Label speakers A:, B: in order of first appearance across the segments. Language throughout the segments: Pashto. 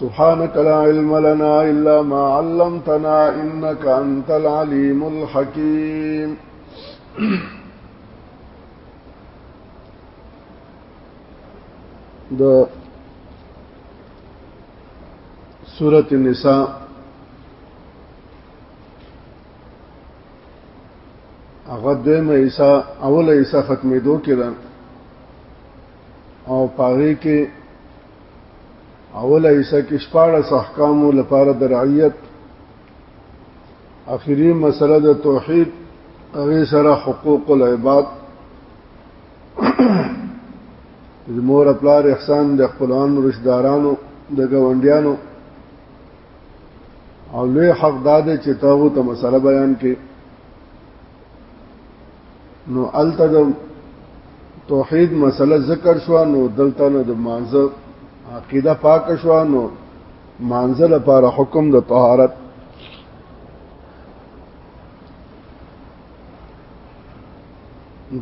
A: سبحانك لا علم لنا إلا ما علمتنا إنك أنت العليم الحكيم د سورة النساء هغه دیمه ایسا اوله ایسا ختمې دوه کې ده او پاره کې اوله حصہ کې شپاړه احکامو لپاره د رعیت اخیری مسله د توحید هغه سره حقوق العباد د مور خپل احسان د خپلوان رشدارانو د ګوندیانو او لوی حق داده چې تاغو ته مسله بیان کې نو الته د توحید مسله ذکر شو نو دلته نو د مانزه عقیده پاک شو نو مانزه لپاره حکم د طهارت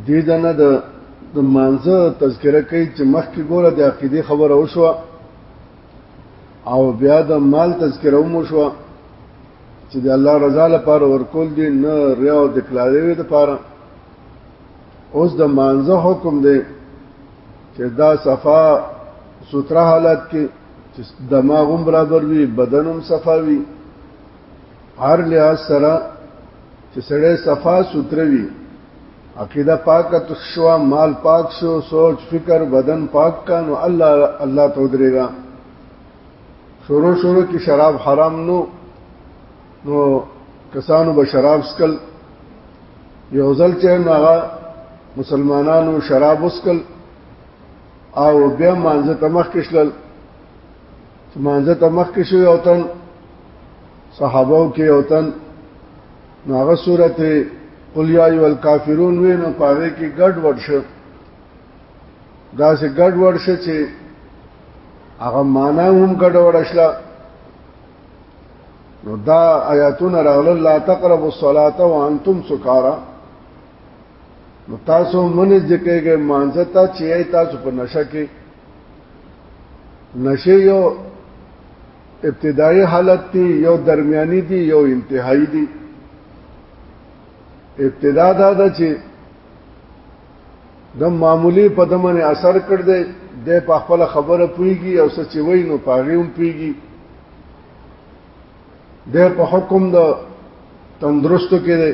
A: دې دنه د د مانزه تذکره کوي چې مخکې ګوره د عقیده خبره وشوه او بیا د مال تذکره مو شو چې د الله رضا لپاره ورکول دي نه ریا او دکلاوی لپاره اوس د مانزه حکم دی چې دا صفا ستره حالت کې چې دماغ هم برابر وي بدن هم صفا وي هر لحاظ سره چې سړی صفا ستره وي عقیده پاکه شو مال پاک شو سوچ فکر بدن پاک کا نو الله الله ته درېګا شروع شروع کې شراب حرام نو نو کسانو به شراب سکل یو ځل چې هغه مسلمانانو شراب وسکل او بیا مانځه تمخ کشل چې مانځه ته مخ کې شوی او تن صحابه کې او تن نو هغه سورته قل یا ایو الکافرون وینو پاره کې ګډ وډ شو دا سه ګډ وډ شو چې هغه معنا هم ګډ وډ شلا نو دا آیاتونه راغله لا تقربوا الصلاه وانتم سکارا نو تاسو منځ دکېږي مانځه ته چې تاسو په نشه کې نشه یو ابتدایي حالت دی یو درمیاني دی یو انتهایی دی ابتدا دا ده چې د معمولی په دمن اثر کړ دی د په خپل خبره پويږي او سچ وای نو پاغیوم پويږي د په حکم د تندرستو کې دی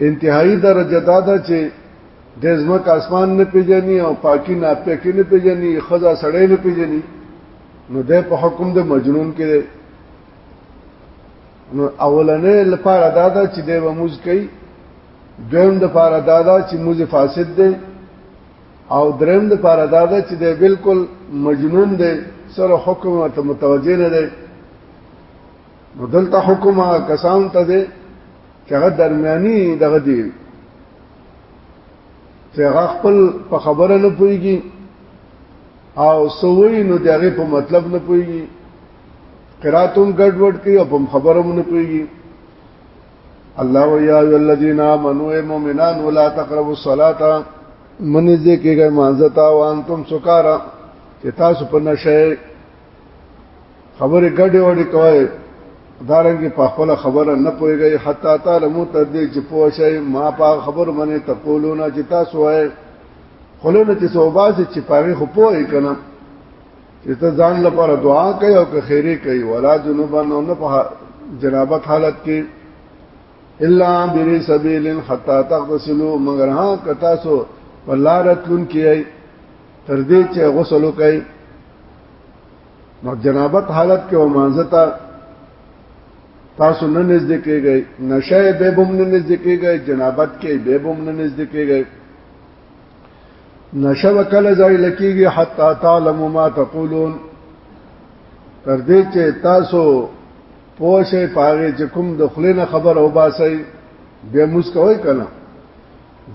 A: انتهایی درجه دا ده چې د زمک اسمان نه پیژني او پاکي ناپاکي نه پیژني خزا سړی نه پیژني نو د په حکم د مجنون کې نو اولنې لپاره دا ده چې د وموز کوي دویم د لپاره دا ده چې موز فاسد دی او دریم د لپاره دا ده چې د بالکل مجنون دی سره حکم ته متوجه نه دی نو دلته حکم کسان ته دی چې هغه درمیاني دغه دی چې هغه خپل په خبره نه پويږي او سوي نو دغه په مطلب نه پويږي قراتم ګډوډ کوي او په خبره مونږ نه پويږي الله ويا ايها الذين امنوا مؤمنان ولا تقربوا الصلاه منځ کې ګر مانځتا وان تم سکارا چې تاسو په نشه خبره ګډه وډه کوي دارنګ په خپل خبره نه پويږي حتی تعالی مو تر دې چې پوه شي ما په خبر باندې تقولونه چې تاسو وای خلونه چې صوباز چې پاره خو پوي کنه چې ته ځان لپاره دعا کوي او که خیره کوي ولا جنوبان او نه په جنابت حالت کې الا بری سبیل حتا تغسلوا مگر ها کتا سو ولارتون کیای تر دې چې غسل وکړي نو جنابت حالت کې او مانځتا تاسو نه نږدې کېږئ نشه به بم نه نږدې کېږئ جنابت کې به بم نه نږدې کېږئ نشه وکله ځای لکېږي حتا تعلم ما تقولون تر دې چې تاسو پوښې پاره چې کوم د خلینو خبر او باسي به موږ کوي کنه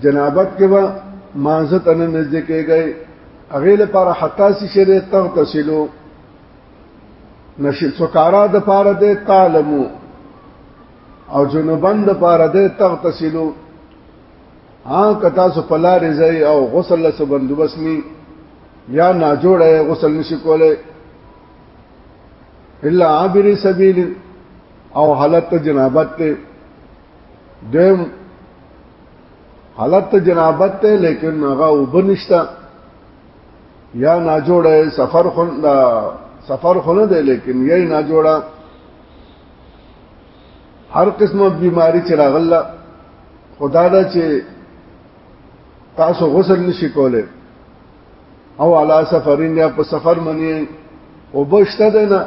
A: جنابت کې به مانزه تنه نږدې کېږي هغه لپاره حتا سي شری تغتسلو نشي سکارا د پاره د تعلمو او جنوبند د پاره د تغتسلو ها کتا سو پلا رضای او غسل سو بندوبس ني یا نا جوړه غسل نشي کوله الا عابر سبیل او حالت جنابت ته دیم حالت جنابت ته لیکن هغه وبنشتا یا نا جوړه سفر خون دا سفر خونه دی لیکن یې نا جوړه هر قسمه بیماری چې راغله خدا دا چې تاسو غسل نشي کوله او علا سفرین یا په سفر منی او بشته ده نه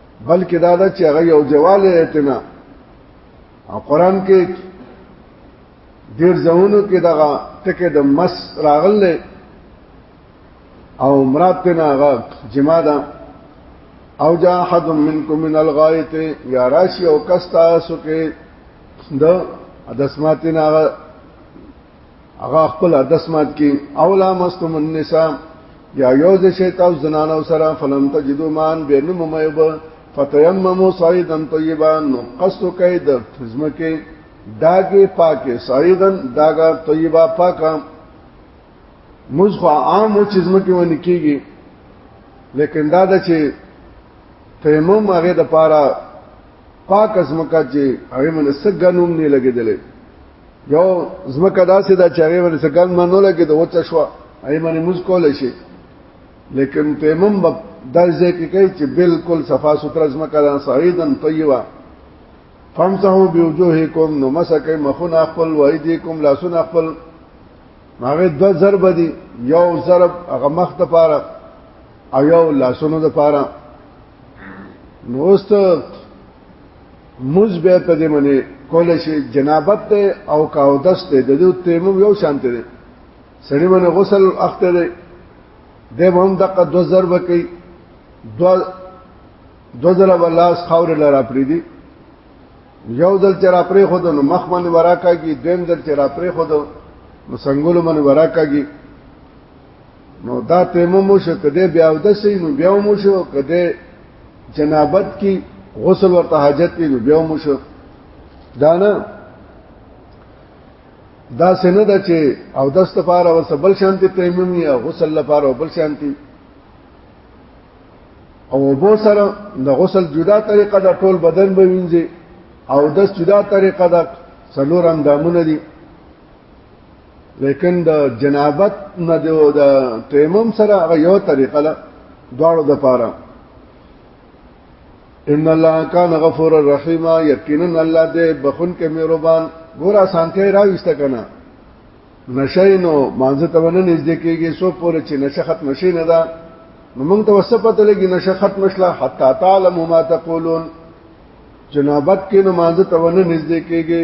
A: بلکې دا ده چې هغه یو جواله ایتنا او قران کې ډیر ځونو کې دا ټکه د مس راغله او مراد ته ناغه جما ده او جا حد منکم من الغایت یا راشی او کستا سو کې د دسماتنا هغه خپل حدث مات کی اولا مستم النساء یا یو د شیطان زنانو سره فلم تجدو مان بین ممیب فتیممو صعیدن طیبان نو قصد کوي د فزمکه داګه پاکه صعیدن داګه طیبه پاکه مزخ عام او چزمکه ونی کیږي لیکن دا د چې تیمم هغه د پاره پاک ازمکه چې هغه من سګنوم نه لګیدلې یو زمکه داسې دا چې هغه باندې سګل منو لګي د وڅ شو هغه باندې موږ کول شي لیکن تیمم به درځه کې کوي چې بالکل صفا سوتره زمکه ده سعیدن طیبه فمسحو بوجوهکم نو مسکه مخونه خپل وایدیکم لاسونه خپل هغه د ضرب دي یو ضرب هغه مخ ته پاره او یو لاسونو ته پاره نوست موز به په دې منی کول شي جنابت ته او کاو دست ته د دې تیمم یو شان ته دی سړی باندې غسل اخته دی د هم دغه دو ضرب کوي دو دو ځل ولاس خاور لرا پری دی یو ځل چې را پری خود نو مخ باندې وراکاږي دویم ځل چې را پری خود نو څنګهول باندې وراکاږي نو دا تیمم شو کده بیا د سې نو بیا مو شو کده جنابت کی غسل ورته حاجت نو بیا مو شو دا نه دا سنه ده چې او د ست لپاره او سبل شانتي تیمم یا غسل لپاره او بل شانتي او وبو سره د غسل جدا طریقه د ټول بدن به وینځي او د جدا طریقه د سلور اندامونه دي لیکن د جنابت نه دیو د تیمم سره هغه یو طریقه ده دواړو د پاره ان الله کان غفور الرحیم یقینا الله دې بخون کې مهربان ګور سانته راويسته کنه نشینو مانزه ته ونه نږدې کېږي سو پورې چې نشه ختم شي نه ده نو موږ ته وسه پته لګي نشه ختم شله حتا تعلم ما تقولون جنابت کې نماز ته ونه نږدې کېږي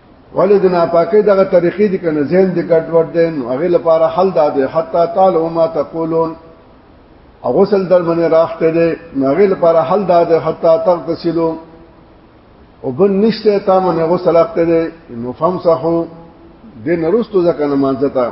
A: ولې د ناپاکۍ دغه طریقې دي کنه ذهن دې ګډوډ دي نو هغه لپاره حل دا دی حتا تعالی ما تقولون او غسل در باندې راخته دي نو هغه لپاره حل دا دی حتا تغسلو او بن نشته تا باندې غسل اخته دي نو فمسحو دې نرستو ځکه نماز ته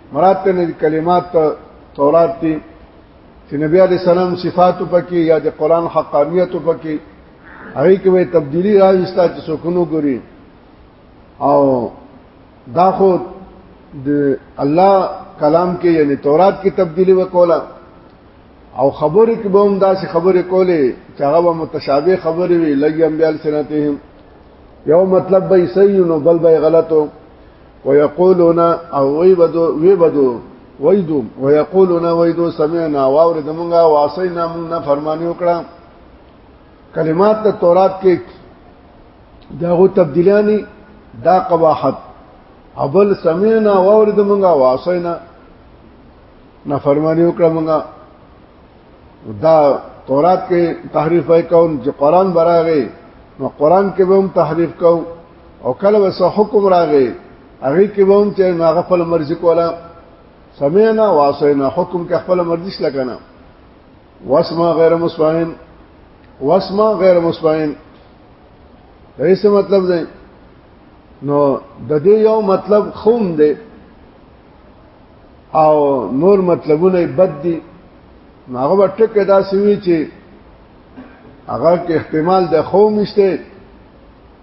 A: مراد ته نه کلمات ته تورات دي چې نبی عليه السلام صفات پکې یا د قران حقانيت پکې هغه کې به تبدیلی راځستا چې سکونو ګوري او دا خو د الله کلام کې یعنی تورات کې تبدیلی وکولا او خبرې کې به هم داسې خبرې کولې چې هغه به متشابه خبرې وي لګي هم بیال سنتهم یو مطلب به صحیح نو بل به غلطو ويقولون او وی بدو وی بدو ویدو ويقولون ویدو سمعنا واور د مونږه واسینا مونږ نه فرمانی وکړه کلمات د تورات کې داغو تبدیلانی دا قواحت ابل سمعنا واور د مونږه واسینا نه فرمانی وکړه مونږه دا تورات کې تحریف وکاو چې قران براغه نو قران کې به هم تحریف کوو او کله وسه حکم راغی هغه کې به هم چې هغه خپل مرزي کوله سمعنا واسینا حکم کې خپل مرزي شل کنه واسما غیر مسمعين واسما غیر مسمعين ایسه مطلب دی نو د دې یو مطلب خوم دی او نور مطلبونه بد دي هغه ټکه دا سوي چې هغه کې احتمال د خوم شته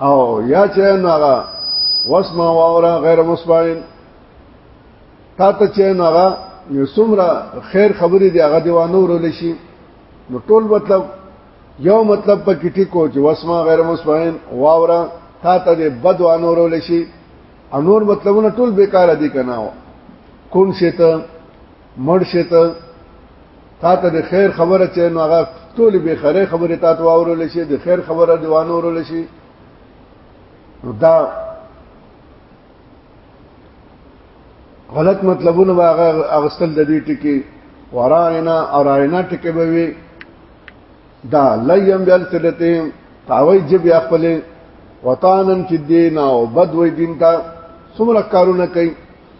A: او یا چې ناغه واسما واورا غیر مصباین تا ته چې ناغه یو څومره خیر خبرې دی هغه دیوانو ورول شي نو ټول مطلب یو مطلب په کټی کو چې واسما غیر مصباین واورا تا ته د بد وانو ورول شي انور مطلبونه ټول بیکاره دي کناو کون شته مرشه ته تا ته د خیر خبره چې نو هغه ټول به خره خبره تا ته اورول شي د خیر خبره دیوان اورول شي دا غلط مطلبونه واغه اغستل د دې ټکی وراینا اوراینا ټکی به وي دا لیم بیل سلته تاوی جب یا خپل وطانن فی الدین او بدوی دین تا څومره کارونه کوي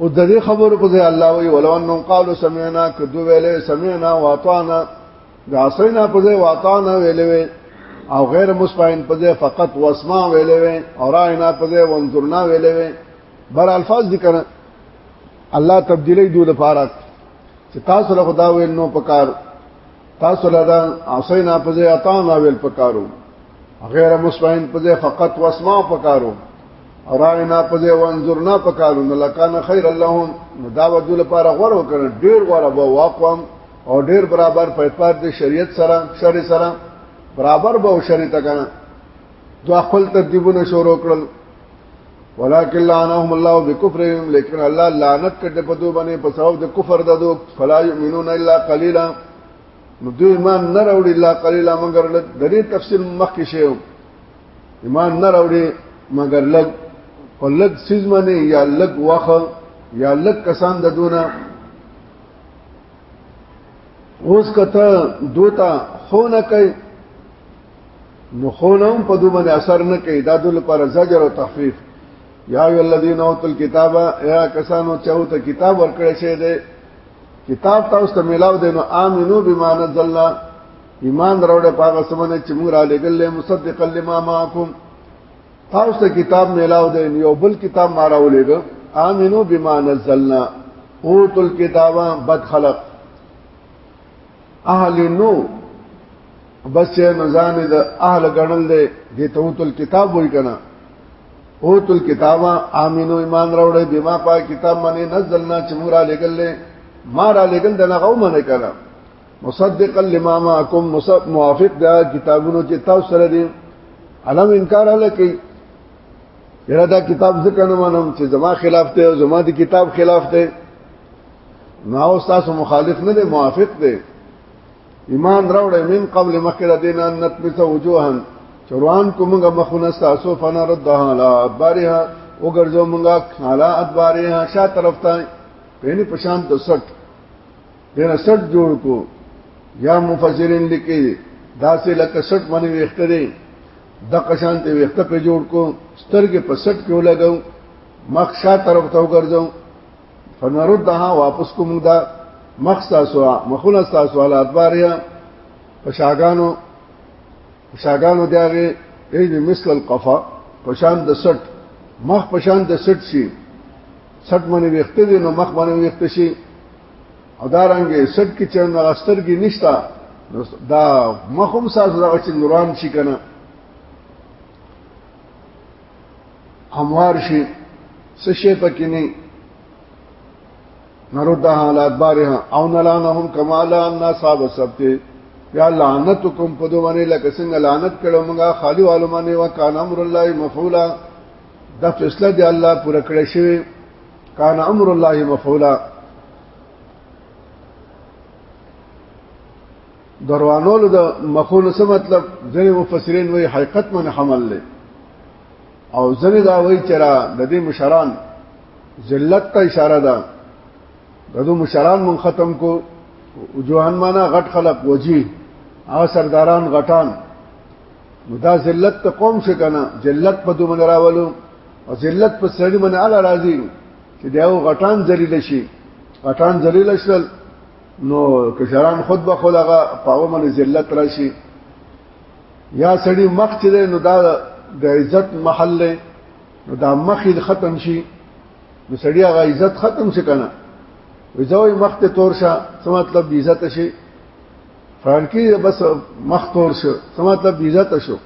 A: او د دې خبرو په ځای الله وی ولو انهم قالوا سمعنا کدو ویلې سمعنا واطعنا د عصینا په ځای واطعنا ویلې او غیر مسپاین په ځای فقط واسمع ویلې او راینا په ځای وانظرنا ویلې بر الفاظ ذکر الله تبدیلی دوه لپاره چې تاسو له خدا ویل نو پکار تاسو لدا عصینا په ځای اطانا ویل پکارو غیر مسمعین په ځای فقط واسمع پکارو راینا په ځای وانظرنا پکارو نو لکان خیر اللهم نو دا ودو لپاره غوړ وکړ ډیر غوړ به واقوم او ډیر برابر په اعتبار د شریعت سره شری سره برابر به شری تکانه دوا خپل ترتیبونه شروع کړل ولکن لعنهم الله بكفرهم لیکن الله لعنت کړ په دوی باندې په سبب د کفر ددو فلا یؤمنون الا قليلا نو دوی ایمان نه راوړي الا قليلا مگر لږ د دې تفصیل مخکې شیو ایمان نه راوړي مگر لږ په لږ سیز باندې یا لږ واخه یا لږ کسان د دونه اوس کته دوتا خونه کوي نو خو نه هم په دوی باندې اثر نه کوي دا دل پر زجر او تخفیف یا ای الذین اوتل کتاب یا کسانو چاو ته کتاب ورکړی شه دی کتاب تاسو ته ملاو دی نو امنو بما نزلنا ایمان دروړه پاګه سمونه چې موږ را لګلې مصدق لما معکم تاسو ته کتاب ملاو دی یو بل کتاب ما راولېګ امنو بما نزلنا اوتل کتابا بد خلق اهل نو بس چې نزان د اهل غنل دي د توتل کتاب وای کنه او تل کتاب امینو ایمان راوړې بما پا کتاب باندې نزلنا چې موږ را لګل ما را لګل دغه غو منه کړه مصدقا لما معكم موافق دا کتابونو چې تاسو سره دي علم انکار هله کوي یره دا کتاب ځکه نه منم چې زما خلاف ته زما د کتاب خلاف ته نو او تاسو مخالف نه دی موافق دی ایمان راوړې من قبل مخکره دینه نتمسه وجوهن چروان کومګه مخونه تاسو فنا ردها لا بارها وګرځو مونږه حالا ادبارها شا طرف ته پهني پشان د سټ دینه سټ جوړ کو یا مفسرین لیکي دا سه لکه سټ باندې وخت دی د قشان ته وخت په جوړ کو سترګې په سټ کې ولګو مخ شا طرف ته وګرځو فنردها واپس کوم دا مخصا سوا مخونه تاسو علي ادباریا پشاګانو پشاګانو دیغه ای مثل القفا پشان د سټ مخ پشان د سټ شي سټ باندې وخت دي نو مخ باندې وخت شي او دا رنګ سټ کې چې نو استر کې نشتا دا مخم ساز دا چې نوران شي کنه هموار شي څه شي پکې نه نردها على ادبارها او نلانهم كما لعن الناس وسبت یا لعنتکم په دوه باندې لکه څنګه لعنت کړو موږ خالی والو باندې وکان امر الله مفعولا د فیصله دی الله پوره کړی شوی کان امر الله مفعولا دروانولو د مخونو څه مطلب ځینې مفسرین وایي حقیقت من حمل له او ځینې دا وایي چې را د دې مشران ذلت ته اشاره ده دغه مشران مون ختم کو جوهن معنا غټ خلق وجی هغه سرداران غټان نو دا ذلت ته قوم شي کنه ذلت په دوه من راولو او ذلت په سړی من اعلی راځي چې دا غټان ذلیل شي غټان ذلیل شول نو کشران خود به خود هغه پاو من ذلت راشي یا سړی مخ چې نو دا د عزت محل له نو دا مخ ختم شي نو سړی هغه عزت ختم شي کنه وځوي مخ ته تور شه څه مطلب عزت شي فرانکی بس مخ تور شه څه مطلب عزت شو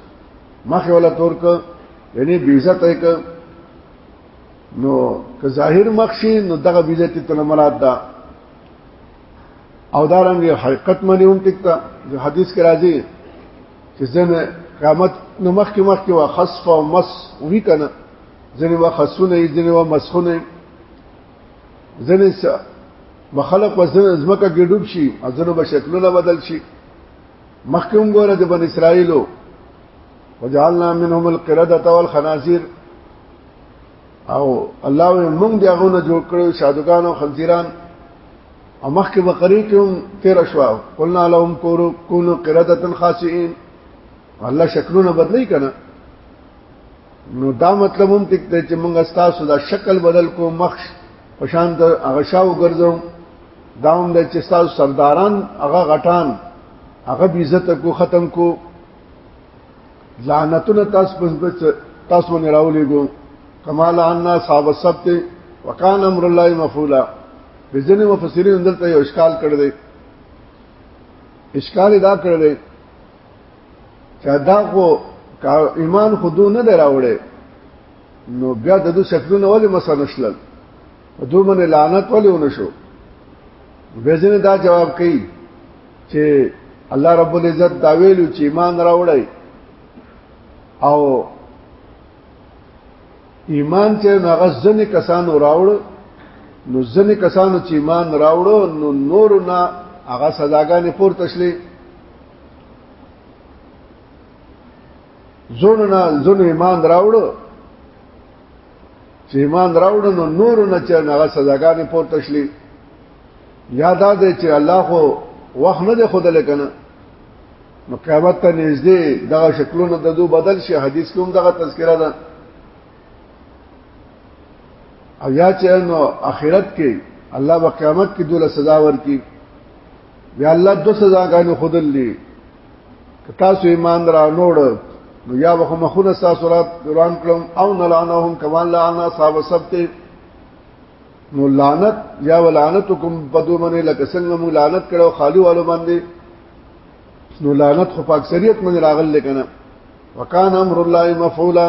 A: مخ ولا تور ک یعنی عزت یک نو که ظاهر مخ شي نو دغه عزت ته مراد ده او دا رنګ حقیقت منی هم ټیک تا جو حدیث کې راځي چې زن قیامت نو مخ کې مخ کې وا خصف او مس وی کنه ځنې وا خصونه ځنې وا مسخونه ځنې مخلق وزن زمکه کې ډوب شي ازنه به شکلونه بدل شي مخکې هم ګوره د بن اسرائیلو وجعلنا منهم القردة والخنازير او الله وي موږ دی هغه نه جوړ کړو شادوګان او خنزیران او مخکې بقری کې هم تیر شو قلنا لهم کورو کونو قردتن خاصین الله شکلونه بدلی کنه نو دا مطلب هم تکته چې موږ استاسو دا شکل بدل کو مخ پشان د اغشاو ګرځو دا هم د چې استاسو سرداران هغه غټان هغه عزت کو ختم کو لعنتنا تاسو په تاسو نه راولې ګو کمال ان صاحب السبت وکانه امر الله مفعولا بزنه مفسرین دلته یو اشکال کړی دی اشکال دا کړی دی چې دا خو ایمان خودو نه دراوړي نو بیا د دوه شکلونه ولې مسنشلل دوی باندې لعنت ولې ونشو بزنه دا جواب کوي چې الله رب العزت دا ویلو چې ایمان راوړی او ایمان چې هغه ځنې کسانو راوړ نو ځنې کسانو چې ایمان راوړ نو نور نه هغه سزاګانې پورته شلې زونه نه زونه ایمان راوړ چې ایمان راوړ نو نور نه چې هغه سزاګانې پورته شلې یاد ده چې الله خو وخت نه دی خود لکنه نو قیامت ته نږدې دغه شکلونه د دو بدل شي حدیث کوم دغه تذکرہ ده او یا چې نو اخرت کې الله په قیامت کې دوله سزا ورکړي بیا الله دو سزاګانې خودلې تاسو ایمان را نوړ نو یا وخو مخونه تاسو را روان کړم او نلعنهم کما لعنا صاحب سبت نو لعنت یا ولعنتکم بدو منه لکه څنګه مو لعنت کړو خالی والو باندې نو لعنت خو په اکثریت من راغل لکنه وکان امر الله مفعولا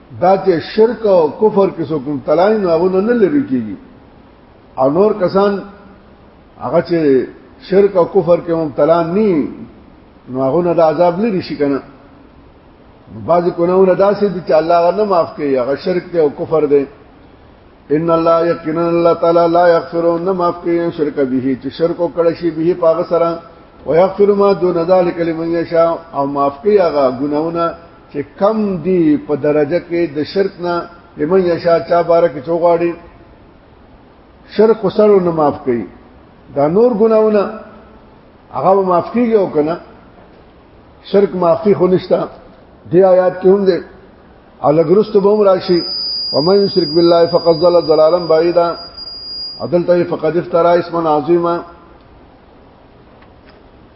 A: دا چې شرک او کفر کې څوک مبتلا نه هغه نه لري کیږي او نور کسان هغه چې شرک او کفر کې مبتلا نه نو هغه نه د عذاب لري شي کنه بعض ګناونه داسې دي چې الله غنه معاف کوي هغه شرک دی او کفر دی ان الله یقینا الله تعالی لا یغفر نه معاف کوي شرک به چې شرک او کړه شي به پاغه سره ويغفر ما دون ذلك لمن يشاء او معاف کوي هغه ګناونه چې کم دی په درجه کې د شرک نه لمن یشا چا بار کې چوغاړي شرک وسره نه معاف کړي دا نور ګناونه هغه معاف کیږي او کنه شرک معافي خو نشته دی آیات کې هم دی او لګرست به هم راشي ومن یشرک بالله فقد ضل ضلالا بعیدا عدل ته فقد افترا اسما عظیما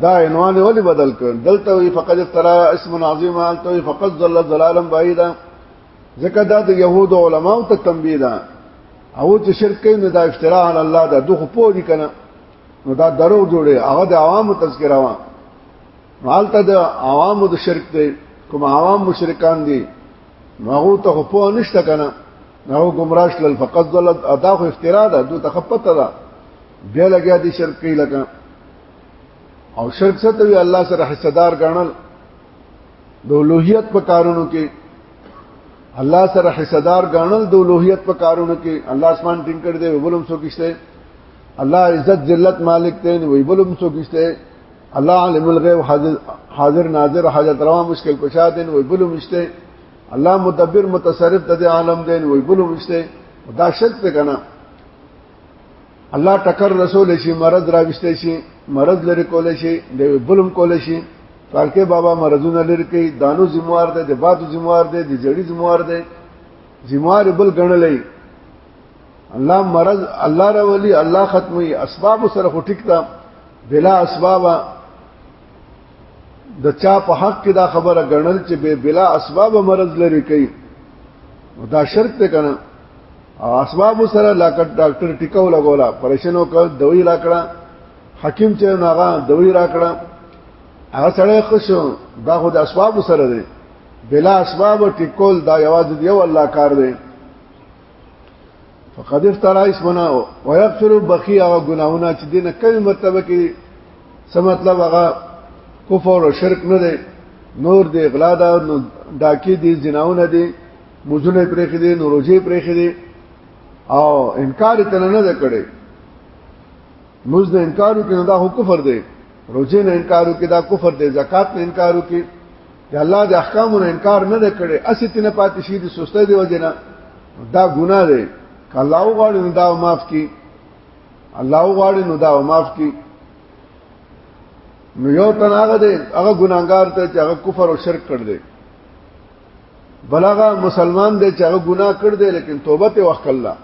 A: دا عنوان ولې بدل کړ دلته وی فقد افترا اسم عظیم انت وی فقد ظل ظلالا بعیدا ځکه دا د يهود علماو ته تنبیه ده او چې شرک کوي نو دا افترا علی الله ده دوه پوری کنه نو دا درو جوړي هغه د عوامو تذکره وا حالته د عوامو د شرک دی کوم عوام مشرکان دي هغه ته په نشته کنه نو گمراه شل فقط ضلت ادا خو افترا ده دوی تخپت ده بیا لګیا دي شرک کوي لکه او شرک څه ته وی الله سره حصدار غنل د اولوہیت په کارونو کې الله سره حصدار غنل د اولوہیت په کارونو کې الله اسمان ټینګ کړ دی وبلم سو کیشته الله عزت ذلت مالک دی وبلم سو کیشته الله عالم الغیب حاضر ناظر حاجت روا مشکل کشا دی وبلم مشته الله مدبر متصرف د عالم دین وی بل وشته دا شرط ته کنه الله ټکر رسول شي مرض را وشته شي مرض لري کول شي د بلم کول شي پالکه بابا مرزونه لري کوي دانو زموار ده د بادو زموار ده د جړی زموار ده زموار بل غنلې الله مرض الله راولي الله ختمي اسباب سره خټیک تا بلا اسباب د چا په حق کې دا خبره ګڼل چې به بلا اسباب مرض لري کوي دا شرط ته کنه او اسباب سره لاکټ ډاکټر ټیکاو لګولا پرېشنو کا دوی راکړه حکیم چې ناغه دوی راکړه هغه سره خوشو دا خو د اسباب سره دی بلا اسباب ټیکول دا یوازې یو الله کار دی فقد افترا اسمنا ويغفر بقي او ګناونه چې دینه کوي مرتبه کې څه مطلب هغه کفر او شرک نه دی نور دی اغلا دا ډاکی دی زناونه دی مزونه پرېخې دی نوروجي پرېخې دی او انکار ته نه ده کړی موږ نه انکار وکړو دا هو کفر دی روزه نه انکار وکړو دا کفر دی زکات نه انکار وکړو د الله د احکامو نه انکار نه کړي اسی تنه پاتې شي د سسته دی وجنه دا ګناه دی کله او غاړي نو دا معاف کی الله او غاړي نو دا معاف کی نو یو تن هغه دی هغه ګناګار ته چې هغه کفر او شرک کړ دی بلاغه مسلمان دی چې هغه ګناه کړ دی لیکن توبه ته وکړه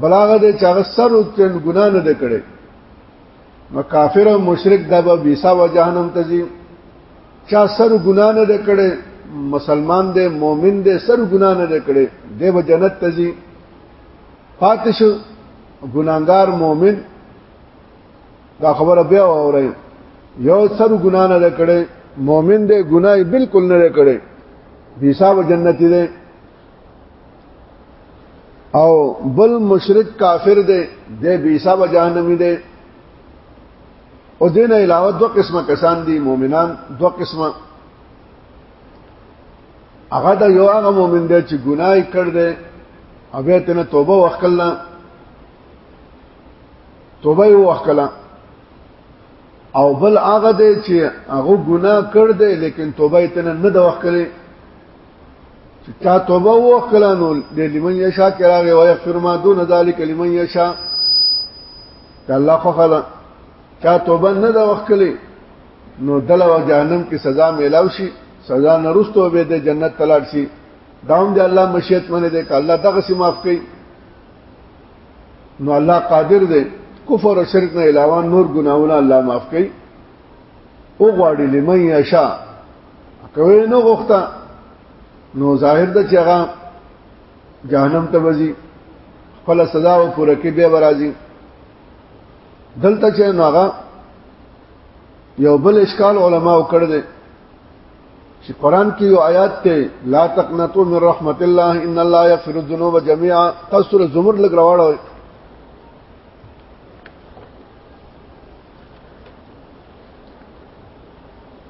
A: بلاغه دی چې هغه سر او تن ګناه نه کړي نو کافر او مشرک دا به بیسا و جهنم ته ځي چا سر ګنا نه کړي مسلمان دی مؤمن دی سر ګنا نه کړي دی به جنت ته ځي پاتش ګناګار مؤمن دا خبره بیا اوري یو سر ګنا نه کړي مؤمن دی ګناي بالکل نه کړي بیسا و جنت دی او بل مشرک کافر دی د بی حساب جهنمی دی او دین علاوه دو قسمه کسان دي مؤمنان دو قسمه هغه دا یو هغه مؤمن دی چې ګناي کړ دی او بیا ته توبه وکړه توبه یې وکړه او بل هغه دی چې هغه ګناه کړ دی لیکن توبه یې تنه نه د وکړي چې تا توبه وکړه نو لمن یشا کراغه وای اغفر ما دون ذلک لمن یشا الله خو خلا چا توبه نه دا وکړي نو دل او جهنم کې سزا میلاو شي سزا نرستو به د جنت تلاړ شي داوم دی الله مشیت منه دی ک الله دغه سي معاف کړي نو الله قادر دی کفر او شرک نه علاوه نور ګناونه الله معاف کړي او غواړي لمن یشا کوي نو غوښته نو ظاهر د چغا جهنم ته وځي خپل سزا او پوره کې به راځي دلته چې نو هغه یو بل اشکال علما وکړ دي چې قران کې یو آیات ته لا تقنطوا من رحمت الله ان الله یغفر الذنوب جميعا تاسو له زمر لګ راوړل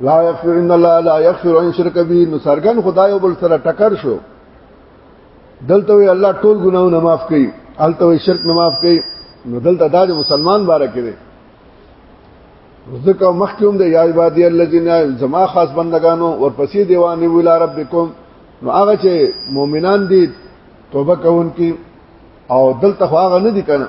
A: لا یغفر ان الله لا یغفر ان شرک به نو سرګن خدای او بل سره ټکر شو دلته وی الله ټول ګناونه معاف کړي الته وی شرک نه معاف کړي نو دلته دا مسلمان باره کې دی ځکه مخکوم دی یا عبادی الذین زما خاص بندگانو ورپسې دیوانی ویلا ربکم نو هغه چې مؤمنان دي توبه کوونکي او دلته هغه نه دي کنه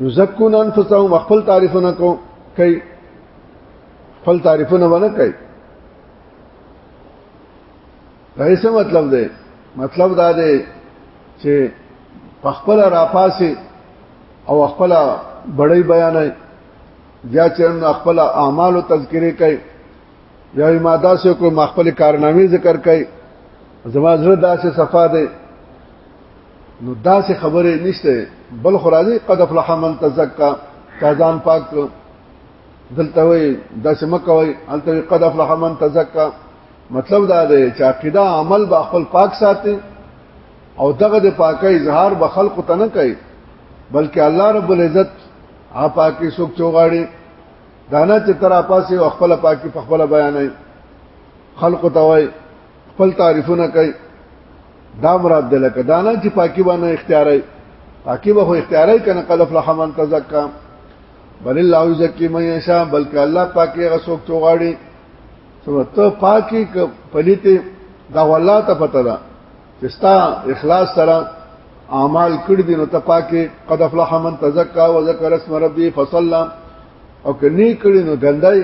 A: یزکون انفسهم خپل تعریفونه کو کوي خپل تعریفونه ونه کوي دا څه مطلب دی مطلب دا دی چې خپل راپاسي او خپل بړی بیان یا چې خپل اعمال او تذکره کوي یا ما داسې کو ما خپل کارنامې ذکر کوي زما زړه داسې صفه ده نو دا څه خبره نشته بل خو راځي قد افلح من تزکا تازان پاک دلته وي دا څه مکوي الته قد افلح من تزکا مطلب دا دی چې عقیده عمل به خپل پاک ساتي او دغه د پاکي اظهار به خلق ته نه کوي بلکې الله رب العزت هغه پاکي سوک چوغاړي دانا چې تر اپاسه او خپل پاکي په خپل بیانې خلق ته وای خپل تعریفونه کوي دا مراد ده لکه دا نه چې پاکي باندې اختیاري پاکي به اختیاري کنه قد افلح من تزکا بل الله یزکی من یشا بلکې الله پاکي غسوک چوغاړي سو ته پاکي پلیته دا والله ته پته ده چې ستا اخلاص سره اعمال کړ دي نو ته پاکي قد افلح من تزکا وذكر اسم ربي فصلى او کني کړي نو ګندای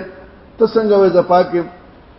A: ته څنګه وې زپاکه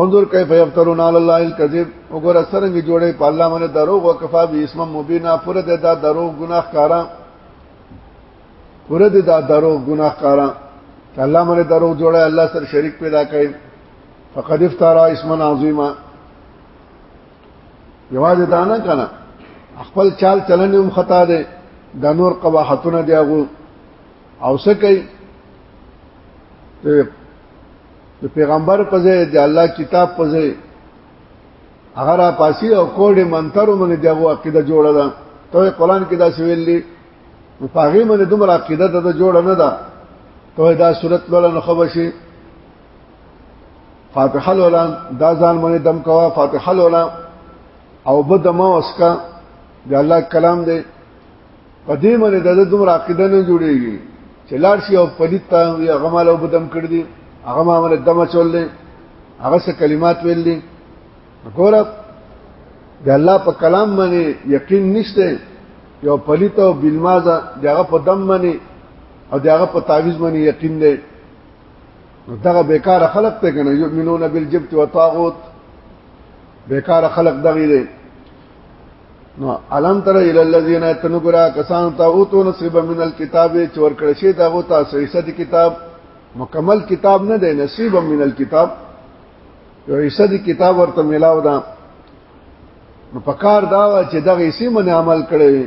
A: انظر کیف یفترون علی الله الکذب وګوره سرنګ جوړې په الله باندې دروغ او کفا به اسم مبینا پر دې دا دروغ ګناهکارا پر دې دا دروغ ګناهکارا الله باندې دروغ جوړه الله سره شریک پیدا کړي فقد افترا اسم عظیما یواز دا نه کنه خپل چال چلن هم خطا ده د نور قباحتونه دیغو او سکه د پیغمبر په ځای د الله کتاب په ځای هغه را پاسی او کوډه منترو باندې دغه عقیده جوړه ده ته قرآن کې دا سویل دي نو پاغه باندې دومره عقیده د جوړه نه ده ته دا صورت ولا نه خبشي فاتحه لولا دا ځان باندې دم کوا فاتحه لولا او بدما وسکا د الله کلام دی په دې باندې د دومره عقیده نه جوړیږي چې لاړ شي او پلیت ته وي هغه مال او بدم کړ دي هغه ما باندې دم چولې هغه څه کلمات ویلې ګوره د الله په کلام باندې یقین نشته یو پلیت او بلمازه دغه په دم باندې او دغه په تعویز باندې یقین دی نو دغه بیکار خلق ته کنه یؤمنون بالجبت وطاغوت بیکار خلق دغه دی نو علم تر ال الذين تنغرا کسان ته او تو نصيب من الكتاب چور کړه شي داغه تاسو حصہ د کتاب مکمل کتاب نه دی نصيب من الكتاب یو حصہ د کتاب ورته ملاو ده نو پکار دا چې دغه حصے من عمل کړي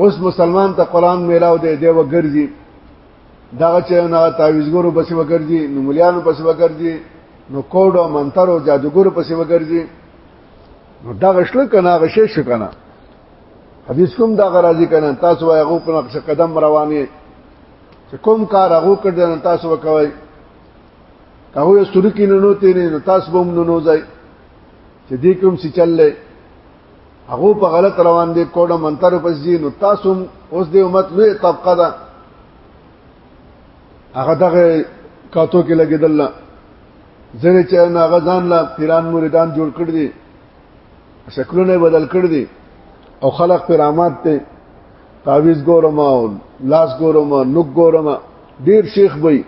A: اوس مسلمان ته قران ملاو دی دی وګرځي دا چې نه تعویزګورو بس وګرځي نو مليانو بس وګرځي نو کوډو منترو جادوګورو بس وګرځي نو دا غشل کنه غشې شو کنه حدیث کوم دا غراضی کنه تاسو وای غو په نقش قدم رواني چې کوم کار غو کړل تاسو وکوي هغه یې سوري کې نه نوته نه تاسو به نه نوځي چې دې کوم څه چللې هغه په غلط روان دي کوډه منتر پس دي نو تاسو اوس دې امت لوی طبقه ده هغه دغه کاتو کې لګیدل ځنه چې ناغه ځان لا پیران مریدان جوړ کړ دي شکلونه بدل کړ دي او خلق پیرامات ته تعویز ګورم او لاس ګورم نوک ګورم ډیر شیخ وي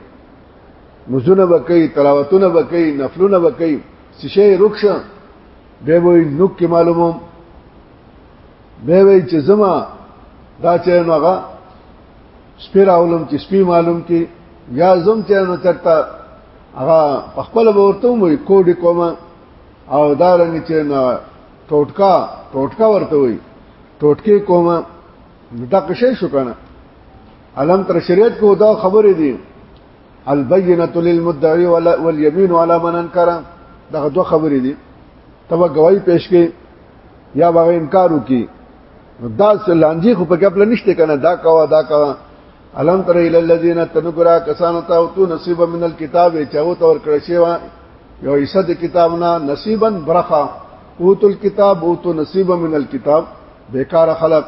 A: مزونه بکې تلاوتونه بکې نفلونه بکې سشه رخصه به وي نوک کې معلومو به وي چې زما دا چې نوغه سپی راولم چې سپی معلوم کې بیا زم چې نو چرته هغه خپل ورته وي کوډ کومه او دا رنګ چې نه ټوټکا ټوټکا ورته وي ټوټکې کومه دا قشه شو کنه علم تر شریعت کو دا خبرې دي البینه للمدعی والیمین علی من انکر دا دوه خبرې دي تبه گواہی پیش کې یا بغیر انکار وکي دا لانجه خو په کپل نشته کنه دا کوا دا کوا الم تر الى الذين تنقرا کسان ته او تو نصیب من الكتاب چاو تور کړی شی یو حصہ د کتاب نه نصیبا برخه اوت الكتاب اوت نصیبا من الكتاب بیکار خلق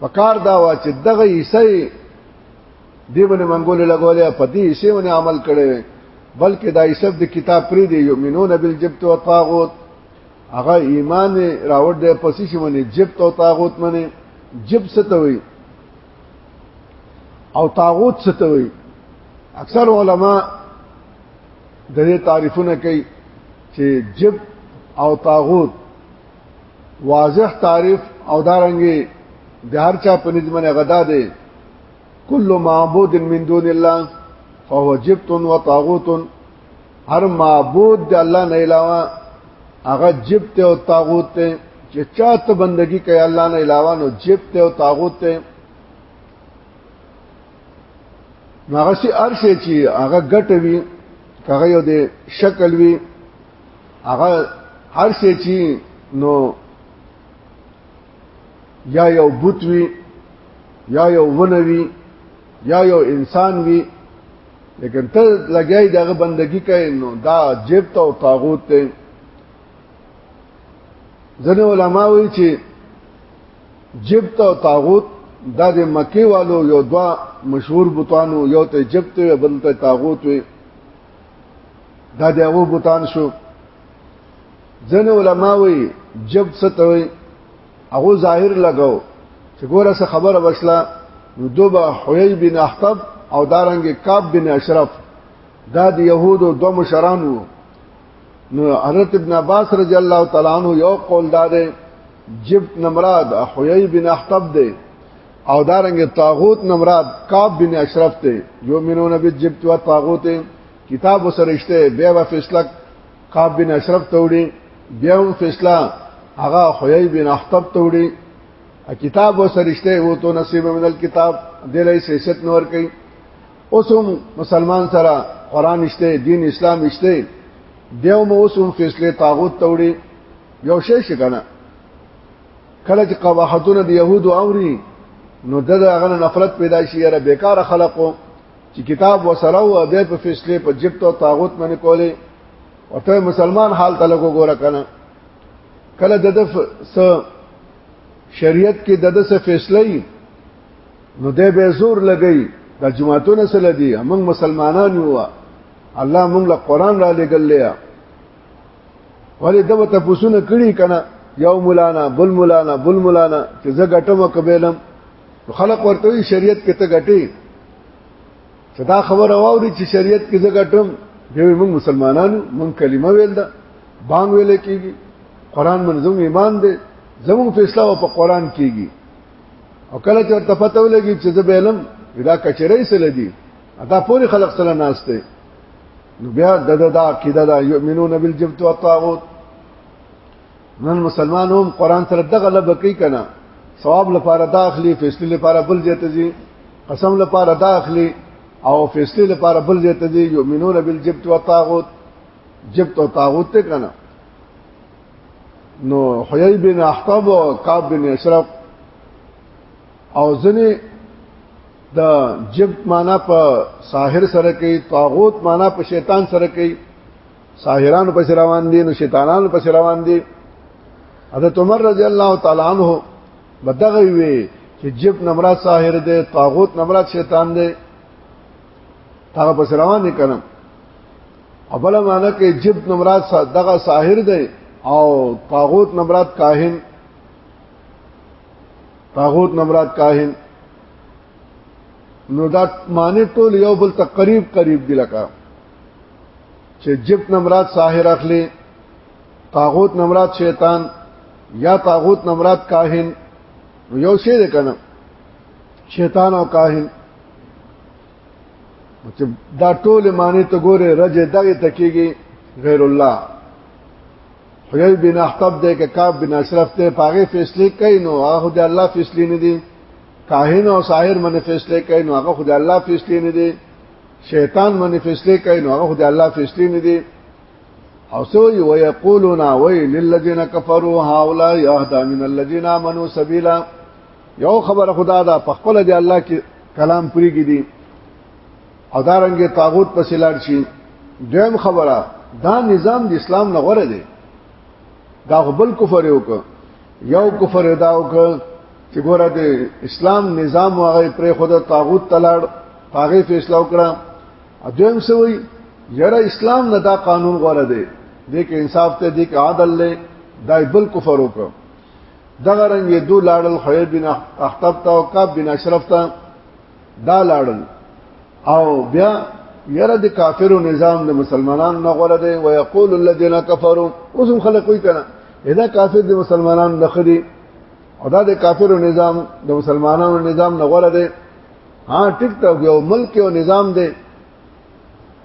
A: پکار دا وا چې دغه حصہ دی باندې منګول لګولې په دې حصے باندې عمل کړي بلکې دا حصہ د کتاب پری دی یؤمنون بالجبت والطاغوت هغه ایمان راوړ دی پسې شي منی جب تو طاغوت منی جب ستوي او طاغوت ستوي اکثر علما د دې تعریفونه کوي چې جب او طاغوت واضح تعریف او دارنګي د هر چا په نظمن غدا دی کل معبود من دون الله فهو جبت و طاغوت هر معبود د الله نه علاوه هغه جب ته او طاغوت ته چې چاته بندگی کوي الله نه علاوه نو جب ته او طاغوت ته نو هغه سي ارشه چې هغه ګټوي هغه یو د شکل وي هغه هر څه چې نو یا یو بوت وي یا یو ونوي یا یو انسان وی لیکن ته لګیای دغه بندگی کوي نو دا جیب ته او طاغوت ته ځنه علما وی چې جیب ته او طاغوت دا د مکی والو یو دوا مشهور بوتانو یو ته جیب ته بل ته طاغوت وی دا د هغه بوتان شو ځنه علما وی جیب څه ته وی هغه ظاهر لګاو چې ګوره څه خبره وشله نو دوبه حوی بن احتب او دارنګ کعب بن اشرف دا د يهودو دو مشران وو نو حضرت ابن عباس رضی الله تعالی عنہ یو قول دار جب نمراد حوی بن احتب دی او دارنګ طاغوت نمراد کعب بن اشرف دی یو منو نبی جبت و طاغوت کتاب وسرشته بیا و فیصله قاب بن اشرف ته وړي بیا هم فیصله هغه خویی بن اخطب ته وړي کتاب و سرشته وو تو نصیب من الكتاب دلای سیاست نور کوي اوس هم مسلمان سره قران نشته دین اسلام نشته دیو مو اوس هم فیصله طاغوت ته وړي یو شی شکنه کله چې قواحتونه د يهودو اوري نو دغه هغه نفرت پیدا شي یاره بیکاره خلقو چې کتاب وسره و به په فیصله په جبت او طاغوت باندې کولې ورته مسلمان حال ته لګو ګوره کنه کله د س شریعت کې د س فیصله نو دې به زور لګی د جماعتونو سره دی موږ مسلمانان یو الله موږ له قران را لګلیا ولې دغه ته پوښتنه کړی کنه یو مولانا بل مولانا بل مولانا چې زه ګټم کبیلم خلق ورته شریعت کې ته ګټي چې دا خبره واوري چې شریعت کې ځګه ټم دی موږ مسلمانانو موږ کلمه ویل ده بانګ ویل کېږي قران منظوم ایمان دی زموږ فیصله په قران کېږي او کله چې ورته پته ولګي چې زه بیلم دا کچرې سره دي دا پوری خلق سره ناشته نو بیا د د عقیده دا یؤمنون بالجبت والطاغوت نن مسلمان هم قران سره دغه لب کوي کنه ثواب لپاره دا اخلي فیصله لپاره بل ځته دي قسم لپاره دا اخلي او فیصله لپاره بل ځته دي یؤمنون بالجبت والطاغوت جبت او طاغوت ته کنه نو حیی بن احطب او کعب بن اشرف او ځنه د جبت معنا په ساحر سره کوي طاغوت معنا په شیطان سره کوي ساحرانو پس روان دي نو شیطانانو پس روان دي حضرت عمر رضی الله تعالی عنہ بدغه وی چې جب نمرات ساحر دی طاغوت نمرات شیطان دی هغه پس روان دي کړم اوبله معنی کې جب نمرات دغه ساحر دی او طاغوت نمرات کاهن طاغوت نمرات کاهن نو دا معنی ټول یو بل تقریب قریب دی لکه چې جبت نمرات ساحر اخلي طاغوت نمرات شیطان یا طاغوت نمرات کاهن یو شی ده کنه شیطان او کاهن چې دا ټول معنی ته ګوره رجه دغه تکیږي غیر الله خدای بن احتب دې کې کعب بن اشرف ته پاغه فیصله کوي نو هغه د الله فیصله نه دي کاهن او ساحر منه فیصله کوي نو هغه خدای الله فیصله نه دي شیطان باندې فیصله کوي نو هغه د الله فیصله نه دي او سو یو یقولون وی للذین کفروا هؤلاء یهدا من الذین آمنوا سبیلا یو خبر خدا دا په خپل دی الله کې کلام پوری کی دي او دارنګه طاغوت پسې لاړ شي دیم خبره دا نظام د اسلام نه غوړه دی دا بل کفر یو کو یو کفر دا وک چې ګوره د اسلام نظام هغه پر خود طاغوت تلاړ هغه فیصله وکړه اځم سوی یره اسلام نه دا قانون غوړه دی د کې انصاف ته د کې عادل له دای بل کفر وک دغه رنګ دو لاړل خیر بن اختب تا او کعب بن اشرف تا دا لاړل او بیا یره د کافرو نظام د مسلمانانو نه غوړه دی او یقول الذين كفروا اوس هم خلک کوي کنه اذا کافر د مسلمانانو نه خدي او دا د کافرو نظام د مسلمانانو نظام نه غوړه دی ها ټیک ته یو ملک او نظام دی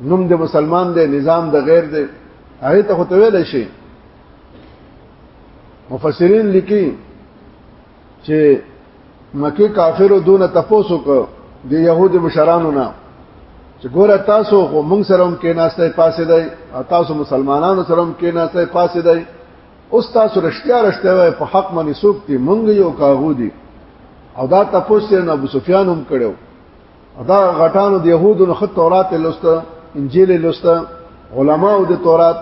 A: نوم د مسلمان دی نظام د غیر دی هغه ته خو ته ویل شي مفسرین لیکي چې مکه کافرو دون تپوسو کو د يهود مشرانو نه چې ګوره تاسو خو موږ سره هم کې ناشته پاسې دی تاسو مسلمانانو سره هم کې ناشته پاسې دی اوس تاسو رښتیا رښتیا وای په حق باندې سوق دي مونږ یو کاغو دي او دا تاسو نه ابو سفیان هم کړو دا غټانو د يهودو خط تورات لسته انجیل لسته علماو د تورات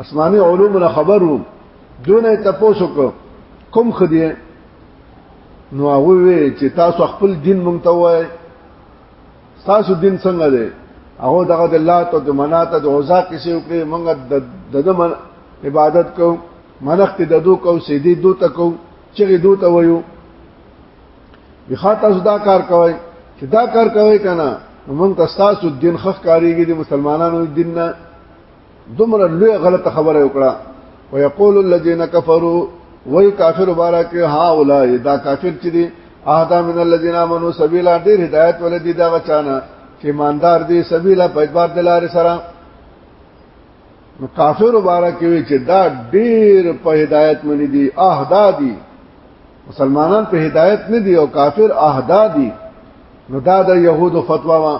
A: اسماني علوم له خبرو دونه تاسو کو کوم خدي نو هغه وی چې تاسو خپل دین مونږ ته وای تاسو دین څنګه دی هغه دغه د الله ته د منات د عزا کیسه وکړي مونږ د د عبادت کو منخت د دو کو سیدی دو ته کو چې دو ته وایو بخا تاسو دا کار کوي چې دا کار کوي کنه مونږ تاسو دین خخ کاریږي د مسلمانانو دین نه دومره لوی غلطه خبره وکړه ويقول الذين كفروا وای کافر مبارک ها اولای دا کافر چې دي اهدا من الذين امنوا سبيلا ډېر هدایت ولدي دا غچانا چې ایماندار دي سبيلا په اعتبار د لارې سره نو کافر مبارک وی چې دا ډېر په هدایت مني دي اهدا دي مسلمانان په هدایت نه دي او کافر اهدا دي نو دا د يهودو فتوا وا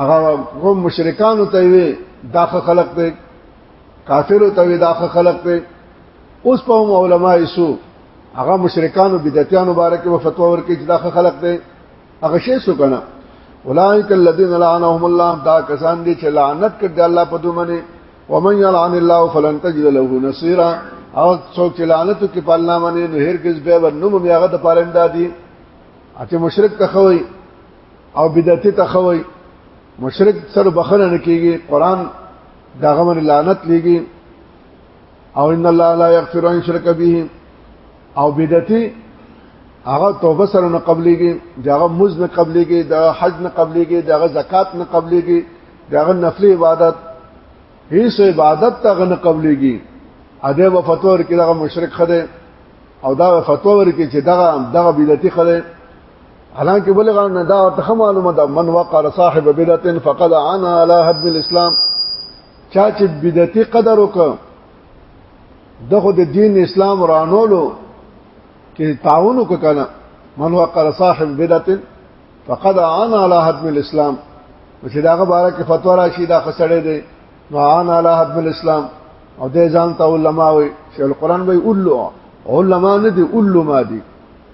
A: هغه قوم مشرکانو ته وي دا خلق دی کافرو ته وي دا خلق دی اوس په علماء سو هغه مشرکانو بدعتانو باره کې فتوا ورکړي چې دا خلق دی هغه شی سو کنه اولئک الذین لعنهم الله دا کسان دي چې لعنت کړ د الله په دومره ومن يلعن الله فلن تجد له نصيرا او څوک چې لعنت کې په الله باندې نو هرگز به ورنوم یاغه د پاره امدادي اته مشرک تخوي او بدعتي تخوي مشرک سره بخنه نه کیږي قران داغه من لعنت لګي او ان الله لا یغفر ان شرک به او بدعتي هغه توبه سره نه قبليږي داغه مز نه قبليږي د حج نه قبليږي داغه زکات نه قبليږي داغه نفلي عبادت هیڅ عبادت ته نه قبليږي اده و فتور کې دغه مشرک خده او دا فتور کې چې دغه دغه بدعتي خده حالانکه بلغه نه دا ته معلومه ده من وقر صاحب بدعه فقد عن على حد الاسلام چا چې بدعتي قدر وکړ دغه د دین اسلام رانولو کې تعاون وکړه من وقر صاحب بدعه فقد عن على حد الاسلام چې داغه باره کې فتوا راشي دا خسړې دي نو عن على حد الاسلام او د ځان ته علماء وي چې القرآن به اولو علماء نه دي علماء دي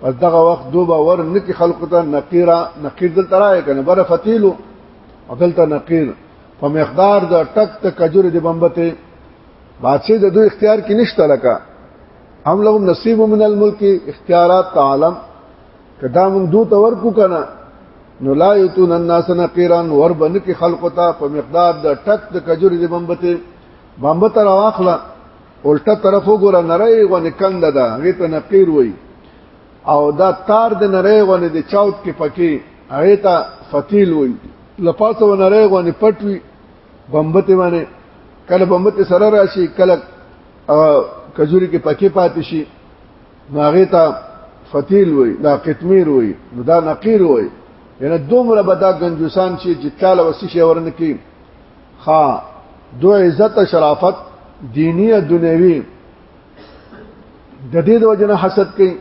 A: پس دغه وخت دو باور نکی خلق ته نقیرا نقیر دلته راځي کنه بر فتیلو دلته نقیر په مقدار د ټک ته کجور دی بمبته بادشاہ د دوی اختیار کې نشته لکه هم لهم نصیب من الملک اختیارات تعالم کدا موږ دوی ته ورکو کنه نو لا یتون الناس نقیرا ور بن کې خلق ته په مقدار د ټک د کجور دی بمبته بمبته راخله الټه طرف وګوره نری غونې کند ده هغه ته نقیر وای او دا تار د نری غونې د چاوت کې پکې هغه ته فتیل وای لپاسه و نری غونې پټوي بمبته باندې کله بمبته سره راشي کله کجوري کې پکې پاتې شي هغه ته فتیل وای دا قطمیر وای نو دا نقیر وای یعنی دومره به دا ګنجوسان شي چې تعالی وسې شي ورنکې ها دو عزت شرافت دینی او دنیوي د دې د وجنه حسد کوي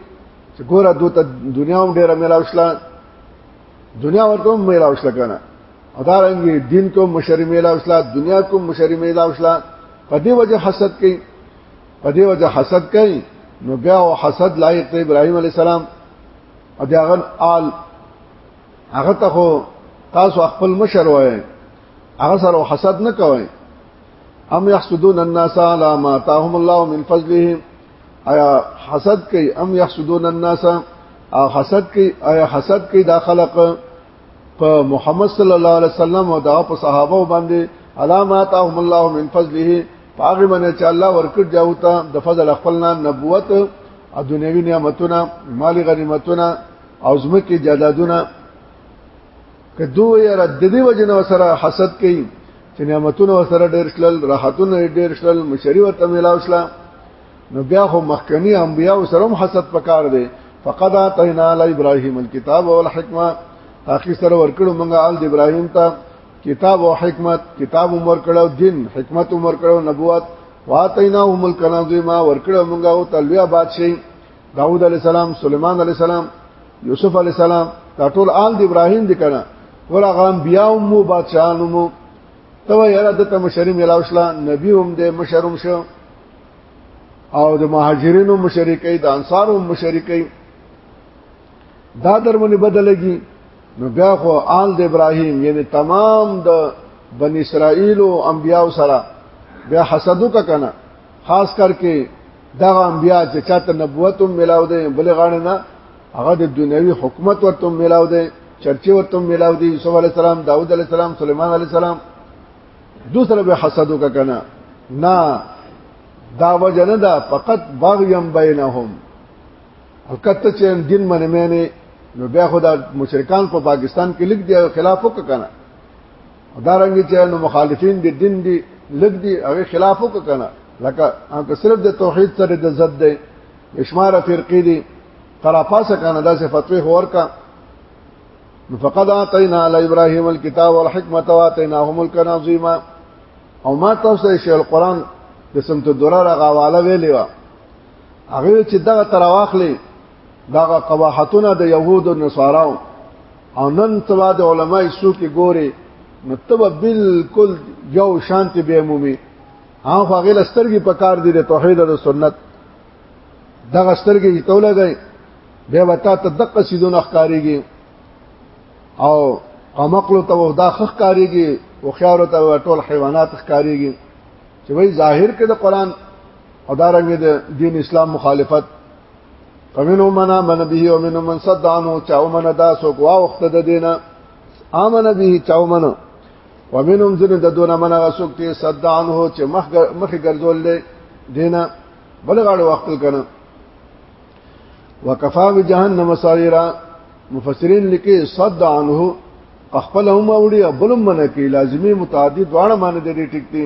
A: چې ګوره دوی ته دنیا هم ډیره ملاو شله دنیا ورته هم ملاو شله کنه او دا رنګ دین کوم مشری ملاو شله دنیا کوم مشری ملاو شله په دې وجه حسد کوي په دې وجه حسد کوي نو بیا او حسد لایق ته ابراهیم علی السلام او داغن آل هغه ته تاسو خپل مشر وای هغه سره حسد نه کوي ام يحسدون الناس على ما آتاهم الله من فضله ایا حسد کوي ام يحسدون الناس او حسد کوي ایا حسد کوي دا خلق په محمد صلی الله علیه وسلم او دا په صحابه باندې علامات اهم الله من فضله پاغه باندې چې الله ورکړ جاوتا د فضل خپلنا نبوت او دنیوي نعمتونه مالی غنیمتونه او زمکه جدادونه که دوی یره د دې وجنه سره حسد کوي چې نعمتونه سره ډېر شلل راحتونه ډېر شلل مشری ورته ملاو شل نو بیا خو مخکنی انبیا سره هم حسد پکار دی فقد اتینا علی ابراهیم الكتاب والحکمه اخی سره ورکړو مونږه آل ابراهیم ته کتاب او حکمت کتاب عمر کړو دین حکمت عمر کړو نبوت واتینا هم الکنازما ورکړو مونږه او تلویا بادشاہي داوود علی السلام سليمان علی السلام یوسف علی السلام دا ټول آل د ابراهیم دي کنه ور هغه انبیا او مو بادشاہانو مو ته یاره د ته مشری ملاو شلا نبی هم د مشروم شو او د مهاجرینو مشرکې د انصارو مشرکې دا درمنه بدلږي نو بیا خو آل د ابراهیم یعنی تمام د بنی اسرائیل او انبیاو سره بیا حسدو کا کنه خاص کر کې دا انبیا چې چاته نبوت هم ملاو دي بل غاڼه نه هغه د دنیوي حکومت ورته ملاو دي چرچی ورته ملاو دي یوسف علی السلام داوود علی السلام سليمان علی السلام دوسره به حسد وکنا نه دا وجه نه ده فقط باغیم بینهم الکته چې دین منې مې نه نو بیا خدا مشرکان په پاکستان کې لیک دی خلاف وکړه دا رنګ چې نو مخالفین د دین دی لګ دی هغه خلاف وکنه لکه هغه صرف د توحید سره د ضد دی اشمار فرقې دي طرفاسه کنه داسې فتوی هور کا فقد اعطينا على ابراهيم الكتاب والحكمه واتيناه ملكا عظيما او ما تاسو شیخ القران د سمت الدرر غواله ویلی و هغه چې دغه تر واخلې دغه قواحتونه د يهود او نصاراو او نن تبا د علماي سو کې ګوري نو تبا بالکل یو شانتی به مومي هغه غل سترګي په کار دي د توحید او سنت دغه سترګي چې توله گئی به وتا ته دقه سيزونه ښکاریږي او قمقلو ته دا خخ کاریږي او خيارو ته ټول حیوانات ښکاریږي چې وای ظاهر کې د قران او دارنګ د دین اسلام مخالفت فمنو منا من به او منو من صد عنه چاو من دا سو کوا وخت د دینه امن به چاو من ومنهم ذن د دون من غسوک ته صد عنه چې مخ مخ ګرځول له دینه بلغاړو وخت کنه وکفا بجهنم سعیرا مفسرین لیکي صد عنه خپل هم وړي بلم من کې لازمی متعدد واړه معنی د دې ټیک دي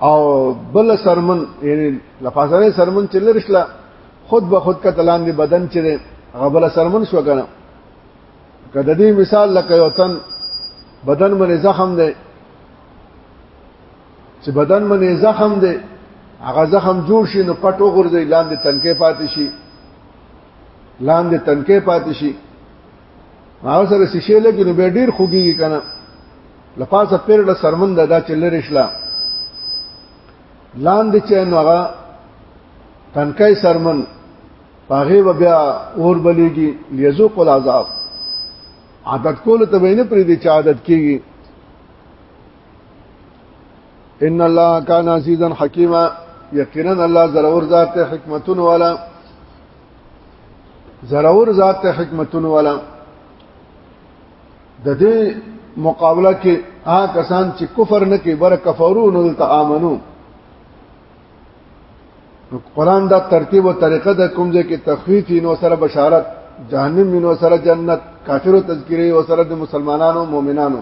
A: او بل سرمن یعنی لفاظره سرمن چې لرشله خود به خود کتلان دی بدن چې غبل سرمن شو کنه کده دې مثال لکه یو تن بدن باندې زخم دی چې بدن باندې زخم دی هغه زخم جوړ شي نو پټ وګرځي لاندې تنکې پاتې شي لاندې تنکې پاتې شي ما سره شیشه لګي نو به ډیر خوږي کنه لپاسه پیر له سرمند دا چلر شلا لاندې چې نو هغه تنکای سرمن پاغه و بیا اور بلیږي لیذوق العذاب عادت کول ته وینې پرې دي چې عادت کیږي ان الله کان عزیزا حکیما یقینا الله ضرور ذات حکمتون والا زراور ذات ته حکمتون والا د دې مقابله کې آ کسان چې کفر نه کوي بر کفرو نو ته امنو قرآن دا ترتیب او طریقه د کوم ځای کې تخفیف نو سره بشارت جهنم نو سره جنت کافرو تذکره او سره د مسلمانانو مؤمنانو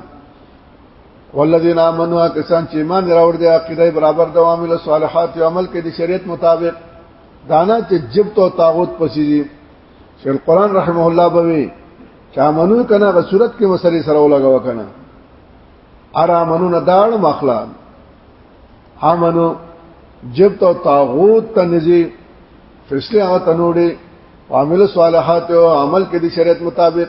A: والذین آمنوا کسان چې ایمان راوړ دي عقیده برابر د عامل صالحات او عمل کې د شریعت مطابق دانا چې جبت او طاغوت پسې دي شیخ القران رحمه الله بوي چا منو کنه غ صورت کې مسلې سره ولګو کنه ارا منو نه داړ مخلا امنو جبت او طاغوت ته نزي فیصله هغه تنوړي عامل صالحات او عمل کې د شریعت مطابق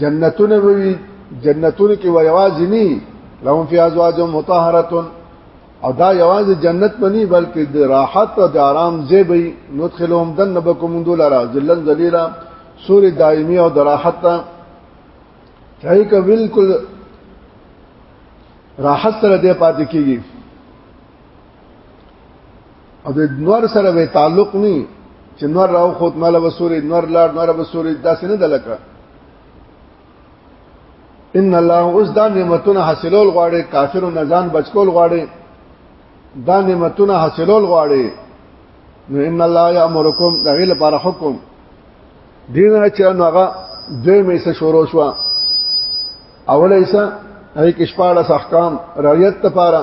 A: جنتونه وی جنتونه کې ویوازې نه لهم فی ازواج مطهره او دا یوازې جنت منی بلکې د راحت او د آرام ځای به ندخلهم دنبکم دولرا ذلن ذلیلا سور دایمی او د راحت ته چای کا بالکل راحت سره دې پاتې کیږي او د نور سره به تعلق ني چې نور راو خود مال وسوري نور لاړ نور وسوري داسې نه دلکه ان الله اوس دا نعمتونه حاصلول غواړي کافر او نزان بچکول غواړي دا نعمتونه حاصلول غواړي نو ان الله یامرکم دغه لپاره حکم دین نه چې نو هغه دوی مې څه شروع شو اولایسه هغه کې شپاړه احکام رعیت لپاره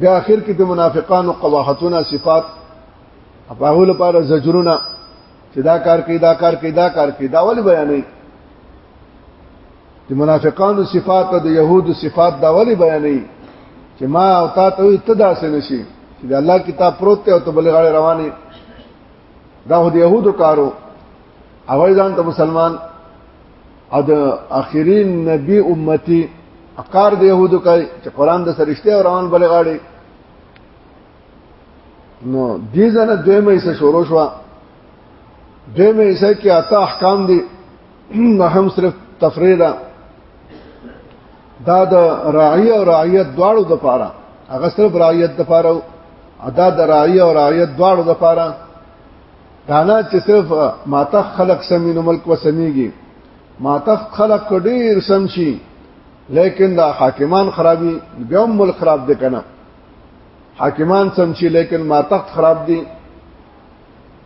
A: بیا اخر کې د منافقانو قواحتونه صفات هغه لپاره زجرونه چې دا کار کوي دا کار کوي دا کار کوي دا ول بیانې د منافقانو صفات او د يهودو صفات دا ول بیانې چې ما او تا ته ته داسې نشي چې د الله کتاب پروت ته او ته بل غاړه روانه دا هو د يهودو کارو اوی ځان ته مسلمان او د اخیری نبی امتی اقار د يهودو کوي چې قران د سرشته او روان بلې غاړي نو دې ځنه دویمه یې شروع شو دویمه یې کې اته احکام دي نه هم صرف تفریح ده دا د راعی او رعیت دواړو د پاره هغه صرف رعیت د پاره ادا د راعی او رعیت دواړو د پاره دانا چې صرف ماته خلق سمینو ملک وسمیږي ماته خلق ډیر سم شي لیکن دا حاکمان خرابي بیا ملک خراب دي کنه حاکمان سم شي لیکن ماته خراب دي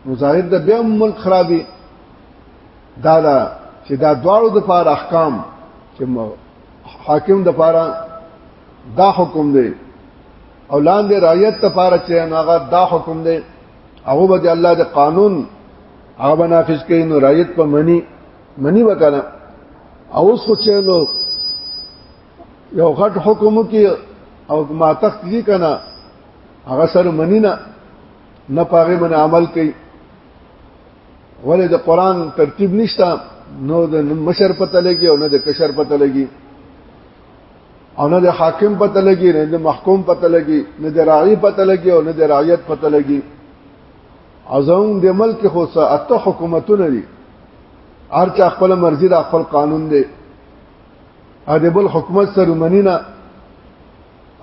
A: مظاهر د بیا ملک خرابي دا دا چې دا دواړو د پار احکام چې حاکم د پاره دا حکم دی او لاندې رعیت ته پاره چې هغه دا حکم دی هغه به الله د قانون هغه نافذ کوي نو رایت په منی منی وکړه او اوس خو چې نو یو غټ حکم کې او ما تخت دي کنه هغه سره منی نه نه پاره من عمل کوي ولې د قران ترتیب نشته نو د مشر پته لګي او نه د کشر پته لګي او نه د حاکم پته لګي نه د محکوم پته لګي نه د راعي پته لګي او نه د رعیت پته لګي ازم د ملک خو څه اته حکومتونه دي هر چا خپل مرزي د خپل قانون دی ا د بل حکومت سره منینا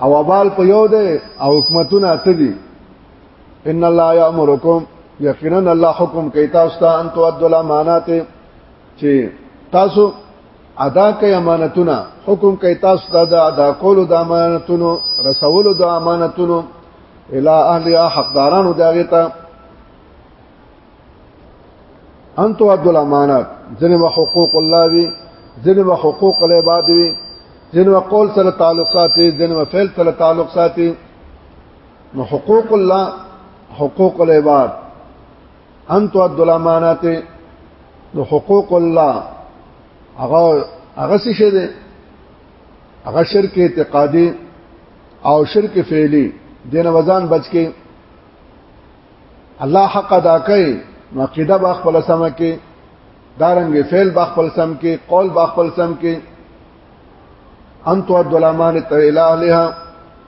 A: او ابال په یو دی او حکومتونه اته دي ان الله یامرکم یقینا الله حکم کوي تاسو ته ان تو ادل امانات چې تاسو ادا کوي امانتونه حکم کوي تاسو ته د ادا کولو د امانتونو رسولو د امانتونو اله اهل حقدارانو دغه ته انتو عبد الامانات ذنب حقوق الله وی ذنب حقوق العباد وی ذنب قول سره تعلق ساتي ذنب فعل سره تعلق ساتي نو حقوق الله حقوق العباد ان تو عبد الامانات نو حقوق الله هغه هغه څه شه ده هغه شرک اعتقادي او شرک فعلی دین وزن بچ کې الله حق ادا کوي نو عقیده با خپل سم کې دارنګ فعل با خپل سم کې قول با خپل سم کې انتو الدلامان ته الهها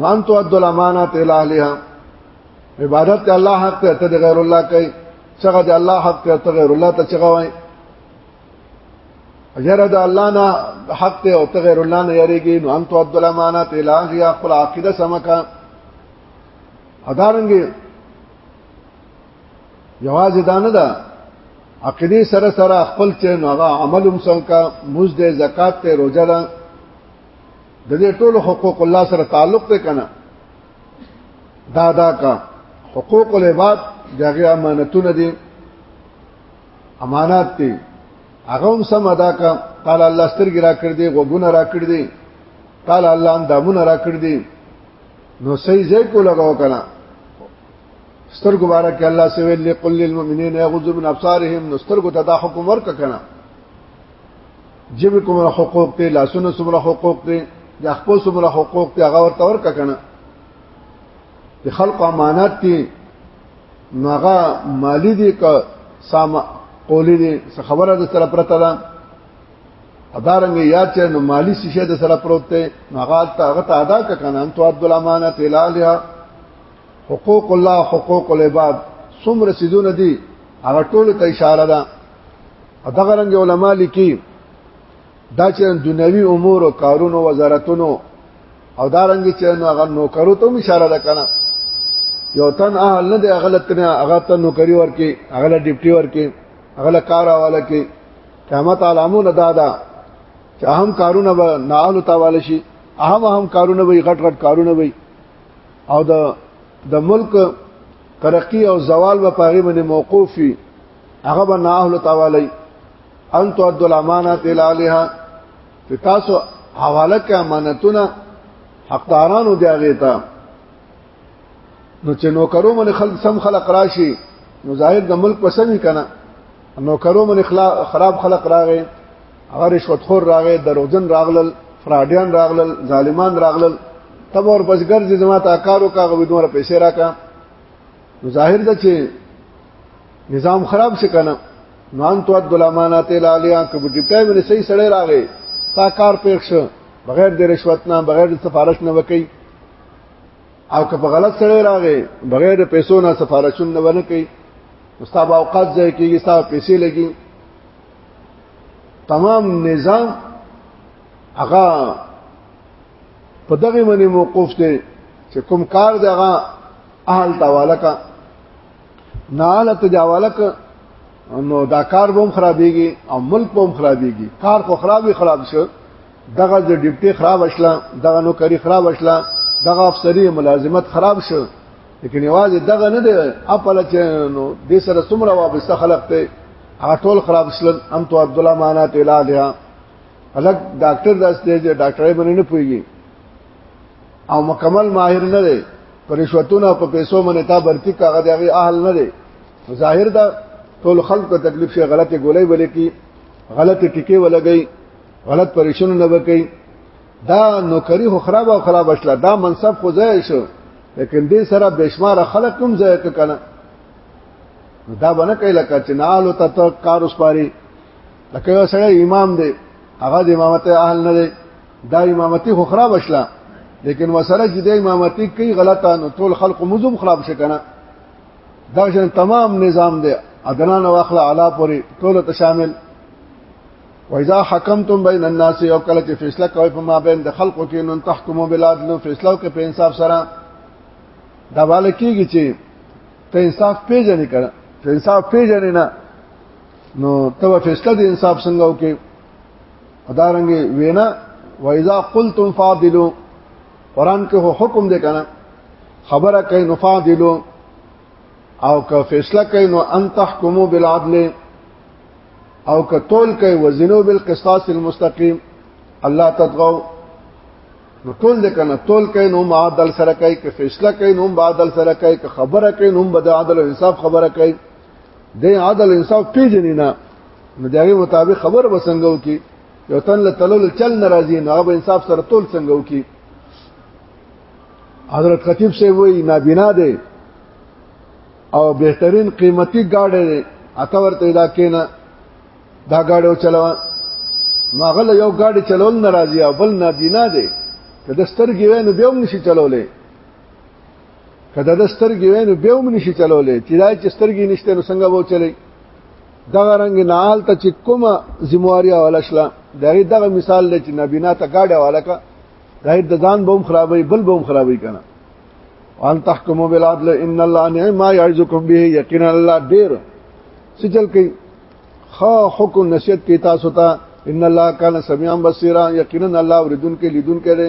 A: وان تو ادل امانات الہلیها عبادت ته الله حق ته ته غیر الله کوي څنګه د الله حق ته ته غیر الله ته چغه وای اجر د الله نه حق ته او ته غیر الله نه یریږي نو ان تو ادل امانات الہلیها خپل عقیده سمکا ادارنګي جواز دانه ده دا عقیده سره سره خپل چې نو عمل هم څنګه مزد زکات ته روزه ده د دې ټول حقوق الله سره تعلق دی کنه دا دا کا حقوق العباد دغه امانتونه دي امانات دي هغه هم سم ادا کا قال الله سترګې را کړ دي غوونه را کړ دي قال الله اندامونه را کړ دي نو صحیح ځای کو لگاو کنه سترګو بارک الله سویل لقل للمؤمنین یغضوا من ابصارهم نو سترګو ته دا حکم ورک کنه جبه کومه حقوق ته لاسونه سمره حقوق ته د خپل سمره حقوق ته هغه ورته ورک کنه د خلق امانات دي ناغه مالی دي که سام قولی دي خبره د سره پرته ده ادارنګ یاد چې نو مالی شیشه د سره پروت ته ناغه ته هغه ته ادا کنه انت عبد الامانات الاله حقوق الله حقوق العباد سمره سيزونه دي هغه ټول ته اشاره ده او دغه رنګ علما لیکي دا چې دنیوي امور او کارونو وزارتونو او دا رنګ چې نو هغه نوکرو ته اشاره ده کنه یو تن اهل نه دی غلط نه هغه ته نوکری ورکي هغه له ډیپټي ورکي هغه له کار حواله کې قیامت علامونه دا ده چې اهم کارونه به نالو تاواله شي اهم اهم کارونه به غټ غټ کارونه وي او د د ملک ترقی او زوال به پاغي باندې موقوف وي هغه به نه اهل تعالی ان تو عبد الامانات الالها چې تاسو حواله کې امانتونه حقدارانو دی هغه ته نو چې نو کرو من خلق سم خلق راشي نو ظاهر د ملک پسمي کنه نو کرو من خراب خلق راغې هغه رشوت خور راغې دروغجن راغلل فراډیان راغلل ظالمان راغلل تب اور بسګر چې زما ته کارو کا غوډوره پیسې راکا نو ظاهر ده چې نظام خراب څه کنه نو ان تو عبد الامانات الالیا کبه ډیپټای باندې صحیح سړی راغی تا کار پېښ شو بغیر د رشوت نه بغیر د سفارش نه وکي او که په غلط سړی راغی بغیر د پیسو نه سفارشون نه ونه کوي استاد اوقات ځای کېږي استاد پیسې لګي تمام نظام هغه په دغه باندې موقوف دی چې کوم کار دغه اهل تواله کا نه له تجاوله ک نو دا کار به خرابېږي او ملک به خرابېږي کار خو خرابې خراب شو دغه د ډیپټي خراب اشله دغه نوکری خراب اشله دغه افسری ملازمت خراب شو لیکن یواز دغه نه دی خپل چې نو د سره څومره وابسته خلق ته اټول خراب شل ام تو عبد الله معنا ته لا دی الګ ډاکټر داسته چې ډاکټرې باندې نه پويږي او مکمل ماهر نه دی پر رشوتونو په پیسو باندې تا برتی کاغه دی هغه اهل نه دی ظاهر دا ټول خلق ته تکلیف شي غلطه ګولې ولې کی غلطه ټکی ولګي غلط پریشنه نه وکي دا نوکری خو خراب او خراب اشله دا منصب خو ځای شو لیکن دې سره بشمار خلق کوم ځای ته کنه دا باندې کوي لکه چې نالو ته کار وسپاري لکه سره امام دی هغه د امامت اهل نه دی دا امامتي خو خراب شله لیکن وسره چې د امامتي کوي غلطه نو ټول خلق مزم خراب شي کنه دا شن تمام نظام دی ادنا نو اخلا اعلی پوری ټول ته شامل وإذا حكمتم بين الناس او کله چې فیصله کوي په ما بین د خلقو کې نن تحکمو بالعدل نو فیصله کوي په انصاف سره دا واله کیږي چې ته انصاف پیژنې کړه ته انصاف پیژنې نه نو ته فیصله د انصاف څنګه وکې ادارنګ وینا وایذا قلتم فاضلو قران کې هو حکم دی کنه خبره کوي نو فاضلو او که فیصله کوي نو ان تحکمو بالعدل او که تول کوي وزنو بالقسطاس المستقیم الله تطغو نو تول دې کنه تول کوي نو معادل سره کوي که فیصله کوي نو معادل سره کوي که خبره کوي نو بد عدل او انصاف خبره کوي د عدل انصاف پیژنې نه نو دغه مطابق خبر وسنګو کی یو تن له تلل چل ناراضي نه هغه انصاف سره تول سنګو کی حضرت خطیب سے وی نابینا دی او بهترین قیمتي گاډه دی اته ورته دا کینا دا گاډو چلوا نو هغه یو گاډي چلول ناراضي او بل نابینا دی که د سترګې وینو به هم نشي چلولې کله د سترګې وینو به هم نشي چلولې چې دا چې سترګې نشته نو څنګه وو چلی دا رنګ نال ته چې کومه ذمہواری اوله شله دا دغه مثال دی چې نبینا ته گاډه والا کا دا د ځان بوم خرابوي بل بوم خرابوي کنه ان تحکمو بالعدل ان الله نعم ما يعزكم به یقینا الله ډیر سجل کوي خا حکم نصیحت کې تاسو ته ان الله کان سميعا بصيرا یقینا الله اوریدونکو لیدونکو دی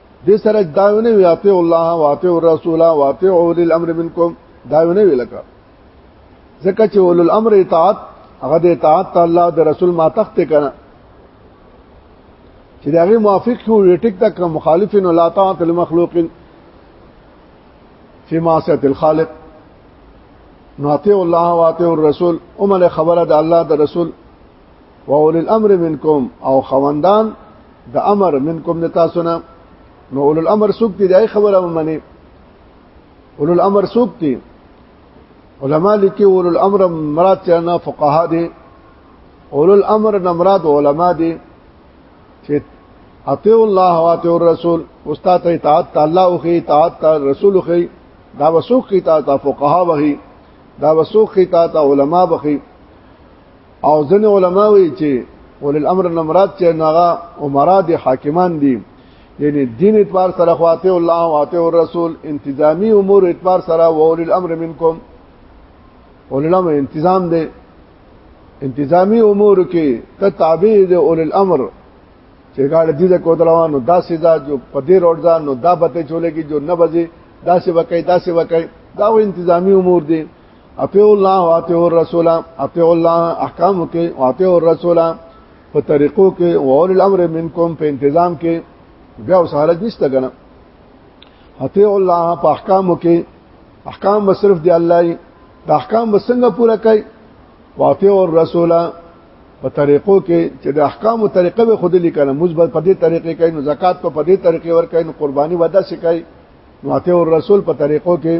A: دې سره داونه وی اته الله واته الرسول واته اول الامر منکم داونه وی لکه ځکه چې اول الامر اطاعت هغه د اطاعت الله د رسول ما تخت کنه چې دا غي موافق شو ټیک تک مخالف نه لا طاعت المخلوق فی معصیت الخالق نو اته الله واته الرسول اومله خبره د الله د رسول و اول الامر منکم او خوندان د امر منکم د تاسو نه نو اول الامر سوق دي دای خبره منی اول الامر سوق دي علما لیکي اول الامر مراد چانه فقها دي اول الامر نه مراد علما دي چې اطیع الله او اطیع الرسول استاد اطاعت الله او خي اطاعت رسول او خي دا وسوخ کی تا فقها وغي دا وسوخ کی تا علما بخي او ځنه علما وی چې ول الامر نمرات چې ناغه عمرا دي حاکمان دي یعنی دین اعتبار سره خواته الله او اته الرسول انتظامی امور اعتبار سره وول الامر منکم ول الامر انتظام دي انتظامی امور کې ته تابع دي اول الامر چې ګاډ دې د کوتلوانو دا سزا جو په دې روډ ځان نو دا پته چولې کې جو نه بځي دا څه وکړي دا څه وکړي دا و انتظامی امور دي اطیع الله واطیع الرسول اطیع الله احکام کې واطیع الرسول په طریقو کې وول الامر منکم په تنظیم کې بیا وسارت نشته کنه اطیع الله په احکام کې احکام به صرف دی الله د احکام به څنګه پوره کوي واطیع الرسول په طریقو کې چې د احکامو طریقه به خود لیکنه مثبت په دې طریقې کوي نو زکات په دې طریقې ور کوي نو قرباني ودا شي کوي نو اته رسول په طریقو کې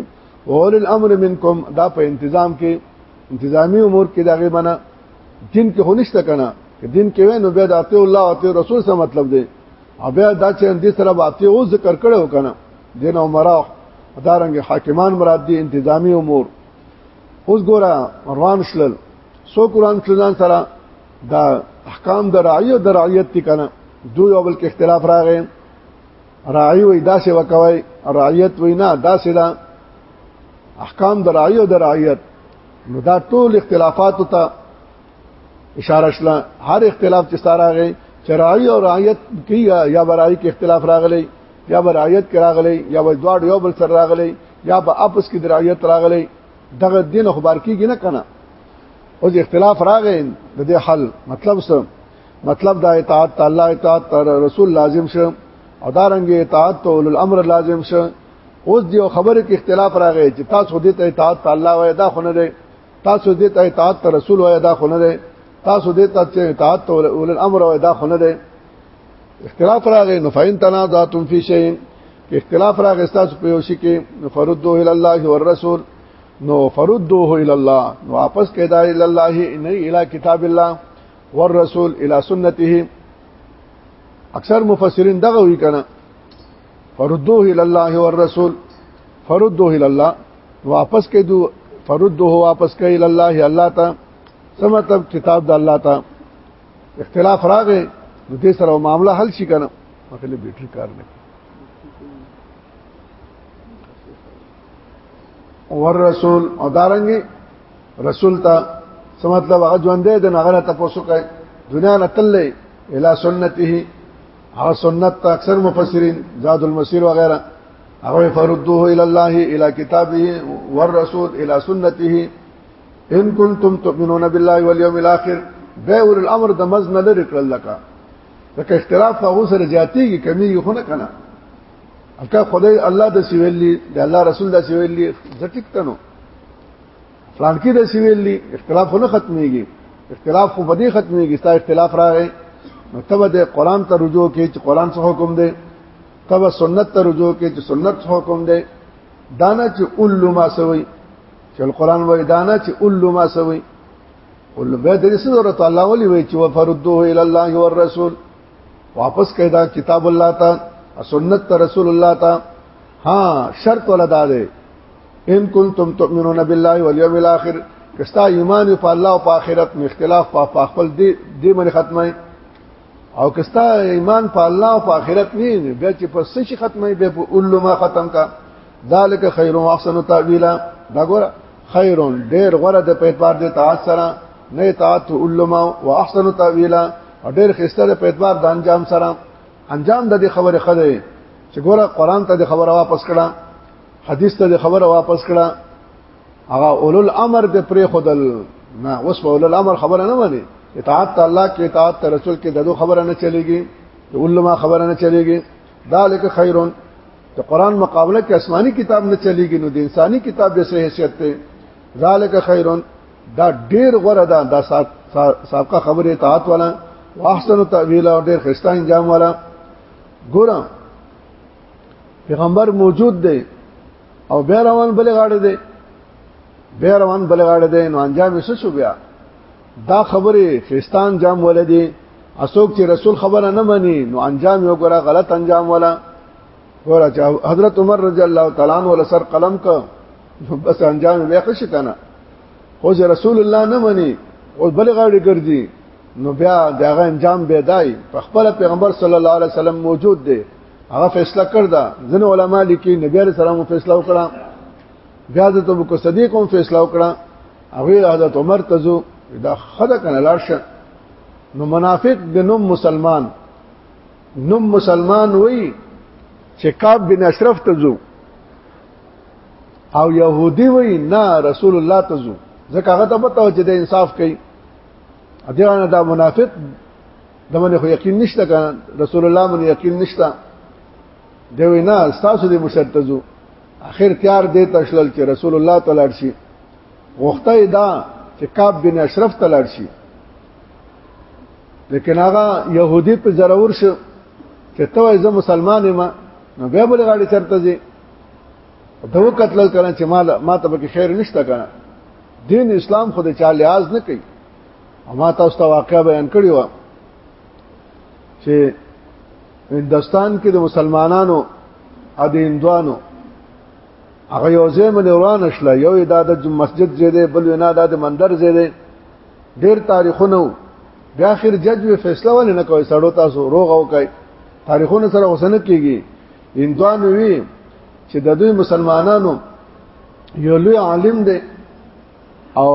A: اول الامر منکم دا په تنظیم کې تنظیمي امور کې دا غي بنا دین کې هونښت کنه دین کې وینو بیا د اته الله او اته رسول سره مطلب دی او بیا دا چې دې سره باته او ذکر کړو کنه دین عمره دارنګ حاکمان مراد دي تنظیمي امور اوس ګوره روان شلل سو قران شلان سره دا احکام د رعیت د رعیت تی کنه دوی اول کې اختلاف راغی راعي وي داسې وکوي رعیت وینا داسې دا احکام د راعي او د رعیت نو دا ټول اختلافات ته اشاره شله هر اختلاف چې سارا غي چې راعي او رعیت کې یا برای کې اختلاف راغلی یا برایت کې راغلی یا وای دواړ یو بل سره راغلی یا به اپس کې درایت راغلی دغه دین خبر کیږي نه کنه او اختلاف راغی د دې حل مطلب څه مطلب دا اطاعت ته الله اطاعت ته رسول لازم شه او دا رنګ اطاعت ته اول الامر لازم شه اوس دی خبره کې اختلاف راغی چې تاسو دې ته اطاعت ته الله وای دا خونه دی تاسو دې ته اطاعت ته رسول وای دا خونه دی تاسو دې ته اطاعت ته اول الامر وای دا خونه دی اختلاف راغی نو فین تنازعتم فی شیء اختلاف راغی تاسو په یو شي کې فردوه الی الله والرسول نو فردوه الی الله نو واپس کیدا الی الله نه الی کتاب الله والرسول الى سنته اکثر مفسرین دغه وی کنه فردوه الى الله والرسول فردوه الى الله واپس کې دو فردوه واپس کې الى الله الله ته سمته کتاب د الله ته اختلاف راغې نو دې سره معاملہ حل شي کنه مخله بیټری کار نه ور رسول او دارنګي رسول ته څه مطلب هغه ژوند دی د هغه تاسو کوي دنیا نه تللې اله سنته هغه سنت ته اکثر مفسرین زاد المسیر وغیرہ هغه فردوه الی الله الی کتابه والرسول الی سنته ان کنتم تؤمنون بالله والیوم الاخر به ور الامر د مزن لري کړل لکه لکه اختلاف هغه سره زیاتیږي کمیږي خو نه کنه الکه خدای الله د سیویلی د الله رسول د سیویلی زټیک تنو پلان کې د سیویل دی اختلاف نه ختميږي اختلاف خو په دې ختميږي ستا اختلاف راغی نو تبه د قران ته رجوع کې چې قران څه حکم دی تبه سنت ته رجوع کې چې سنت څه حکم دی دانا چې اول ما سوي چې القران وای دانا چې اول ما سوي اول به د رسول الله تعالی ولي وای چې وفردوه الى الله والرسول واپس کیدا کتاب الله ته سنت رسول الله ته ها شرط ولا ده ان کنتم تؤمنون بالله والیوم الاخر کستا ایمان په الله او په آخرت می اختلاف په خپل دی دی من ختمه او کستا ایمان په الله او په آخرت نه بیا چې په څه شي ختمه به په علما ختم کا ذالک خیر و احسن تعویلا دا ګوره خیر ډیر غره د په اعتبار د تعالی سره نه تعالی علما او احسن تعویلا او ډیر خسته د په اعتبار د انجام سره انجام د دې خبره خده چې ګوره قران ته د خبره واپس کړه حدیث ته خبره واپس کړه هغه اولو الامر د پرې خدل نه اوس په اولو الامر خبره نه مانی اطاعت الله کې اطاعت رسول کې دغه خبره نه چلےږي علماء خبره نه چلےږي ذالک خیرون د قران مقابله کې آسماني کتاب نه چلےږي نو د انساني کتاب د سه حیثیت ته ذالک خیرون دا ډیر غره ده دا سابقه خبره اطاعت والا واحسن تعویل او ډیر خسته انجام والا ګورم پیغمبر موجود دی او بیا روان بل غاړه دی بیا روان بل غاړه دی نو انجام یې شو بیا دا خبره فستان جام ولدي اسوک چې رسول خبره نه مني نو انجام یو ګره غلط انجام ولا ګوره چې حضرت عمر رضی الله تعالی عنہ ول سر قلم ک نو بس انجام یې ښه شي کنه خو چې رسول الله نه مني او بل غاړه ګرځي نو بیا داغه انجام بيدای په خپل پیغمبر صلی الله علیه وسلم موجود دی هغه فیصله کړ دا ځنه علما لیکي نبی عليه السلام فیصله وکړه بیا د ابو بکر صدیق هم فیصله وکړه هغه حضرت عمر ته زو دا خدای کنه لاړ شه نو منافق د نوم مسلمان نوم مسلمان وای چې کعب بن اشرف ته زو او يهودي وای نه رسول الله ته زو ځکه هغه ته پته و چې د انصاف کوي اته دا منافق د باندې خو یقین نشته کنه رسول الله باندې یقین نشته دی وینا تاسو دې مشتتزو اخر تیار دې تشلل چې رسول الله تعالی شي غوښته دا چې کعب بن اشرف تعالی شي لیکن هغه يهودي په ضرور شو چې ته وای زه مسلمان یم نو بیا بل غاړي چرته زی دو قتل کړه چې ما ما ته به خیر نشته کړه دین اسلام خو د چا لحاظ نه کوي ما تاسو ته واقعا بیان کړی و چې هندستان کې د مسلمانانو ا د هندوانو هغه یو ځای باندې وران شل یو د مسجد زیاده بل نه د مندر زیاده ډیر تاریخونه وو بیا اخر جج به فیصله ونه نه کوي سړو تاسو روغ او کوي تاریخونه سره وسنه کیږي هندوان وی چې د دوی مسلمانانو یو لوی عالم دی او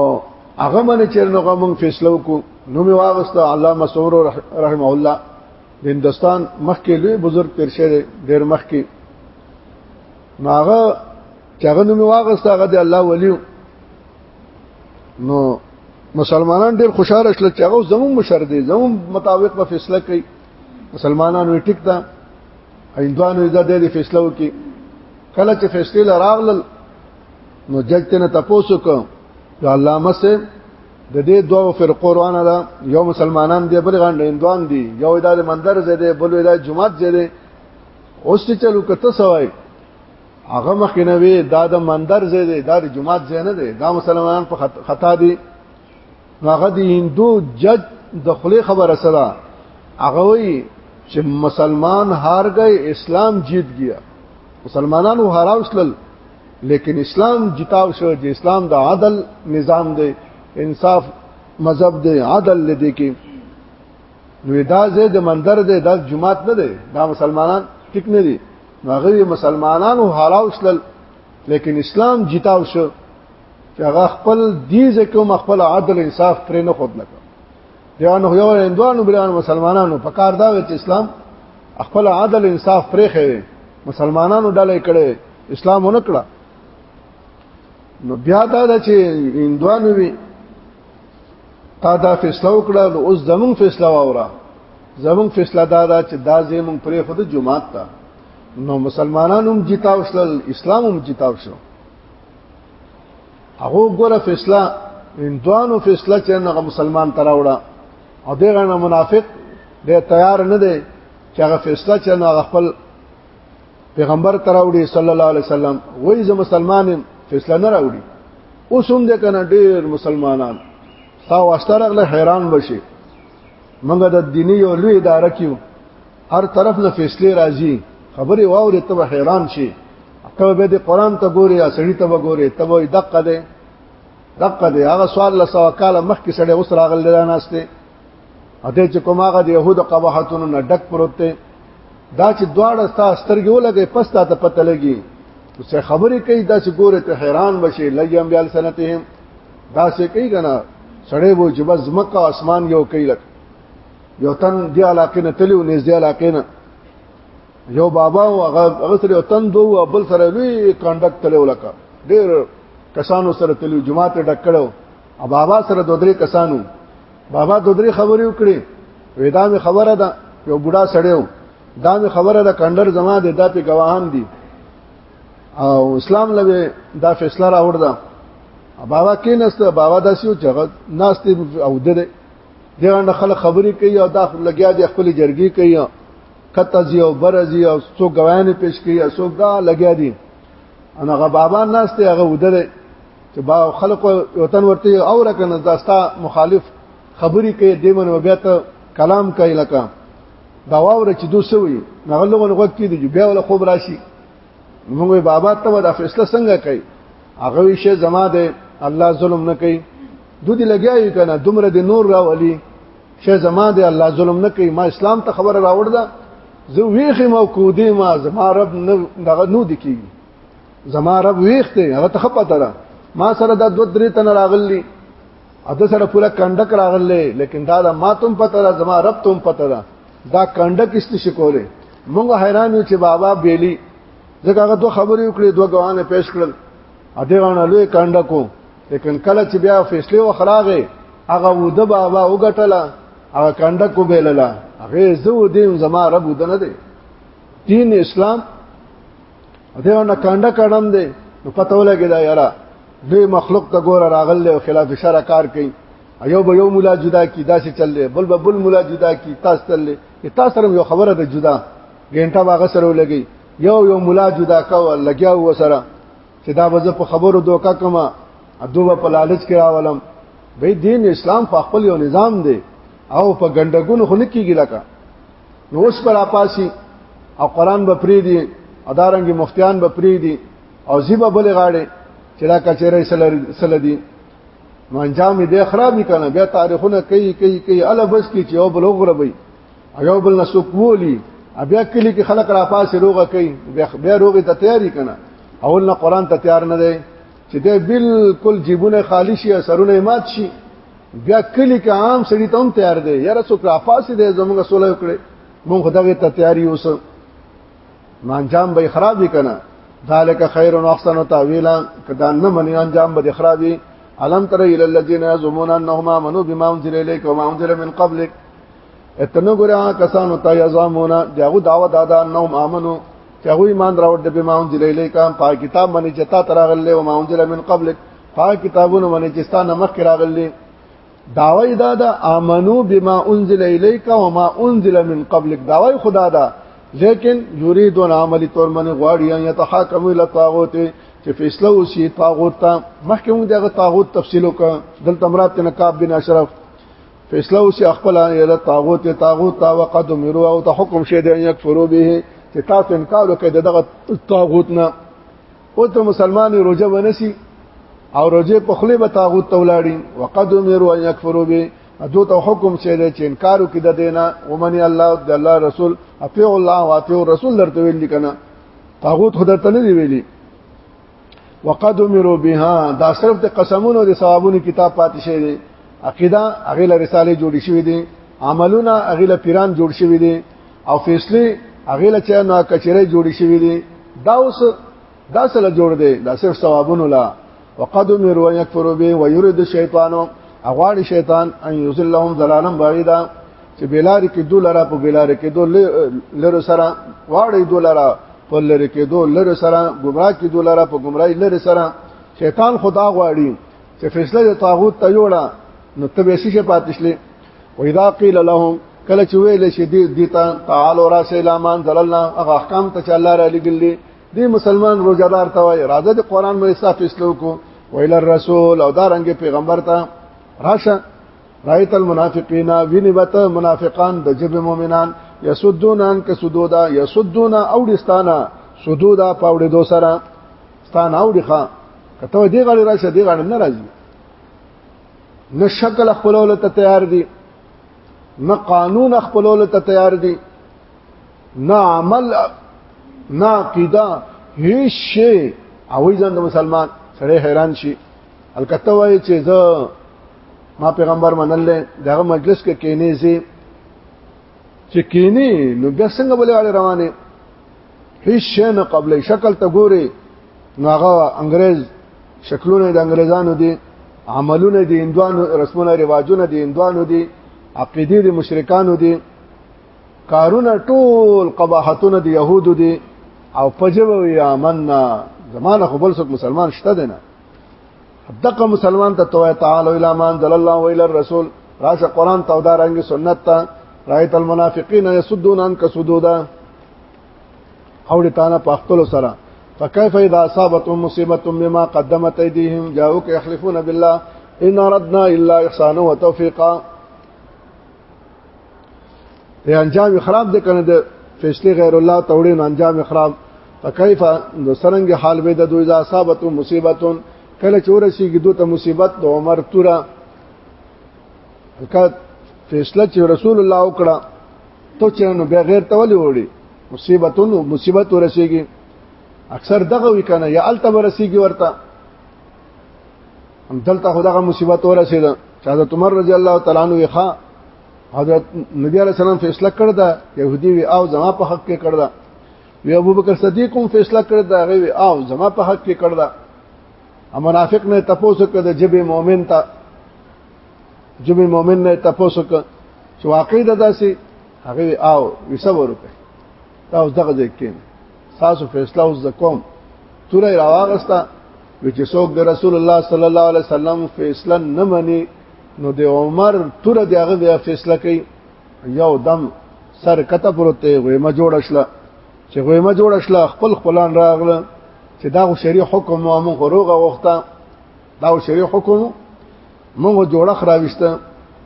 A: هغه باندې چې نو موږ فیصله وکړو نو می واغسته الله مسعور رحم الله د هندستان مخکې لوی بزرگ تیر شه ډیر مخکې ناغه چاغه نو می واغسته هغه د الله ولی نو مسلمانان ډیر خوشاله شول چې هغه زموږ مشر دی زموږ مطابق په فیصله کوي مسلمانانو یې ټیک ده هندوانو یې د دې فیصله وکړي کله چې فیصله راغله نو جج ته نه تاسو کو چې علامه سه د دې دوه فرقو روانه ده یو مسلمانان دی بل غاندې اندوان دي یو د مندر زده بل د جمعات زده اوس چې چلو کته سوای هغه مخینه وی دا د مندر زده دا د جمعات زنه ده دا مسلمانان په خطا دي هغه د هندو جج د خلی خبره سره هغه وی چې مسلمان هار گئے اسلام جیت گیا مسلمانانو هراوسل لیکن اسلام جتاو شو چې اسلام د عدل نظام دی انصاف مذهب دی عدل لدی کې نو دا زه د مندر دی د جماعت نه دی دا مسلمانان ټیک نه دي هغه مسلمانانو هراوسل لیکن اسلام جتاو شو چې هغه خپل دې ځکه هم خپل عدل انصاف پرې نه خود نه کړ دیوانو یو هندوانو بریان مسلمانانو په کار دا چې اسلام خپل عدل انصاف پرې خېره مسلمانانو ډلې کړي اسلام ونه کړه نو بیا دا چې هندوانو وی تا دا فیصله وکړه نو اوس زمون فیصله وره زمون فیصله دا دا چې دا زمون پرې خود جماعت ته نو مسلمانانو هم جتاو شل اسلام هم جتاو شو هغه ګوره فیصله اندوانو فیصله چې هغه مسلمان تراوړه او دغه نه منافق دی تیار نه دی چې هغه فیصله چې هغه خپل پیغمبر تراوړي صلی الله علیه وسلم وایي زه مسلمان فیصله نه راوړي اوس هم د کنه ډیر مسلمانان تا واسطه راغله حیران بشي موږ د دیني یو لوی اداره کیو هر طرف له فیصله راځي خبره واورې ته حیران شي ته به د قران ته ګوري یا سړی ته وګوري ته وای دقه ده دقه ده هغه سوال له سوا کال مخکې سړی اوس راغل دی ناشته اته چې کوم هغه د يهود قباحتونو نه ډک پروت دی دا چې دواړه ستا سترګې ولګي پستا ته پته لګي څه خبرې کوي دا چې ګوره ته حیران بشي لګیم بیال سنتهم دا څه کوي کنه سړی وو چې بس مکه اسمان یو کوي لکه یو تن دی علاقې نه تلو نه دی علاقې نه یو بابا او هغه سره یو تن دوه بل سره وی کانډکټ تلو لکه ډیر کسانو سره تلو جماعت ډک کړو او بابا سره دوه درې کسانو بابا دوه درې خبرې وکړې ودا مې خبره ده یو بوډا سړیو دا مې خبره ده کندر زما د داتې گواهان دي او اسلام لوي دا فیصله راوړ ده بابا کې نسته بابا داسې او چغت ناستې او دده دغه نه خلک خبرې کوي او دا لګیا دي خپل جرګي کوي کتزي او برزي او څو غوايانې پیش کوي او څو دا لګیا دي انا غ بابا ناس ته هغه ودره چې با خلک وطن ورته او رکنه داستا مخالف خبرې کوي دیمن بیا ته کلام کوي لکه دا واور چې دوسوي نغلغه وخت کې دی بیا ول خوب راشي موږ بابا ته دا فیصله څنګه کوي هغه ویشه زما ده الله ظلم نه کوي دوی دی لګیاي کنه دومره د نور راولي شه زما ده الله ظلم نه کوي ما اسلام ته خبر راوړ دا زه ویخه مو کو دی ما زما رب نه دغه نو د کیږي زما رب ویخته هغه ته خپته را ما سره د دوه درې تن راغلی اته سره پورا کنډک راغلی لیکن دا ما تم پته را زما رب تم پته را دا کنډک است شکوله مونږ حیران یو چې بابا بیلی ځکه هغه دوه خبرې وکړې دوه غوانه پېښ کړل ا دې غوانه لوی کنډکو لیکن کله چې بیا فیصله وخراغه هغه وده بابا وګټله هغه کنډکو بیلله هغه زو دین زما رب ودنه دی دین اسلام دې ونه کنډه کړم دی نو پته ولګی دا یاره دوی مخلوق ته ګور راغله او خلاف شرع کار کوي ایو به یو مولا جدا کی داسې چللې بل به بل مولا جدا کی تاسو چللې تاسو سره یو خبره ده جدا ګنټه واغ سره لګي یو یو مولا جدا کا لګیا و سره چې دا وځ په خبرو دوکا کما ادوبه په لالچ کې راولم به دین اسلام په خپل یو نظام دی او په ګندګونو خو نه کیږي لکه نو اوس پر اپاسی او قران به پری دی ادارنګي مفتیان به پری دی او زیبه بل غاړي چې دا کچېره سل دي نو انجام دې خرابې کنه بیا تاریخونه کوي کوي کوي الا بس کی چې یو بل وګربي یو بل نسوکولی بیا کلی کې خلک را پاسې روغه کوي بیا روغه ته تیاری کنه اول نه قران ته تیار نه دی چې دې بالکل جیبونه خالی شي سرونه مات شي بیا کلی کې عام سړی ته هم تیار دی یاره څوک را پاسې دی زموږ سولې وکړي مونږ خدای ته تیاری اوسه نو انجام به خراب وي کنه ذالک خیر و احسن تاویلا کدا نه منی انجام به خراب وي الم تر الى الذين يزعمون انهم امنوا بما انزل اليك وما انزل من قبلك اتنو ګره کسانو ته یزعمون دغه دعوه دادا انهم امنوا چې هغه ایمان راوړ د بما انزل اليك په کتاب باندې چې تا ترغلې وما انزل من قبلك په کتابونو باندې چې ستانه مخ راغلې داوی دا دا امنو بما انزل الیک و ما انزل من قبلک داوی خدا دا لیکن یریدون عملی طور من غواړي ان يتحاکم الى طاغوت چې فیصله وسی طاغوت ته مخکې موږ دغه طاغوت تفصیل وکړ دلته مراد ته نقاب بن اشرف فیصله وسی خپل الى طاغوت طاغوت تا وقد مروا او ته حکم شه دې یکفرو به چې تاسو انکار وکړئ دغه طاغوت نه او ته مسلمان روزه ونسی او روزه په خله به طاغوت تولاړي وقد امروا ان يكفروا به دو ته حکم شیل چې انکار وکړي د دینه ومني الله او الله رسول اطیع الله او اطیع رسول درته ویل کنه طاغوت خدای ته نه دی ویلي وقد امروا بها دا صرف د قسمونو د ثوابونو کتاب پاتې شوی دی عقیده هغه له رساله جوړی شوی دی عملونه هغه له پیران جوړ شوی دی او فیصله هغه له چا نه کچره جوړی شوی دی دا اوس دا سره جوړ دی دا صرف ثوابونه لا وقد امر ان يكفروا به ويريد الشيطان اغواړي شیطان ان يذلهم ضلالا بعيدا چې بلار کې دولاره په بلار کې دول لره سره واړی دولاره په لره کې دول لره سره گمراه کې دولاره په گمراهي لره سره شیطان خدا غواړي چې فیصله د طاغوت ته جوړه نو ته به شي پاتشلې و اذا قيل لهم کله چې ویل شي دې دیتا تعالوا را سلامان ذللنا هغه احکام ته چې الله را لګلې دې مسلمان روزدار ته وای راځه د قران مې صاف اسلو کو ویل الرسول او دارنګ پیغمبر ته راشه رایت المنافقین وینبت منافقان د جب مؤمنان یسدون ان ک سدودا یسدون اوډستانا سدودا پاوډې دو سره ستان اوډخه کته دې غړي راشه دې غړي نه راځي نه شکل خپلولو ته تیار دي نه قانون خپلولو ته تیار دي نه عمل نه عقیده هیڅ شی او ځان د مسلمان سره حیران شي الکته وای چې زه ما پیغمبر منل دغه مجلس کې کینې زی چې کینې نو بیا څنګه بلې اړه روانه هیڅ شی نه قبلې شکل ته ګوري نو هغه انګريز شکلونه د انګريزانو دي عملونه دي اندوانو رسمونه رواجونه دي اندوانو دي عقيدي دي مشرکانو دي کارونه ټول قباحتونه دي يهودو دي او پجب وي امننا زمانه خو بل څوک مسلمان شته دي نه دغه مسلمان ته توه تعالی الی مان ذل الله و الی الرسول راشه قران ته او دارنګ سنت ته رایت المنافقین یسدون عنک سدودا اوړي تانه په خپل سره فكيف اذا اصابتهم مصيبه بما قدمت ايديهم جاءوك يحلفون بالله ان اردنا الا احسانا وتوفيقا ته انجام خراب دي کنه د فیصله غیر الله توړین انجام خراب فكيف نو سرنګ حال به د دوی اذا اصابتهم مصيبه کله چور شي دوی ته مصیبت د عمر تورا حقیقت فیصله چې رسول الله وکړه تو چې نو بیا غیر ته ولې وړي مصیبتونو مصیبت ورسیږي اکثر دغه وی کنه یا الته ورسیږي ورته هم دلته خدغه مصیبت ورسیده چې حضرت عمر رضی الله تعالی عنہ ښا حضرت نبی علیہ السلام فیصله کړ دا يهودي وی او زما په حق کې کړ دا وی ابو بکر صدیق هم فیصله کړ دا غوی او زما په حق کې کړ دا منافق نه تپوس کړ د جبه مؤمن ته جمع مؤمن نه تاسو ک چې واقعي ده داسې هغه او وسبر وکړي تاسو دغه ځای کې تاسو فیصله اوس کوم تور راوغستا وچ څوک د رسول الله صلی الله علیه وسلم فیصله نه مني نو د عمر تور دغه بیا فیصله کوي یو دم سر کته پروته وي ما جوړ شله چې وي ما جوړ شله خپل خپلان راغله چې دا شریع حکم مو موږ روغه وخته دا شری حکم موږ جوړه خراويسته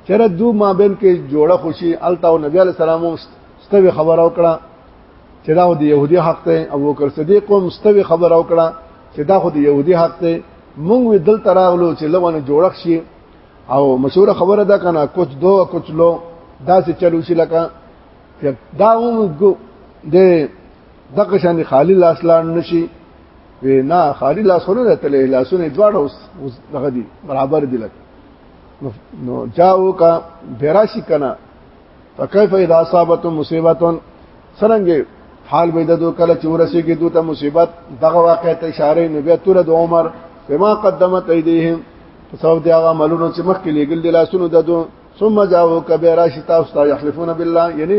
A: چیرې دو مابین کې جوړه خوشي التا او نبی علی سلام مستوي خبر او کړه چې دا د يهودي حق ته او بکر صدیق هم مستوي خبر او کړه چې دا خو د يهودي حق ته مونږ وی دل تراغلو چې لونه جوړخ شي او مشهور خبره ده کنه کوچ دو کوچ لو دا چې چلو شي لکه دا هم د دغه شان خالی لاس لاړ نشي وینا خالی لاسونه راتلې لاسونه دواړه اوس دغه دي برابر دي لکه نو جاو کا بیراشی کنا فكيف اذا اصابتهم مصيبه څنګه حال به ددو کله چې ورسېږي دوی ته مصیبت دغه واقع ته اشاره نو بیا تور د عمر بما قدمت ايديهم په سبب دی هغه عملونو چې مخکې لګل دي لاسونو ددو ثم جاءوا كبيرا شتا واستحلفون بالله یعنی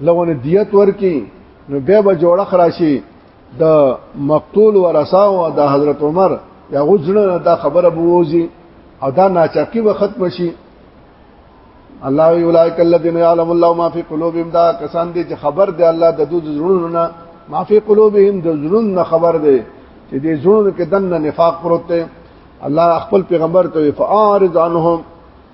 A: لونه دیت ورکی نو به به جوړه خراشي د مقتول ورثه او د حضرت عمر یا غزنه دا خبره بووزي او دا ناچاقي به ختم شي الله یولایک الذین یعلم الله ما فی قلوبهم دا کسان دي چې خبر دی الله د دوی زړونو نه ما فی قلوبهم د زړونو نه خبر دی چې د زړونو کې دنه نفاق پروت دی الله خپل پیغمبر ته فارض عنهم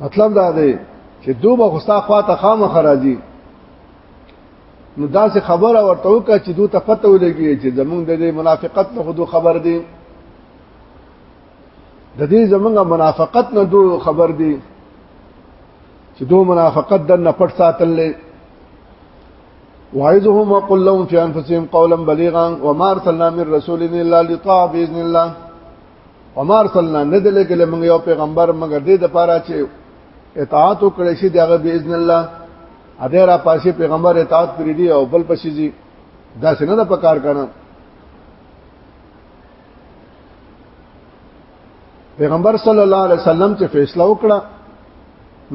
A: مطلب دا دی چې دوی به خوستا خواته خامخ راځي نو دا څه خبره ورته وکړه چې دوی ته پته ولګي چې زمونږ د دې منافقت نه خودو خبر دي د دې زمونږه منافقت نه دوی خبر دي چې دوی منافقت د نه پټ ساتلې وعظهم وقل لهم في انفسهم قولا بليغا وما ارسلنا من رسول الا لطاع باذن الله وما ارسلنا ندل کله موږ یو پیغمبر مګر دې د پاره چې اطاعت وکړي شي دغه باذن الله اده را پاسې پیغمبر اطاعت کړی دی او بل پسې دي دا څنګه د پکار کنه پیغمبر صلی الله علیه وسلم چې فیصله وکړه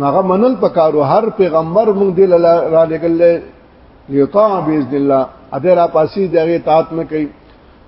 A: هغه منل پکارو هر پیغمبر موږ دی را لګل یطاع باذن الله اده را پاسې دغه اطاعت نه کوي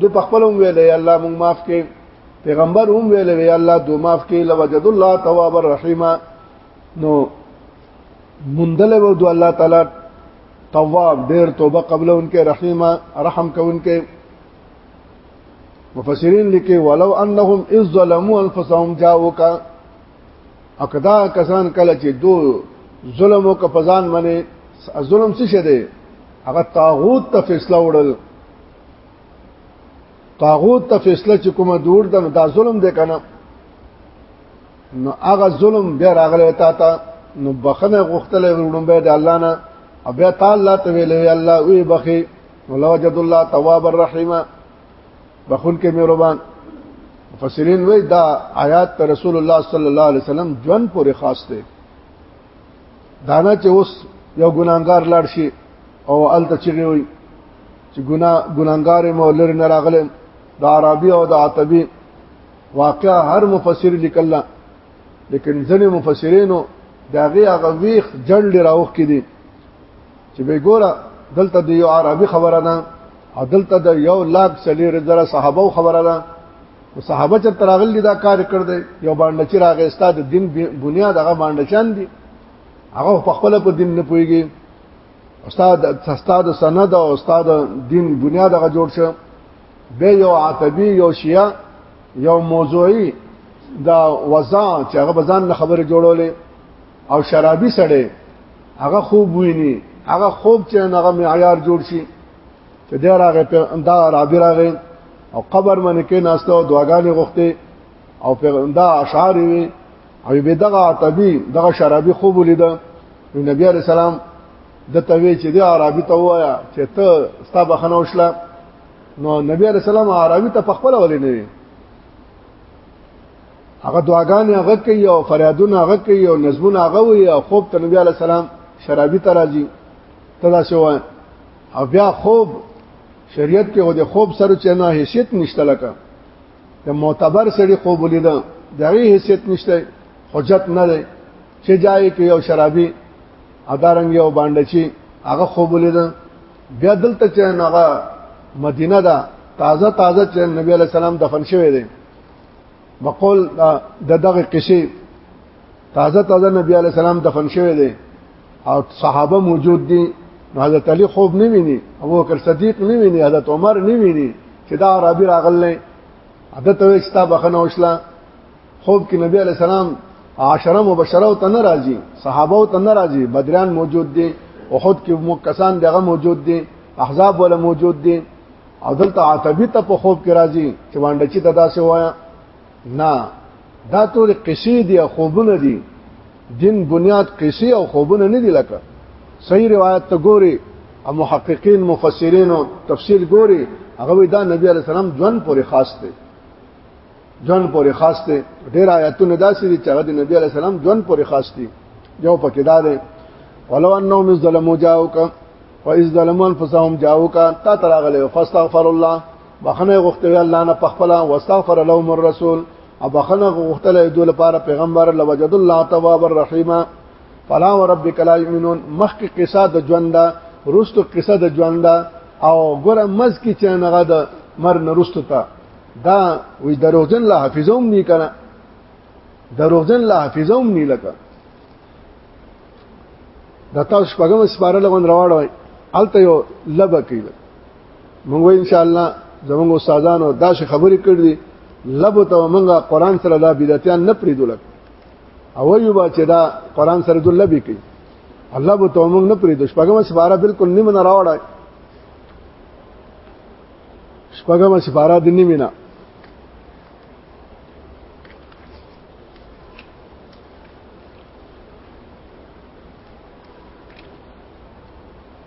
A: دو په خپل هم ویل یا الله مونږ معاف کړي پیغمبر هم ویل یا الله دو معاف کړي لوجد الله تواب الرحیم نو مندل و دو الله تعالی تواب ډیر توبه قبل انکه رحیم رحم کوونکه مفسرین لیکي ولو انهم اذ ظلموا انفسهم جاءوك اقدا کسان کله چې دو ظلم او کفزان منه ظلم څه شه دی هغه طاغوت ته فیصله وړل طاغوت ته فیصله چې کومه دور ده نو دا ظلم دی کنه نو هغه ظلم بیا راغلی تا ته نو بخنه غختل وروړم به د الله نه او بیا تعالی ته ویلې الله وی بخي ولوجد الله تواب الرحیم بخون کې مهربان مفسرین وی دا آیات ته رسول الله صلی الله علیه وسلم جون پورې خاص دی دانا چې اوس یو ګناګار لاړ شي او الته چیږي وي چې ګنا ګناګار مو لر نه راغله د عربي او د عتبي واقع هر مفسر لیکل لیکن ځنې مفسرینو داغه هغه ویخ جړل راوخ کې دي چې به ګوره دلته د یو عربي خبره ده او دلته د یو لاک سلیر زره صحابه خبره ده او صحابه چې تراغلی دا کار کړ دی یو باندې چې راغې استاد دین بنیاد هغه باندې چاندي هغه په خپل په دین نه پويږي استاد استاد سند او استاد دین بنیاد هغه جوړ شو به یو عتبی یو شیعه یو موضوعي دا وزا چې هغه بزان نه خبره جوړولې او شرابي سړی هغه خوب ویني هغه خوب چې هغه معیار جوړ شي چې دا راغې دا رابي راغې او قبر باندې کې ناشته او دعاګانې غوښته او دا اشعار وي او به دغه عتبی دغه شرابي خوب ولید نو نبی علی سلام د توی چې د عربي ته وایا چې ته ستا بخنه وشله نو نبی علی سلام عربي ته پخپل ولې نه وی هغه دعاګانې هغه کوي او فریادونه هغه کوي او نظمونه هغه وي او خوب ته نبی علی سلام شرابي ته راځي تدا شو او بیا خوب شریعت کې هو د خوب سره چې نه حیثیت نشته لکه د معتبر سړي خوب ولید دغه حیثیت نشته حجت نه دی چې جای کې یو شرابي ادارنګ یو باندې چې هغه خوب ولید بیا دلته چې هغه مدینه ده تازه تازه چې نبی علی سلام دفن شوی دی مقول د دغه قصې تازه تازه نبی علی سلام دفن شوی دی او صحابه موجود دي حضرت علی خوب نه ویني ابو بکر صدیق نه ویني حضرت عمر نه ویني چې دا عربي راغله عادت وي چې تا بخنه وشله خوب کې نبی علی سلام عشره مبشره او تن راضي صحابه او تن راضي بدران موجود دي احد کې مو کسان دغه موجود دي احزاب ولا موجود دي او دلته عتبی ته په خوب کې راځي چې وانډه چې ددا سه وایا نه دا ټول قصې دي او خوبونه دي دین بنیاد قصې او خوبونه نه دي لکه صحیح روایت ته ګوري او محققین مفسرین او تفسیر ګوري هغه دا نبی علی السلام ځوان پورې خاص دی ځوان پورې خاص دی ډیر آیاتونه داسې دي چې هغه د نبی علی السلام ځوان پورې خاص دي یو پکې دا دی ولو انهم ظلموا جاءوک واذ ظلموا انفسهم جاءوک تا تراغله فاستغفر الله بخنه غوښتل الله نه پخپلا واستغفر لهم الرسول او بخنه غوښتل دوی لپاره پیغمبر لوجد الله تواب الرحیم فلا وربک لا یؤمنون مخک قصه د ژوند رستو قصه د ژوند او ګره مز کی چې نغه د مر نرستو ته دا وی دروغجن لا حافظوم نی کنه دروغجن لا حافظوم نی لکه د تاسو پغم سپارل غون راوړوي الته یو لبه کوي موږ ان شاء الله زموږ استادانو دا شي خبرې کړې لبو ته موږ قران سره دا بدعتيان نه پریدو لک او یو با چې دا قران سره د لبي کوي الله به ته موږ نه پریدو شپږم سپاره بالکل نیم نه راوړای شپږم سپاره د نیم نه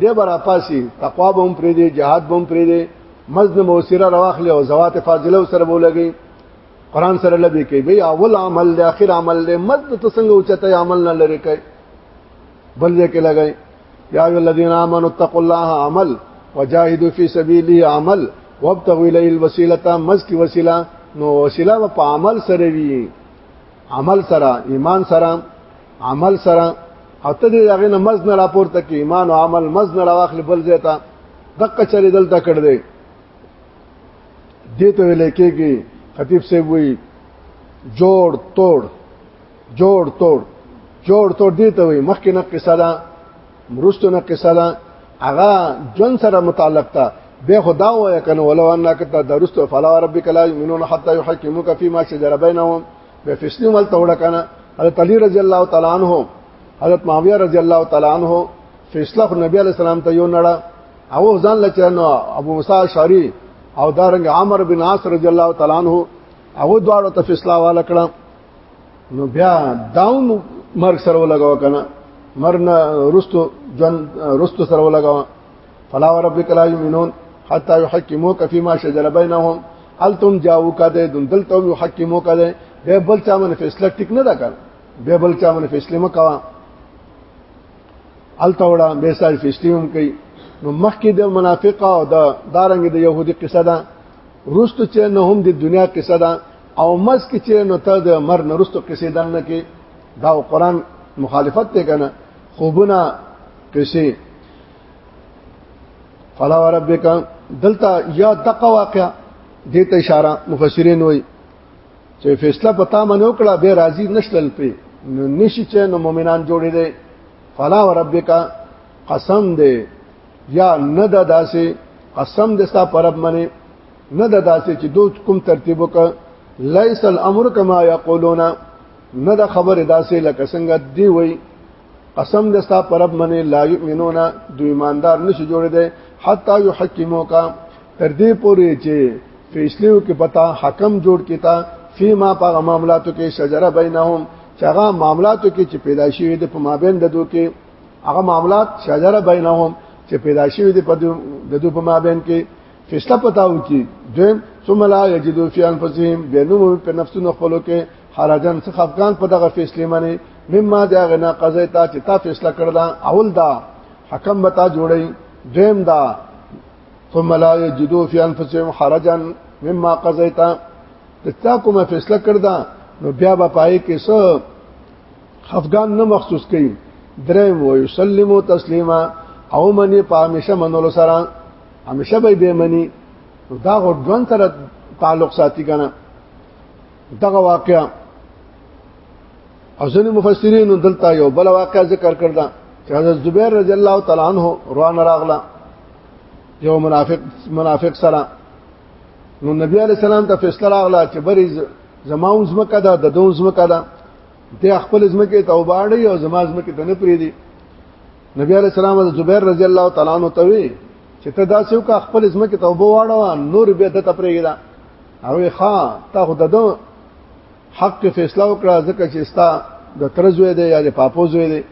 A: دی برا پاسی تقوا به هم پرې دی جهاد به هم پرې دی مزن موسیره رواخلی او زوات فاضله سره بولګي قران سره لبي کوي به اول عمل دی اخر عمل دی مزد ته څنګه اوچته عمل نه لري کوي بل دې کې لګي یا ای الذین آمنوا اتقوا الله عمل وجاهدوا فی سبیله عمل وابتغوا الیه الوسیلۃ مزکی وسیله نو وسیله په عمل سره وی عمل سره ایمان سره عمل سره او ته دې هغه نه مز نه راپورته کې ایمان او عمل مز نه راوخل بل ځای ته دقه چلی دلته کړ دې دې ته ویل کېږي خطیب صاحب وی جوړ توړ جوړ توړ جوړ توړ دې ته وی مخکې نه قصه ده مرستو نه قصه ده هغه جون سره متعلق ده به خدا وای کنه ولو انک تدرست فلا ربک لا یؤمنون حتى يحكموك فيما شجر بينهم به فسنی مل توړه کنه حضرت علی رضی الله تعالی عنہ حضرت معاویه رضی الله تعالی عنہ فیصله خو نبی علی السلام ته یو نړه او ځان لچنو ابو موسی شاری او دارنګ عمر بن عاص رضی الله تعالی عنہ هغه دواړو ته فیصله واله کړه نو بیا داون مرګ سره ولګاو کنه مرنه رستو جن رستو سره ولګاو فلا وربک لا یؤمنون حتا یحکموک فیما شجر بینهم هل تم جاو کده دن دلته یحکموک ده به بل چا من فیصله ټیک نه دا کړ به بل چا من فیصله مکوا هل توړه به سال فیصله هم کوي نو مخکې د منافقه او د دارنګ د يهودي قصه ده رست چې نه هم د دنیا قصه ده او مس کې چې نو ته د مر نه رستو قصه ده نه کې دا قرآن مخالفت ته کنه خوبونه قصه فلا وربک دلته یا دقه واقع دې ته اشاره مفسرین وایي چې فیصله پتا منو کړه به راضی نشلل پی نو نشي چې نو مؤمنان جوړې دي فلا وربک قسم دې یا نه د داسې قسم دې ستا پرب منی نه د داسې چې دوی کوم ترتیب وک لیس الامر کما یقولون نه د خبره داسې لکه څنګه دی وایي قسم د ستا پرب منی لا یؤمنون د ایماندار نشي جوړ دی حتا یحکمو کا تر دې پوري چې فیصله وکي پتا حکم جوړ کیتا فيما په معاملاتو کې شجره بینهم چې هغه معاملاتو کې چې پیدا شوی د په مابین د دوه کې هغه معاملات شجره بینهم چې پیدا شوی د په د دوه په مابین کې فیصله پتاو کی دویم ثم لا یجدو فی انفسهم بینهم په نفسونو خپلو کې حرجن څخه افغان په دغه فیصله منی مما دا غنا قضې تا چې تا فیصله کړل اول دا حکم بتا جوړی دیم دا ثم لا یجدو فی انفسهم حرجا مما قضیت تا کومه فیصله کړل نو بیا به پای کې څه افغان نه مخصوص کین دریم و یسلمو تسلیما او منی په همیشه منولو سره همیشه به به منی دا غوډون سره تعلق ساتي کنه دغه واقعا ازن مفسرین دلته یو بل واقعا ذکر کړل چې حضرت زبیر رضی الله تعالی عنہ روان راغله یو منافق منافق سره نو نبی علی السلام ته فیصله راغله چې بری زما زمکه ده د دوه زمکه ده ته خپل زمکه ته وباړی او زما زمکه ته نه پریدي نبی علی السلام د زبیر رضی الله تعالی عنہ ته وی چې ته دا څوک خپل زمکه ته وبواړه نور به د تپریږي هغه ښا تا خو ددو حق کې فیصله وکړه ځکه چې ستا د ترزوې دی یا د پاپوزوې دی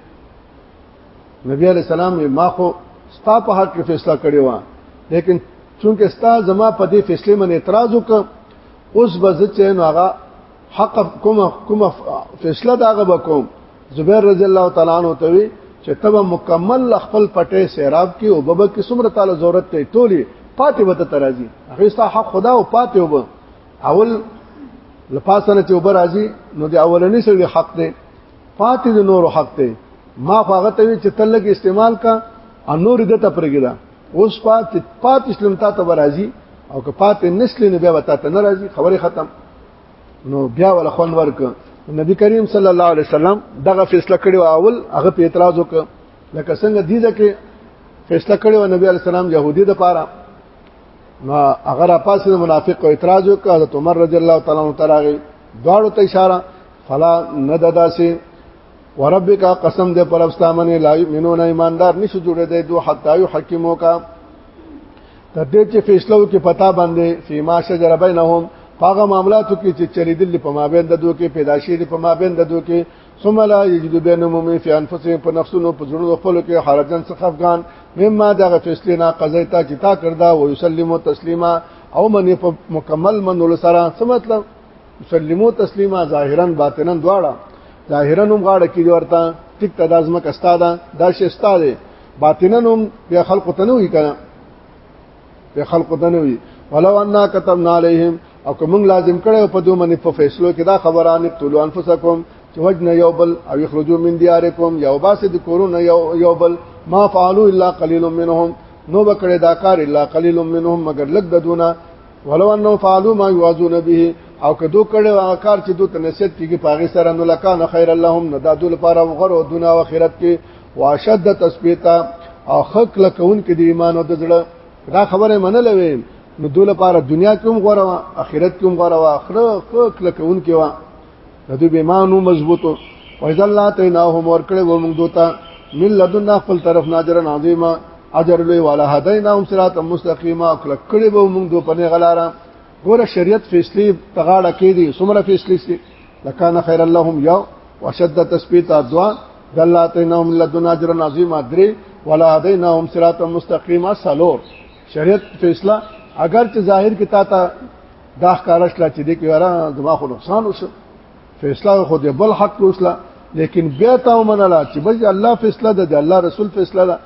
A: نبی علی السلام ما خو ستا په حق کې فیصله کړې و لیکن چونکه ستا زما په دې فیصله من اعتراض وکړ اوس به زه چې نو هغه حق کوم کوم فیصله دا غو کوم زبیر رضی الله تعالی عنہ ته وی چې تبه مکمل خپل پټه سیراب کې او بابا کې څومره تعالی ضرورت ته ټولي پاتې وته ترازی هغه ستا حق خدا او پاتې وب اول لپاسنه چې وبر راځي نو د اولنې سره حق دی پاتې د نورو حق دی ما هغه ته چې تلګ استعمال کا انور دته پرګیدا اوس پات پات اسلام تا ته راځي او که پات نسل نه بیا وتا ته ناراضي خبره ختم نو بیا ولا خون ورک نبی کریم صلی الله علیه وسلم دغه فیصله کړی او اول هغه په اعتراض وکړ لکه څنګه دي ځکه فیصله کړی او نبی علی السلام يهودي د پاره نو هغه را پاسې منافق او اعتراض وکړ حضرت عمر رضی الله تعالی عنہ ترغه دواړو ته اشاره فلا ندداسه وربک قسم دې پر افسامن لا یمنون ایماندار نشو جوړې دې دوه حتا یو حکیمو کا تر دې چې فیصلو کې پتا باندې فیما شجر بینهم هغه معاملاتو کې چې چلیدل په مابین د دوه کې پیدا شي په مابین د دوه کې ثم لا یجد بینهم فی انفسهم په نفسونو په زړونو خپل کې حرجن څخه افغان مما دغه فیصله نا قضیتا چې تا کړدا و یسلمو تسلیما او منی په مکمل منول سره څه مطلب مسلمو تسلیما ظاهرا باطنا دواړه ظاهرا هم غاړه کې ورته ټیک ته دازمه کستا ده دا شی ستا ده باطنا هم بیا خلق ته نه وی کنه بیا خلق ته نه وی ولو ان كتبنا عليهم او کوم لازم کړو په دوه منې په فیصلو کې دا خبره ان تلو انفسکم چې وجن یو بل او یخرجوا من دیارکم یو باس د کورونه یو یو بل ما فعلوا الا قليل منهم نو بکړه دا کار الا قليل منهم مگر لګ دونه ولو انه فعلوا ما يوعظون به او که دو کړي هغه کار چې دوی ته نصیحت کیږي پاغه سره نو لکان خیر اللهم نه دادو لپاره وغرو دنیا او آخرت کې واشد تثبیتا او حق لکون کې د ایمان او د زړه دا خبره منل وي نو دوی لپاره دنیا کې هم غوړه آخرت کې هم غوړه اخره حق لکون کې وا دته به مانو مضبوطو وایذا الله تیناهم ور کړې و موږ دوتا من لدن خپل طرف ناجر عظیما اجر لوی والا هدیناهم صراط مستقیما کله کړې و موږ دو پنه غلارا ګوره شریعت فیصله تغاړه کې دي سمره فیصله سي لکان خیر اللهم یو وشد تثبیت دعا د الله تیناهم لدن اجر عظیما درې ولا هدیناهم صراط مستقیما سلور شریعت فیصله اگر چې ظاهر کې تا ته دا ښکارش لا چې دې کې را دماغ خو نقصان وس فیصله خو دې بل حق وسله لیکن بیا تا ومنلا چې بس الله فیصله ده د الله رسول فیصله ده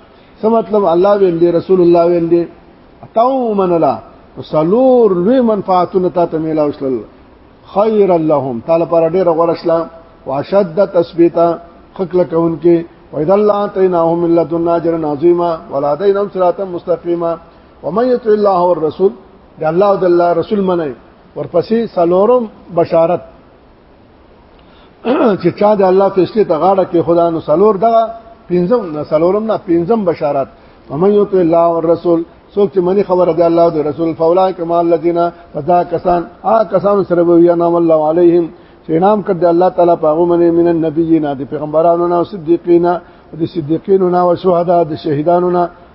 A: څه مطلب الله ویل دی رسول الله ویل دی تا ومنلا وسلور لوی منفعتونه تا ته میلا وسل خیر لهم تعالی پر ډیر غوړ اسلام واشد تثبیتا خکل کون کې واذا الله اتيناهم من لدنا اجرا عظيما ولدينا صراطا مستقيما ومن يطع الله والرسول د الله او د الله رسول منئ ورپسې سلورم بشارت چې چا د الله فیصله ته غاړه کې خدا نو سلور دغه پنځم نه سلورم نه پنځم بشارت ومن یوت الله والرسول څوک چې منی خبره د الله او د رسول فولا کما الذين فدا کسان آ کسان سره وی نام الله علیهم چې نام کړ د الله تعالی په هغه منی من النبیین د پیغمبرانو نه او صدیقین د صدیقین نه او شهدا د شهیدانو نه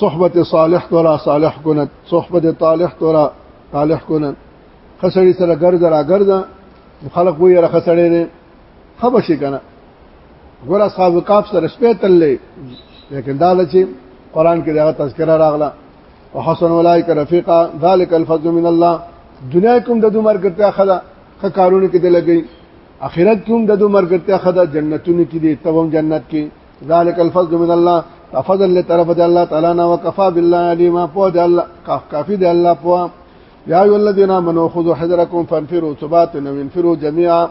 A: صحبت صالح تورا صالح کونت صحبت طالح تورا طالح کونت خسړی سره ګرځ را ګرځ خلق وې را خسړی دي خبر شي کنه ګور اصحاب کاف سره شپې تللې لیکن دا چې قران کې دا تذکرہ راغله وحسن اولئک رفیقا ذلک الفضل من الله دنیا کوم د دومر کرته خدا خ کارونه کې دی لګي اخرت کوم د دومر کرته خدا جنتونه کې دی توم جنت کې ذالک الفضل من الله فضل له طرف دی الله تعالی نه وکفا بالله علیما په دی الله کافی دی الله په یا ای الذین آمنوا خذوا حذرکم فانفروا ثبات وانفروا جميعا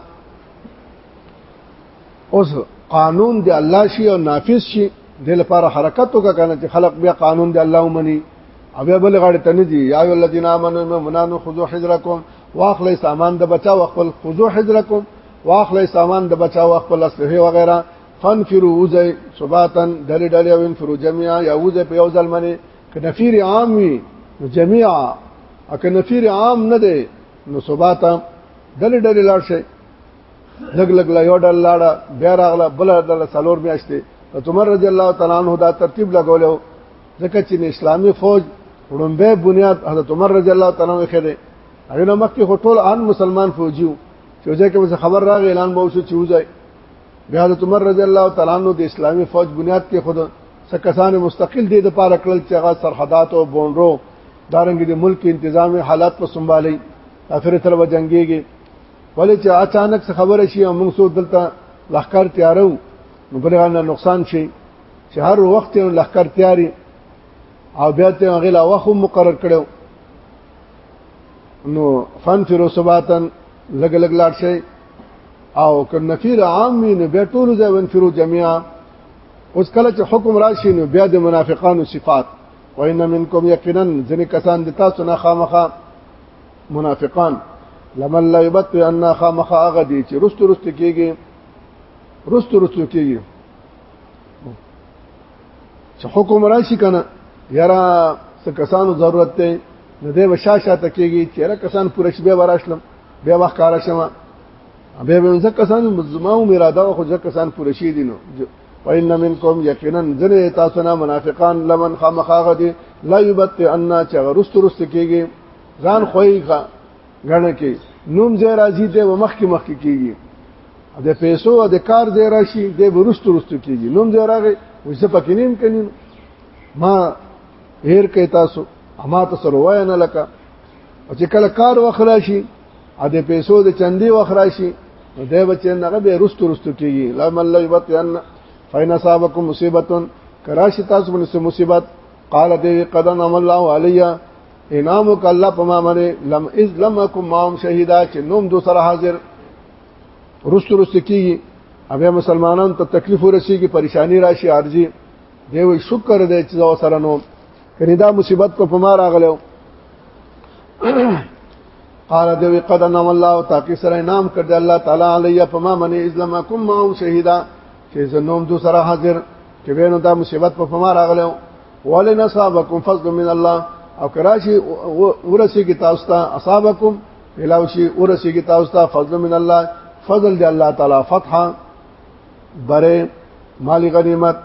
A: اوس قانون دی الله شي او نافذ شي د لپاره حرکت وکړه کنه چې خلق بیا قانون دی الله ومني او بیا بل غړ ته نه دی یا ای الذین آمنوا مؤمنان خذوا حذرکم واخلئ سامان د بچاو خپل خذوا حذرکم واخلئ سامان د بچاو خپل اسلحه وغیرہ فانفروا وزي صباتا ډلې ډلې او انفروا جميعا یا وزي په یو ځل باندې کنفیر عام وي نو جميعا اکه نفیر عام نه دی نو صباتا ډلې ډلې لاړ شي لګ لګ لا یو ډل لاړ بیا راغله بل ډل سلور میاشتې عمر رضی الله تعالی عنہ دا ترتیب لګولیو ځکه چې اسلامي فوج وړمبه بنیاد حضرت عمر رضی الله تعالی عنہ خېده هغه مخکې هټول ان مسلمان فوجیو چې ځکه خبر راغی اعلان به وشو چې وځي بیا د عمر رضی الله تعالی عنہ د اسلامي فوج بنیاد کې خود سکسان مستقل دي د پاره کړل چې هغه سرحدات او بونرو دارنګ د ملک انتظامی حالات په سنبالي اخر تر و جنگيږي ولې چې اچانک څه خبره شي او موږ سو دلته لخر تیارو نو بلغانه نقصان شي چې هر وخت یو لخر تیاري او بیا ته غلا وخت مقرر کړو نو فن فیرو سباتن لګ لګ لاړ شي او که نفیر عام وي نو بیا ټول ځای ونفرو جميعا اوس کله چې حکم راشي نو بیا د منافقانو صفات وان منکم یقینا ځنې کسان د تاسو نه خامخه منافقان لمن لا یبت ان خامخه هغه دي چې رست رست کېږي رست رست کېږي چې حکم راشي کنه یاره څه کسانو ضرورت دی نو دی وشاشه تکېږي چې را کسان پوره شبه وراشلم بیا وخت کار شمه بیا به ځکه کسان زما او مراده خو ځکه کسان پوره شي دي نو وان منکم یقینا ذنه تاسو نه منافقان لمن خامخاغه دي لا یبت ان چا رست رست کیږي ځان خوې ښا غنه کې نوم زه راځي ته ومخ کې مخ کې کیږي د پیسو او د کار زه راشي د ورست رست کیږي نوم زه راغی وځه پکې نیم کړي ما هیر کې تاسو اما تاسو روای نه لکه او چې کله کار وخرا شي ا دې پیسو د چندي وخرا شي نو دې بچي نه به رستو رستو کیږي لا من لا یبت ان فین صابکم مصیبتن کراشی تاسو باندې مصیبت قال دې قد انعم الله علیا انعام وک الله پما باندې لم از لمکم مام شهیدا چې نوم دو سره حاضر رستو رستو کیږي اوبه مسلمانان ته تکلیف ورسیږي پریشانی راشي ارزي دی وی شکر دې چې زو سره نو کړي دا مصیبت په پما راغلو قال دوی قد انم الله تاکي سره انعام کړ دې الله تعالی علیا فما من اسلام کوم ما شهیدا چې زنوم دو سره حاضر چې وینو دا مصیبت په فما راغلو ولن اصابکم فضل من الله او کراشي ورسي کی تاسو ته اصابکم ملاوشي ورسي کی تاسو ته فضل من الله فضل دی الله تعالی فتحا بره مال غنیمت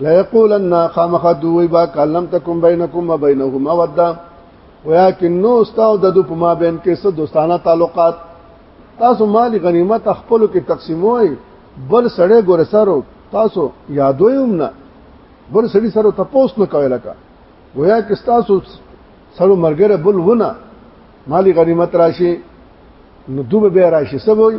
A: لا یقولن خامخ دوی با کلم تکم بینکم و بینهما ودا ویا کې نو استاو د دو په ما بین کې څه دوستانه تعلقات تاسو مال غنیمت خپل کې تقسیموي بل سړی ګور سره تاسو یادوي هم نه بل سړی سره تپوس نه کوي لکه ویا کې تاسو سره مرګره بل ونه مال غنیمت راشي نو دوبه به راشي سبوي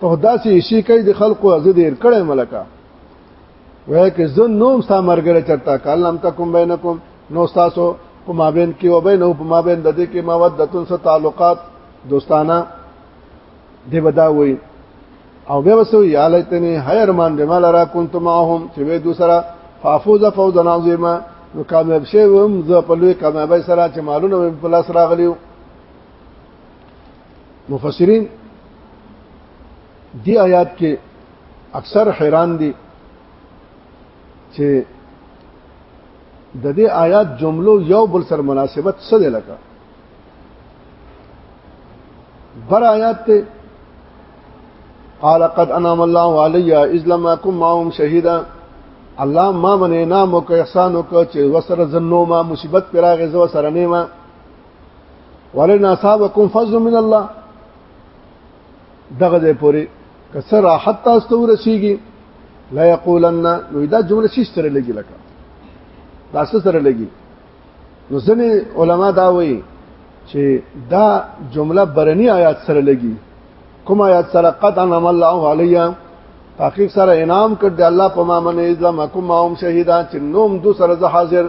A: په داسې شي کوي د خلکو از دیر کړه ملکا وای که زه نوم ستا مرګره چرتا کلم تکم بینکم نو تاسو په مابین کې او بین او په مابین د دې کې مودتون سره تعلقات دوستانه دی ودا وای او به وسو یا لیتنی هیر مان دې مال را كنت معهم چې به دوسرا فافوز فوز عظیما نو کامیاب شوم زه په لوی کامیابی سره چې مالونه په لاس راغلیو مفسرین دی آیات کې اکثر حیران دي چې د دې آیات جملو یو بل سره مناسبت څه دی لکه بر آیات ته قال قد انعم الله علي اذ لم اكن معهم شهيدا الله ما من انعام او احسان او چې وسره زنو ما مصیبت پراغه زو سره نه ما ولن اصابکم فضل من الله دغه دې پوری کسر راحت تاسو ته ورسیږي لا یقولن نو دا جمله شي سره لګي لکه دا سره لګي نو ځنې علما دا وایي چې دا جمله برنی آیات سره لګي کوم آیات سره قد انعم الله علیا تحقیق سره انعام کړ دی الله په ما من ازلم کوم هم شهیدا چې نوم دو سره زه حاضر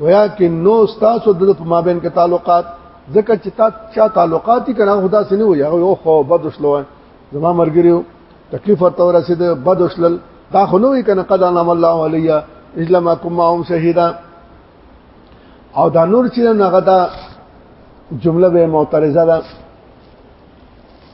A: ویا کې نو تاسو د په مابین کې تعلقات ځکه چې تا چا تعلقات دي کنه خدا سينه وي هغه یو خو بد وشلو زما مرګریو تکلیف ورته ورسید بد وشلل دا خو نو کنه قد انعم الله علیا الا ما کوم هم شهیدا او دا نور چې هغه دا جمله به معترضه ده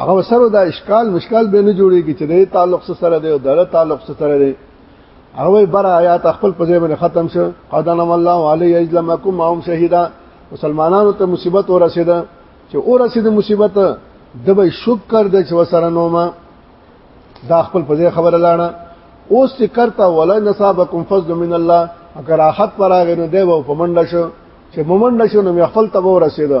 A: هغه سره دا اشکال مشکل به نه جوړيږي چې د تعلق سره دی او د تعلق سره دی هغه بر آیات خپل په ځای باندې ختم شو قدنا الله علی اجلمکم هم شهیدا مسلمانانو ته مصیبت ورسیده چې ورسید مصیبت د به شکر د چې وسره نوما دا خپل په ځای خبره لاړه اوس چې کرتا ولا نصابکم فضل من الله اگر راحت پر هغه نو دی و په منډه شو چې مومنډه شو نو خپل ته ورسیده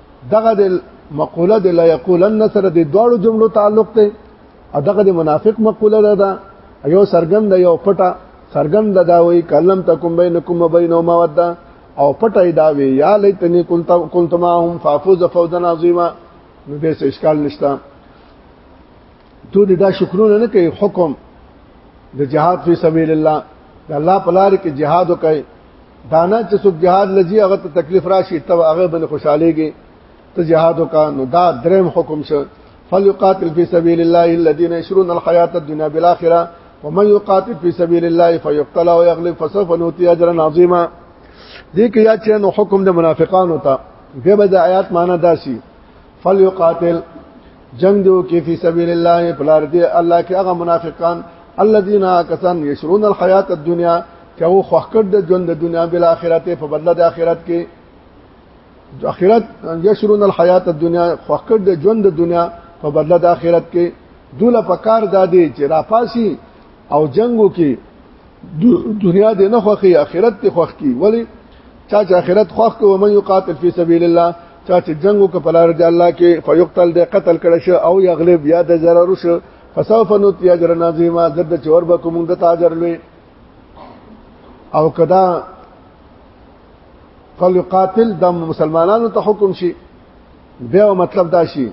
A: دغه د مقوله د لا یقولن سره د دواړو جملو تعلق دی دغه د منافق مقوله ده دا یو سرګند ده یو پټه سرګند ده وی کلم تکم بینکم و بینه موده او پټه دا وی یا لیتنی کنت کنت ما هم فافوز فوزا عظیما نو دې اشکال نشته ته دا شکرونه نه کوي حکم د جهاد فی سبیل الله د الله په لار کې جهاد وکړي دانا چې څوک جهاد لږی هغه ته تکلیف راشي ته هغه بل خوشاليږي ته جهاد وکړه نو دا دریم حکم شو فليقاتل في سبيل الله الذين يشرون الحياة الدنيا بالآخرة ومن يقاتل في سبيل الله فيقتل او يغلب فسوف نؤتي اجرا عظيما دې کې یا چې نو حکم د منافقانو ته به به د آیات معنا داسي فليقاتل جنگ دیو کې فی سبیل الله پلار دی الله کې هغه منافقان الذين كسان يشرون الحیات الدنیا چې هو خوخکړ د ژوند د دنیا بل آخرت په بدله د آخرت کې د آخرت یشرون الحیات الدنیا خوخکړ د ژوند د دنیا په بدله د آخرت کې دوله پکار دادی چې راپاسی او جنگو کې دنیا دې نه خوخي اخرت دې خوخ کی ولی چا چې اخرت خوخ کو من یقاتل فی سبیل الله چا چې جنگ وک په لار د الله کې فیقتل دې قتل کړه شو او یغلب یا د ضرر شو فسوف نوت یا جر نازیما زد چور به کوم د تاجر لوی او کدا فلقاتل د مسلمانانو ته حکم شي بیا مطلب دا شي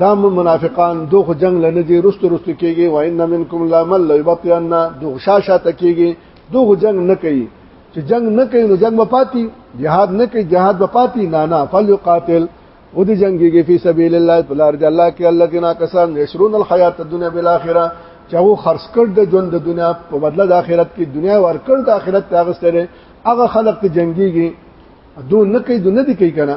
A: دا منافقان دو خو جنگ لنه دي رست رست کیږي و ان منکم لا مل لبطن دو شاشه تکیږي دو خو جنگ نه کوي چې جنگ نه کوي نو جنگ وپاتی jihad نه کوي jihad وپاتی نه نه فليقاتل او دي جنگيږي په سبيل الله بلار دي الله کې الله کې نا کسان يشرون الحيات الدنيا بالاخره چې هغه خرڅ کړ د ژوند د دنیا په بدله د آخرت کې دنیا ورکړ د آخرت ته غستره هغه خلق ته جنگيږي دو نه کوي دو نه دي کوي کنه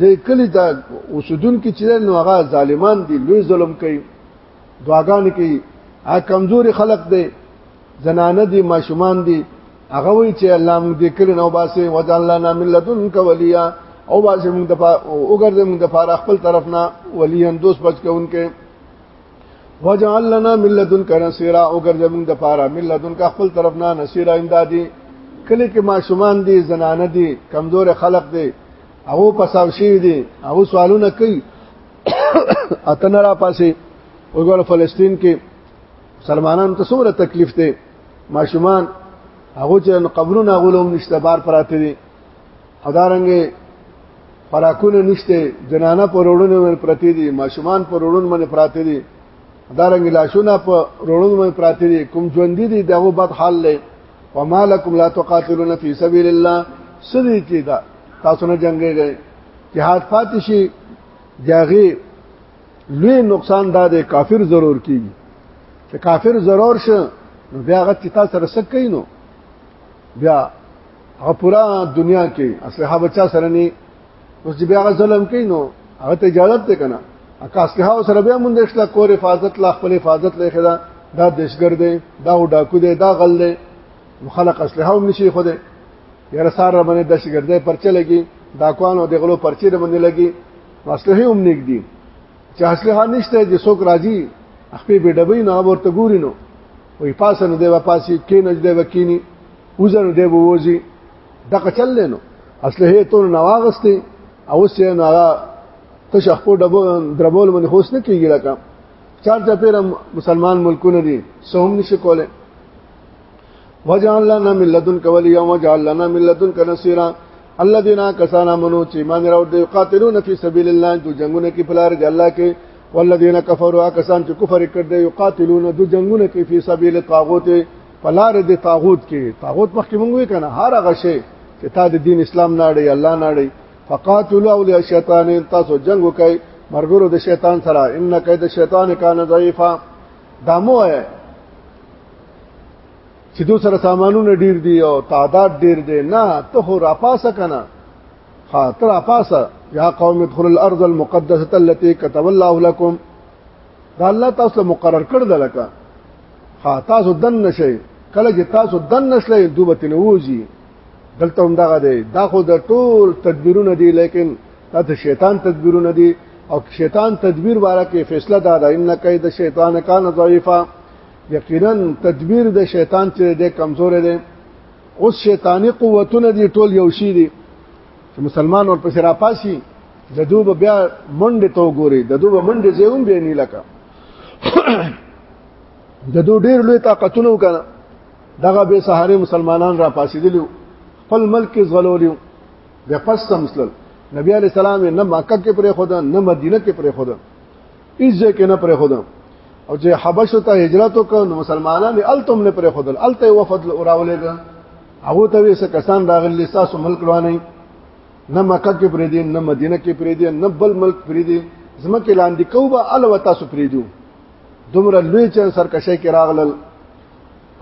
A: د کلی دا اوسودون کې چې نو هغه ظالمان دي لوی ظلم کوي دعاګان کوي ا کمزوري خلق دي زنانه دي ماشومان دي هغه وی چې الله موږ دې کلی نو باسي وجعلنا لنا من لدنك وليا او باسي موږ د وګرځي موږ د فار خپل طرف نه وليان دوست بچ کوونکې وجعل لنا من لدنک نصيرا او ګرځه موږ د پاره من لدنک خپل طرف نه نصيرا امدادي کله کې ماشومان دي زنانه دي کمزور خلق دي هغه پساو شي دي هغه سوالونه کوي اتن را پاسې وګوره فلسطین کې سلمانان ته څومره تکلیف دی ماشومان هغه چې قبرونه غولوم نشته بار پراته دي ادارنګه خوراکونه نشته جنانه پر وړونو باندې پراته دي ماشومان پر وړونو باندې پراته دي ادارنګه لاشونه پر وړونو باندې پراته دي کوم ژوند دي دغه بد حال لې ومالکم لا تقاتلون فی سبیل الله سری چې دا تاسو نه جنگي گئے جهاد فاتشي جاغي لوی نقصان دا دی کافر ضرور کیږي چې کافر ضرور شه بیا غت چې تاسو سره سکه نو بیا هغه پورا دنیا کې اصله بچا سره نه اوس چې بیا ظلم کوي نو هغه ته اجازه ته کنه اکاس کې هاو سره بیا مونږ دښلا کور حفاظت لا خپل حفاظت لې خدا دا دشګر دی دا ډاکو دی دا غل دی خلق اصله هم نشي خو دی یاره سار باندې دشګر دی پرچه لګي ډاکوانو د غلو پرچه باندې لګي اصله هم نیک دي چې اصله نشته چې څوک راځي خپل به ډبې نه ورته ګورینو وې پاسنه دی واپس کې نه دی وکینی وزن دې بوزي دغه چل لینو اصله ته نواغسته او سه نو هغه تشخو ډبو دربول من خوښ نه کیږي لکه چار چا پیر مسلمان ملکونه دي سوم نشي کوله وجعل لنا من لدنك وليا وجعل لنا من لدنك نصيرا الذين كسانا منو چې مان راو دي قاتلون في سبيل الله جو جنگونه کې پلار دی الله کې والذین کفروا کسان چې کفر کړ دي یقاتلون دو جنگونه کې فی سبیل طاغوت پلار د طاغوت کې طاغوت مخکې مونږ وی کنه هر هغه شی چې تا د دین اسلام نه اړي الله نه اړي فقاتلوا اولیاء الشیطان تاسو جنگ وکړئ مرګرو د شیطان سره ان کید شیطان کان ضعیفا دامو ہے چې دوی سره سامانونه ډیر دي او تعداد ډیر دي نه ته راپاسه کنه ها تر راپاسه یا قوم ادخل الارض المقدسه التي كتب الله لكم دا الله تاسو له مقرر کړ د لکه ها تاسو دن نشئ کله چې تاسو دن نشئ دوبته نه وځي دلته هم دغه دی دا خو د ټول تدبیرونه دي لیکن دا د شیطان تدبیرونه دي او شیطان تدبیر باره کې فیصله دا ده ان کید شیطان کان ضعیفا یقینا تدبیر د شیطان چې د کمزور دی اوس شیطانی قوتونه دي ټول یو شی دي چې مسلمان ورپسې راپاسي د دوب بیا منډه تو ګوري د دوب منډه زیوم به نه لکه د دو ډیر لوی طاقتونه وکړه دغه به سهاري مسلمانان را پاسېدلی خپل ملک کې زغلولیو د پس تمثل نبی علی سلام نه مکه کې پرې خدا نه مدینه کې پرې خدا ایز کې نه پرې خدام او چې حبش ته هجرت وکړ نو مسلمانان التم نه پرې خدل الته وفد اوراولېګا هغه ته وسه کسان راغلي تاسو ملک روانه نه مکه کې پرې دي نه مدینه کې پرې دي نه بل ملک پرې دي زمکه لاندې کوبه الو تاسو پرې دي دومره لوی چې سرکشه کې راغلل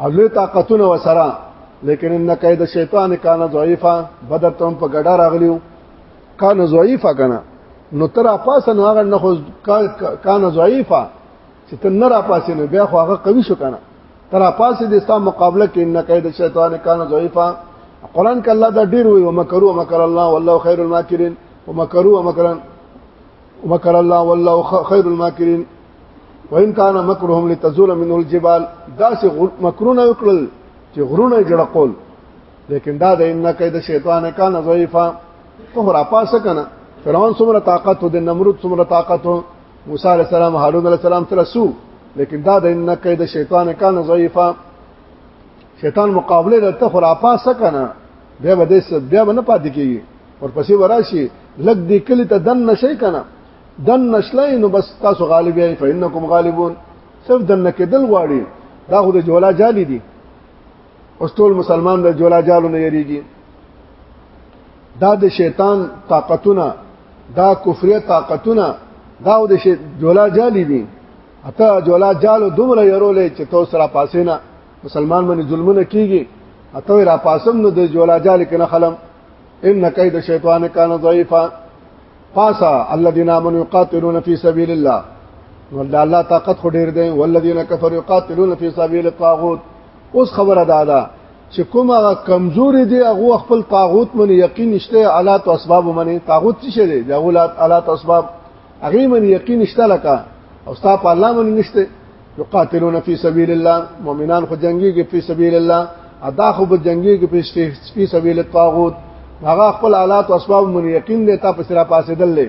A: او لوی طاقتونه وسره لیکن ان کید شیطان کان ضعیفا بدر تم په ګډا راغلیو کان ضعیفه کنه نو تر پاسه نو هغه نه خو کان ضعیفه چې تر نه را پاسې نو بیا خو هغه قوي شو کنه تر پاسې د اسلام مقابله کې نه قید شیطان کان ضعیفه قران کې الله دا ډیر وی ومکروا مکر الله والله خیر الماکرین ومکروا مکرن ومکر الله والله خیر الماکرین وان کان مکرهم لتزول منه الجبال دا سه مکرونه وکړل چې غرونه جوړ کول لیکن دا د ان کید شیطان کان ضعیفا ته را پاسه کنه فرعون څومره طاقت و د نمرود څومره طاقت و موسی علی السلام هارون علی السلام تر سو لیکن دا د ان کید شیطان کان ضعیفا شیطان مقابله د ته را پاسه کنه بیا به دې بیا به نه پاتې کیږي ورپسې وراشي لګ دې کلی ته دن نشي کنه دن نشلای نو بس تاسو غالب یې فینکم غالبون صرف دن کېدل غواړي دا خو د جولا جالي دي اوس ټول مسلمان د جولا جالو نه یریږي دا د شیطان طاقتونه دا کفریه طاقتونه دا د جولا جالی دي اته جولا جالو دومره يرولې چې تو سره پاسې نه مسلمان باندې ظلمونه کیږي اته را پاسم نو د جولا جال کنه خلم ان کید شیطان کان ضعیفا پاسا الذين امنوا يقاتلون في سبيل الله ولله الله طاقت خو ډیر دی والذین کفروا يقاتلون في سبيل الطاغوت اوس خبره دا ده چې کوم هغه کمزوري دي هغه خپل طاغوت من یقین نشته آلات او اسباب من طاغوت څه دي د اولاد آلات اسباب هغه من یقین نشته لکه او ستا په الله من نشته یقاتلون فی سبیل الله مؤمنان خو جنگي کې فی سبیل الله ادا خو به جنگي کې فی سبیل الطاغوت هغه خپل آلات او اسباب من یقین دي تا په سره پاسې دلې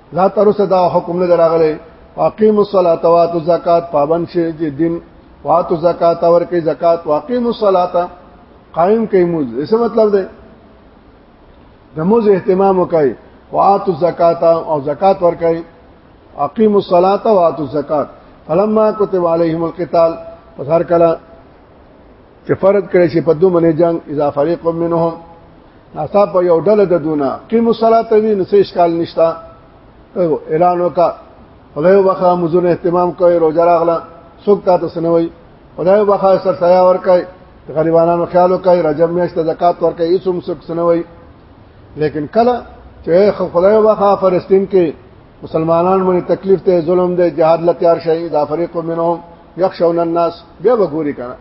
A: لا تر اوسه دا حکم نه دراغله واقیم الصلاه و اتو زکات پابند شي چې دین واتو زکات اور کې زکات واقیم الصلاه قائم کوي موز څه مطلب دی د موز اهتمام وکړي واتو زکات او زکات ور کوي اقیم الصلاه واتو زکات فلما كتب عليهم القتال پس هر کله چې فرض کړي چې په دوه منې جنگ اذا فريق منهم ناسا په یو ډله د دونه قیم الصلاه وی نو څه اشکال نشتا اعلان وکا خدای وبخا مزون اهتمام کوي روزه راغله څوک تاسو سنوي خدای وبخا سر سیا ور کوي غریبانو خیال کوي رجب میاشت زکات ور کوي هیڅ هم څوک سنوي لیکن کله چې خدای وبخا فلسطین کې مسلمانان باندې تکلیف ته ظلم دی جهاد لا تیار شي دا فريق منهم یخشون الناس بیا وګوري کنه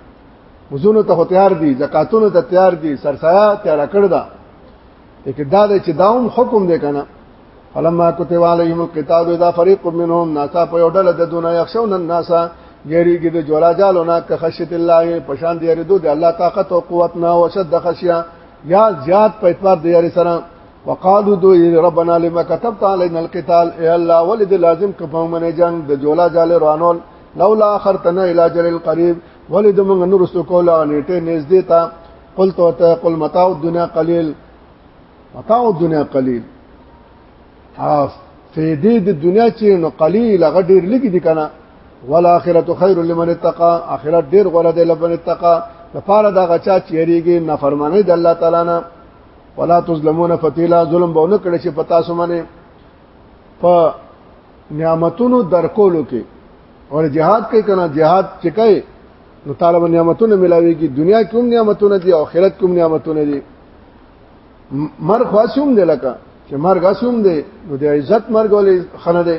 A: مزونو ته تیار دي زکاتونو ته تیار دي سرسایا تیار کړ دا لیکن دا د چې داوم حکم دی کنه فلما كتب عليهم القتال اذا فريق منهم ناسا په یو ډله د دنیا یخشون الناس یریږي د جوړا جالو نه که خشیت الله په شان دی یریدو د الله طاقت او قوت نه او شد خشیا یا زیات په اعتبار د یری سره وقالو دو ربنا لما كتبت علينا القتال اي الله ولد لازم کفومن جنگ د جولا جال روانول لولا اخرتنا الى جل القريب ولد من نورستو کولا نیټه نږدې تا قلت وتا قل متاع الدنيا قليل متاع الدنيا قليل حاف فیدې د دنیا چې نو قلیل هغه ډیر لګي دي کنه والاخره خیر لمن اتقى اخرت ډیر غوړه ده لمن اتقى لپاره دا غچا چیریږي نافرمانی د الله تعالی نه ولا تظلمون فتیلا ظلم به نه کړی چې پتا سمونه په نعمتونو درکولو کې اور جهاد کې کنه جهاد چې کوي نو طالب نعمتونه ملاويږي دنیا کې هم نعمتونه دي او آخرت کې هم نعمتونه دي مرګ خاصوم دی لکه چې مرګ اسوم دی نو د عزت مرګ ولې خنه دی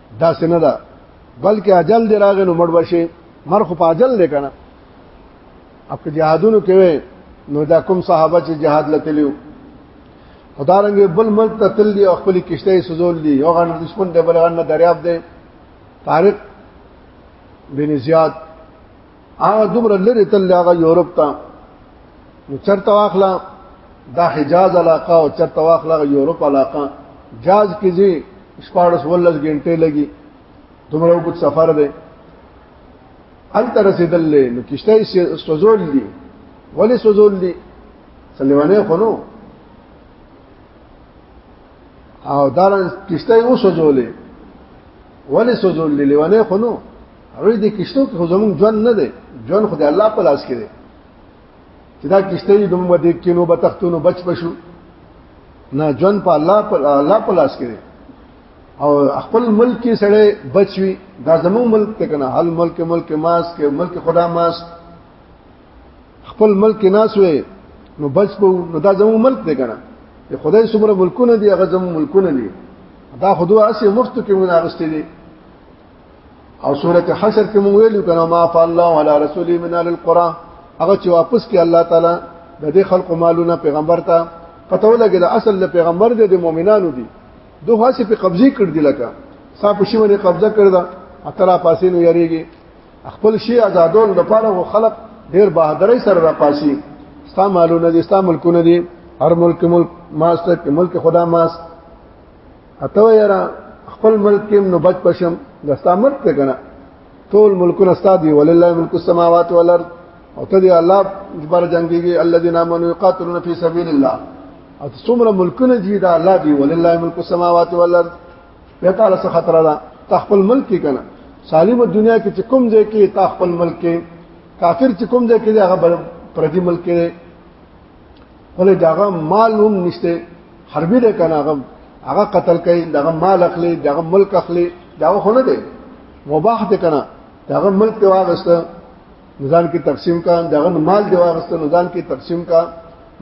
A: دا سن ده بلکې اجل دی راغی نو مړ بشي مر خو په اجل دی کنه اپ کې جهادونو کوي نو دا کوم صحابه چې جهاد لتلیو خدارنګ بل ملک ته تل دی او خپل کشته سوزول دی یو غن دشمن دی بل غن دریاب دی طارق بن زیاد هغه دومره لري تل هغه یورپ ته نو چرته واخلا دا حجاز علاقه او چرته واخلا یورپ علاقه جاز کیږي شپارس ولس غنټه لګي دومره وګت سفر دی ال تر رسیدل نو کشته سوزول دي ولی سوزول دي سلیمانه خونو او دارن کشته یې وسوځولې ولې سوځولې لیوانه خونو هغه دې کشتو کې خو زمونږ ژوند نه دی ژوند خو د الله په لاس کې دی چې دا کشته یې دوم ودې کې نو بتختونو بچ بشو نه ژوند په الله په الله په لاس کې دی او خپل ملک کې سره بچوي دا زموږ ملک ته کنه حل ملک ملک ماس کې ملک خدا ماس خپل ملک کې ناس وي نو بچ په نو دا زموږ ملک دی کنه خدای څومره ملکونه دي هغه زموږ ملکونه دي دا خدای اسه مفت کې مونږ اغستې دي او سورته حشر کې موږ ویلو کنه ما فالله علی رسول من القران هغه چې واپس کې الله تعالی د دې خلکو مالونه پیغمبر ته پته ولګي د اصل د پیغمبر د مؤمنانو دي دوه څه په قبضه کړ دي لکه صاحب شي باندې قبضه کړ دا اتلا پاسې نو یریږي خپل شي آزادول د پاره او خلق ډیر بهادرۍ سره را پاسي ستا مالونه دي ستا ملکونه دي هر ملک ملک ماست ملک خدا ماست اته یرا خپل ملک کې نو بچ پشم دستا ملک ته کنه ټول ملکونه ستا دی ولله ملک السماوات والارض او ته دی الله جبر جنگيږي الذين امنوا يقاتلون في سبيل الله او څومره ملکونه دي دا الله دی ولله ملک السماوات والارض به تعالی څخه خطر ده تخپل ملک کې کنه سالم دنیا کې چې کوم ځای کې تخپل ملک کې کافر چې کوم ځای کې هغه پردي ملک کې ولې داغه مال هم نشته حربي ده کنه هغه هغه قتل کوي داغه مال اخلي داغه ملک اخلي دا خو نه دی مباح ده کنه داغه ملک دی واغسته نزان کې تقسیم کا داغه مال دی واغسته نزان کې تقسیم کا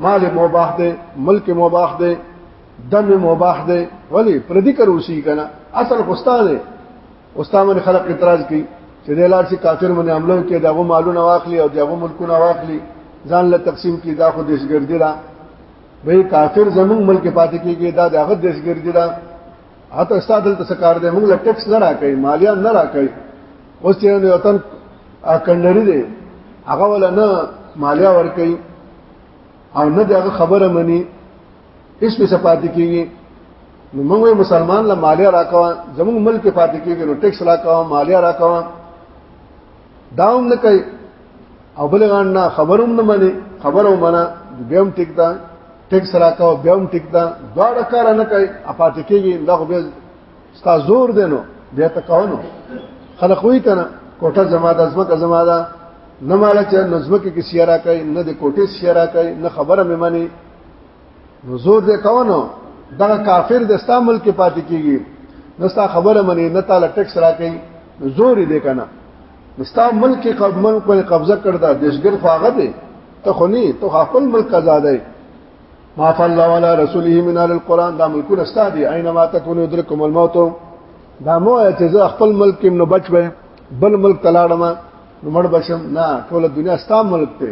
A: مال مباح ده ملک مباح ده دم مباح ده ولی پردی کروسی کنه اصل خوستا ده استامن خلق اعتراض کوي چې د لار سي کافر باندې عملو کې دغه مالونه واخلي او دغه ملکونه واخلي ځان له تقسیم کې دا خو دیشګردي ده به کافر زمون ملک پاتې کېږي دا دغه دیشګردي ده حتی استاد دلته سکار دی موږ له ټیکس نه راکړي مالیات نه راکړي اوس چې یو تن کندري دی هغه ولا نه مالیا ورکړي او نه دغه خبره مني هیڅ پیسه پاتې کیږي نو موږ مسلمان له مالیه راکوا زموږ ملک پاتې کیږي نو ټیکس راکوا مالیه راکوا داوم نه کوي او بل غان نه خبروم نه مني خبرو منه بیا هم ټیک ده ټیکس راکوا بیا هم ټیک ده دواړه کار نه کوي اپاتې کیږي دا خو به ستا زور دینو بیا ته کاونو خلک وی کنه کوټه زما د ازمکه زما ده نه مال چې نظم کې سیرا کوي نه د کوټې سیرا کوي نه خبره مې مني نو زور دې کونو دا کافر د استا ملک پاتې کیږي نو ستا خبره منی نه تعالی ټیکس راکې زور دې کنه استا ملک قبول کو قبضه کړ دا دشګر فاغه دې ته خونی ته خپل ملک آزاد دی ما فالله ولا رسوله من القران دا ملکونه استا دي اينما تكونوا يدركم الموت دا مو چې زه خپل ملک کې نو بچ بل ملک تلاړم نو مړ بشم نه ټول دنیا استا ملک ته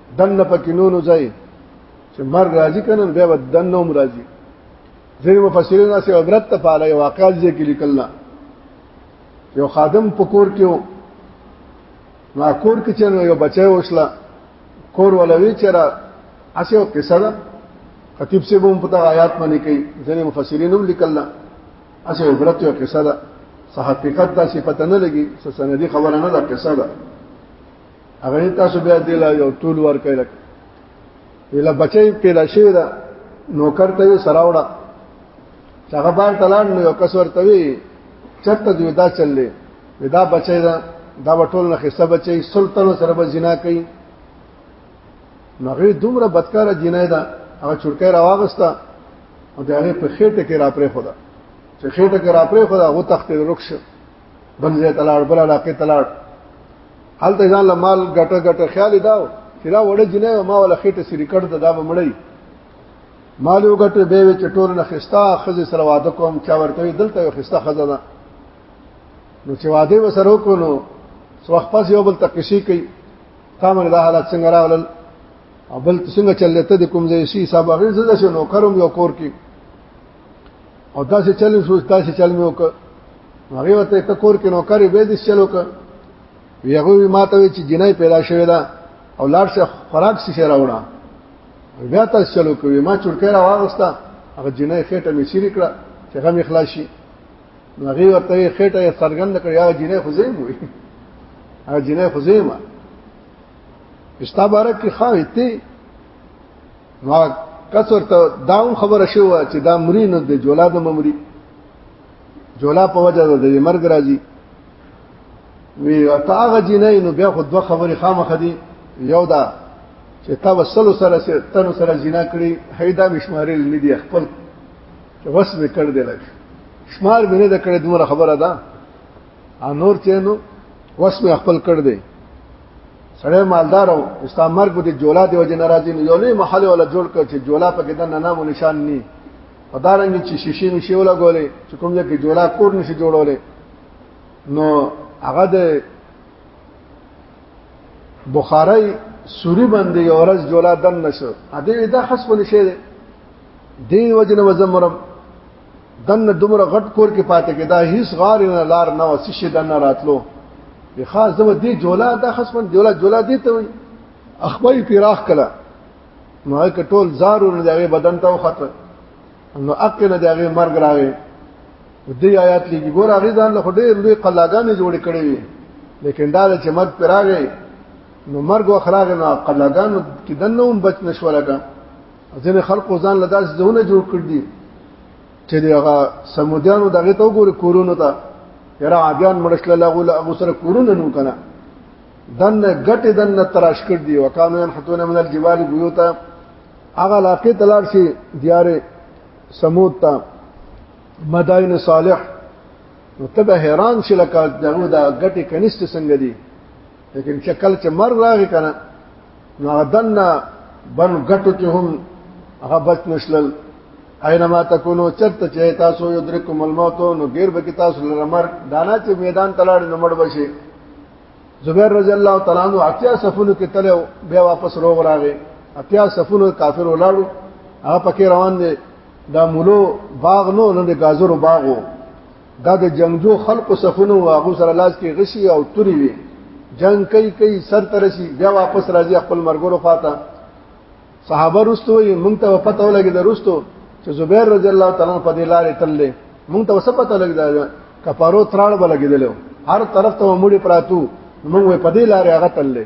A: دنه پکې نونو ځای چې مر راضی کنن بیا به دنه هم راضی ځینې مفسرین داسې عبرت ته پاله یو واقعا ځای کې لیکل نه یو خادم په کور کې و نو کور کې چې یو بچی وشله کور ولوي چې را اسې او قصه ده خطیب سے بوم پتا آیات باندې کوي ځینې مفسرین هم لیکل نه اسې عبرت یو قصه ده صحقیقت دا صفت نه لګي سندي خبره نه ده قصه ده هغه تاسو بیا دی لا یو طول ور کوي لکه ویلا بچي پیدا شوی دا نوکر ته سراوړه چې هغه بار تلان نو یو کس ورته وی چرته دی دا چللې ودا بچي دا دا وټول نه خسته بچي سلطان سره به جنا کوي نو هغه دومره بدکاره جنای دا هغه چورکې راوغستا او دا هغه په خېټه کې را پرې خدا چې خېټه کې را پرې خدا هغه تخت رخص بل ځای تلاړ بل علاقه تلاړ حالت ځان له مال ګټه ګټه خیال دا چې دا وړه جنې ما ولا خېټه سری کړ دا به مړی مال یو ګټه به وچ ټول نه خستا خزه سره واده کوم چا ورته دلته یو خستا خزه ده نو چې واده وسره وکړو نو وخت پس یو بل تکشي کوي تا موږ دا حالت څنګه راولل او بل څنګه چلته د کوم ځای شي صاحب هغه زده شو نو کروم یو کور کې او تاسو چل شو تاسو چل مې وک هغه وته ته کور کې نوکرې به دې چلو ک یغه ما ته چې جنای پیدا شوه دا او لاړ شه خوراک سي راوړه بیا تاسو چلو کوي ما چورکې را واغستا هغه جنای خېټه مې شری کړه چې هغه مې خلاصي هغه ورته خېټه یې سرګند کړ یا جنای خو زیم وي هغه جنای خو زیم استابارک کې خاوي ته ما کثر ته داون خبره شو چې دا مرین د جولا د ممری جولا په وجه د مرګ راځي وی تاغه جنې نو بیا خو دوه خبرې خامخه دي یو دا چې تا وسلو سره سره تنو سره جنا کړی هیدا مشمارل نه دی خپل چې وس به کړ دی لږ شمار به نه د کړې دومره خبره ده ا نور چې نو وس به خپل کړ دی سړی مالدار او استعمار کو دي جولا دی وجه ناراضي نو یو لوی محل ولا جوړ کړ چې جولا په کې د نام او نشان ني پدارنګ چې شیشې مشي ولا ګولې چې کوم ځای کې جولا کور نشي جوړولې نو هغه د بخاری سوري باندې یو ورځ جولا دن نشو ا دې دا خاص ونی شه دی وجنه وزمرم دنه دومره غټ کور کې پاتې کې دا هیڅ غار نه لار نه وسی شي دنه راتلو به خاص زو دی جولا دا خصمن جولا جولا دی ته وي اخبای پیراخ کلا نو هغه ټول زارو نه دغه بدن ته وخته نو اق نه دغه مرګ راغی دې آیات لګي ګور هغه ځان له ډېر لوی قلاګانې جوړ کړې وي لیکن دا چې مرګ پراغی نو مرګ واخراغ نو قلاګانو کې دنه هم بچ نشولاګا ځینې خلکو ځان له داسې ځونه جوړ کړ دي چې دغه سمودیانو دغه ته وګوري کورونو ته یرا عادیان مړشل لاغو لا ابو سره کورونه نو کنه دن غټه دن تراش کړ دي وکانو ان حتون من الجبال بيوتا هغه علاقه تلار شي دیار سمود ته مدائن صالح نو ته به حیران شې لکه دغه د غټي کنيست څنګه دي لیکن شکل چې مر راغی کنه نو دنا بن غټو کې هم هغه بچ نشلل اينما تکونو چرته چې تاسو یدرکم الموت نو غیر به کې تاسو لمر دانا چې میدان تلاړ نو مړ بشي زبیر رضی الله تعالی عنہ اتیا صفونو کې تلو بیا واپس روغ راغی اتیا صفونو کافر ولاړو هغه پکې روان دي دا مولو باغ نو نن د گازرو باغو دا د جنگجو خلقو صفونو هغه سره لاس کې غشي او توري وي جنگ کوي کوي سر ترسي بیا واپس راځي خپل مرګورو خواته صحابه رستو یې مونږ ته پته ولګي د رستو چې زبیر رضی الله تعالی په دې لارې تللې مونږ ته وسه پته لګي دا کفارو تراړ بلګیدلو هر طرف ته مړي پراتو مونږ په دې لارې هغه تللې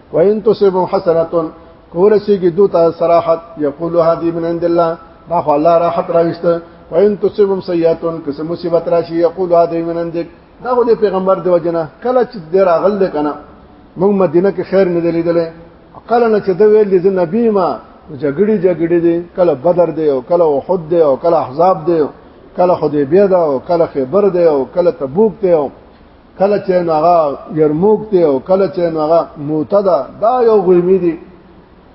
A: وان تصبهم حسنه کور شي کې دوته صراحت یقول هذه من عند الله دا خو الله راحت راويسته وان تصبهم سيئات کس مصیبت راشي یقول هذه من عندك دا خو د پیغمبر دی وجنه کله چې د راغل ده کنه موږ مدینه کې خیر نه دی لیدلې کله نه چې د ویل دي نبی ما جګړې جګړې دي کله بدر دی او کله احد دی او کله احزاب دی کله حدیبیه ده او کله خیبر ده او کله تبوک ده کله چې نو هغه يرموک ته او کله چې نو هغه موتدا دا یو غویمی دي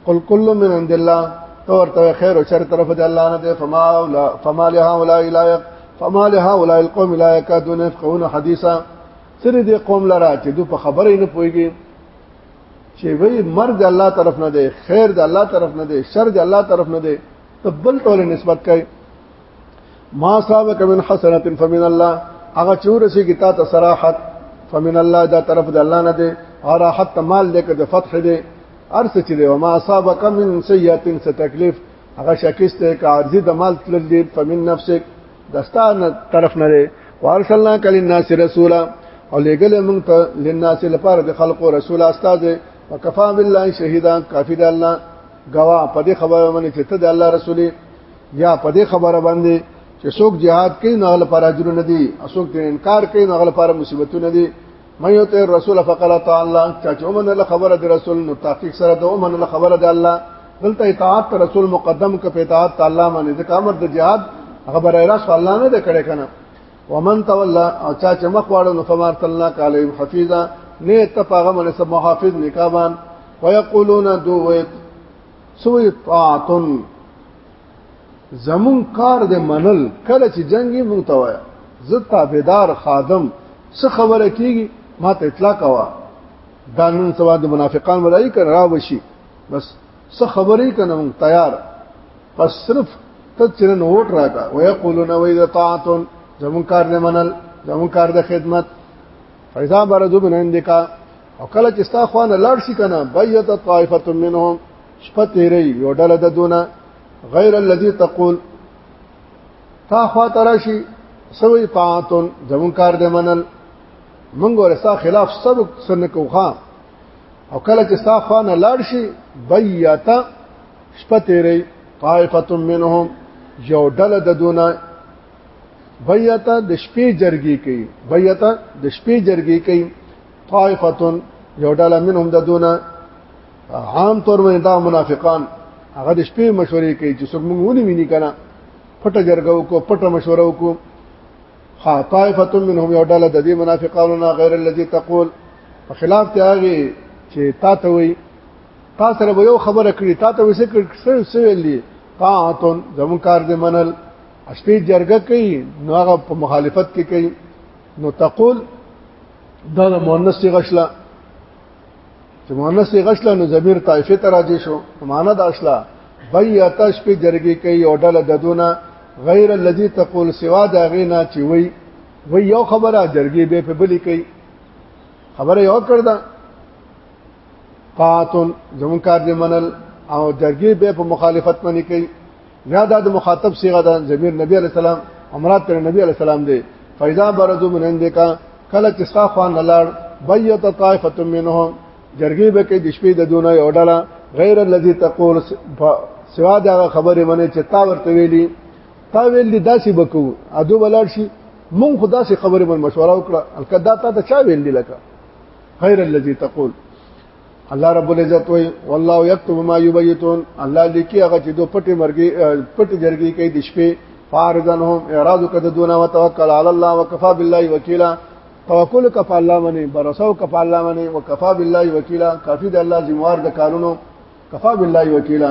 A: قل کل من عند الله تو ورته خیر او شر طرف د الله نه ده فما ولا فما له هؤلاء لا يق فما له هؤلاء القوم لا يكادون يفقهون حديثا سر دې قوم لرا چې دو په خبرې نه پويږي چې وی مرګ الله طرف نه ده خیر د الله طرف نه ده شر د الله طرف نه ده تبل ټول نسبت کوي ما صابک من حسنت فمن الله هغه چور سي کی تا ته صراحت فمن الله دا طرف د الله نه دی راحت مال دې کده فتح دې ارس چې دی ما صابک من سیئات ستکلیف هغه شکست کا عارضی د مال تل دې فمن نفسک دستان طرف نه دی وارسلنا کل الناس رسولا او لګل موږ ته لناس لپاره د خلقو رسول استاد وکفا بالله شهیدا کافی د الله غوا په دې خبره باندې چې ته د الله رسولي یا په دې خبره باندې چې څوک jihad کوي نو غل پر اجر نه دي څوک ته انکار کوي نو غل پر مصیبتونه دي مې یو ته رسول فقال تعالی چې ومن له خبره د رسول نو تحقیق سره د ومن له خبره د الله دلته اطاعت ته رسول مقدم ک په اطاعت تعالی باندې د کامر د jihad خبره راس الله نه د کړه کنه ومن تولى او چا چې مخ واړو نو فمار تلنا کاله حفیظا نه ته پاغه منسب محافظ نکابان ويقولون دوت سوی طاعتن زمون کار د منل کله چې جنگي مونږ ته وای زه تابعدار خادم څه خبره کیږي ما ته اطلاع کوا دا نن سوا د منافقان ولای کړه را وشي بس څه خبرې کنه مونږ تیار پس صرف ته چرن ووټ راکا ويقولون ويذ طاعتن زمون کار د منل زمون کار د خدمت فاذا برزو من عندك او کله چې ستا خوان لاړ شي کنه بيت طائفه منهم شپه تیری یو ډله د دونه غیر الذي تقول تا خوا تراشی سوی طاعتون زمون کار دې منل مونږ ورسا خلاف سب سن کوخه او کله چې ستا خوان لاړ شي بيت شپه تیری طائفه منهم یو ډله د دونه بیعت د شپې جرګي کوي بیعت د شپې جرګي کوي طائفتون یو ډله منهم د دونه عام طور باندې دا منافقان هغه د شپې مشورې کوي چې څوک موږ ونی ویني کنه پټه جرګه وکړو پټه مشوره وکړو ها طائفه منهم یو ډله د دې منافقانو نه غیر الذي تقول په خلاف ته هغه چې تا ته وي تا سره یو خبره کړی تا ته وسه کړی څه ویلی طاعتون زمون کار دې منل شپې جرګه کوي نو هغه په مخالفت کې کوي نو تقول دا د مؤنث غشله چې مؤنث غشله نو ضمیر طائفه ته راځي شو معنا دا اصله بیات شپې جرګه کوي او ډله ددونه غیر الذي تقول سوا دا غینا چې وی وی یو خبره جرګه به په بلی کوي خبره یو کړدا قاتل زمون کار دې منل او جرګه به په مخالفت باندې کوي یا دا د مخاطب صيغه ده ضمیر نبی علی السلام امرات پر نبی علی السلام دی فیضا برزو من عندك کله چې ستا خوان لاړ بیت طائفه منهم جرګي به کې د شپې د دونه یو ډله غیر الذي تقول سوا دا خبره منه چې تا ورته ویلي تا ویل دي داسې بکو ادو بلار شي مون خدا سي خبره من مشوره وکړه الکدا تا ته چا ویل دي لکه غیر الذي تقول الله رب العزت وی والله یكتب ما یبیتون الله لیکي هغه چې دو پټي مرګي پټي جرګي کوي د شپې فارزنهم اعراض کده دونه وتوکل علی الله وکفا بالله وکیلا توکل کفا الله منی برسو کفا الله منی وکفا بالله وکیلا کافی د الله ذمہوار د کارونو کفا بالله وکیلا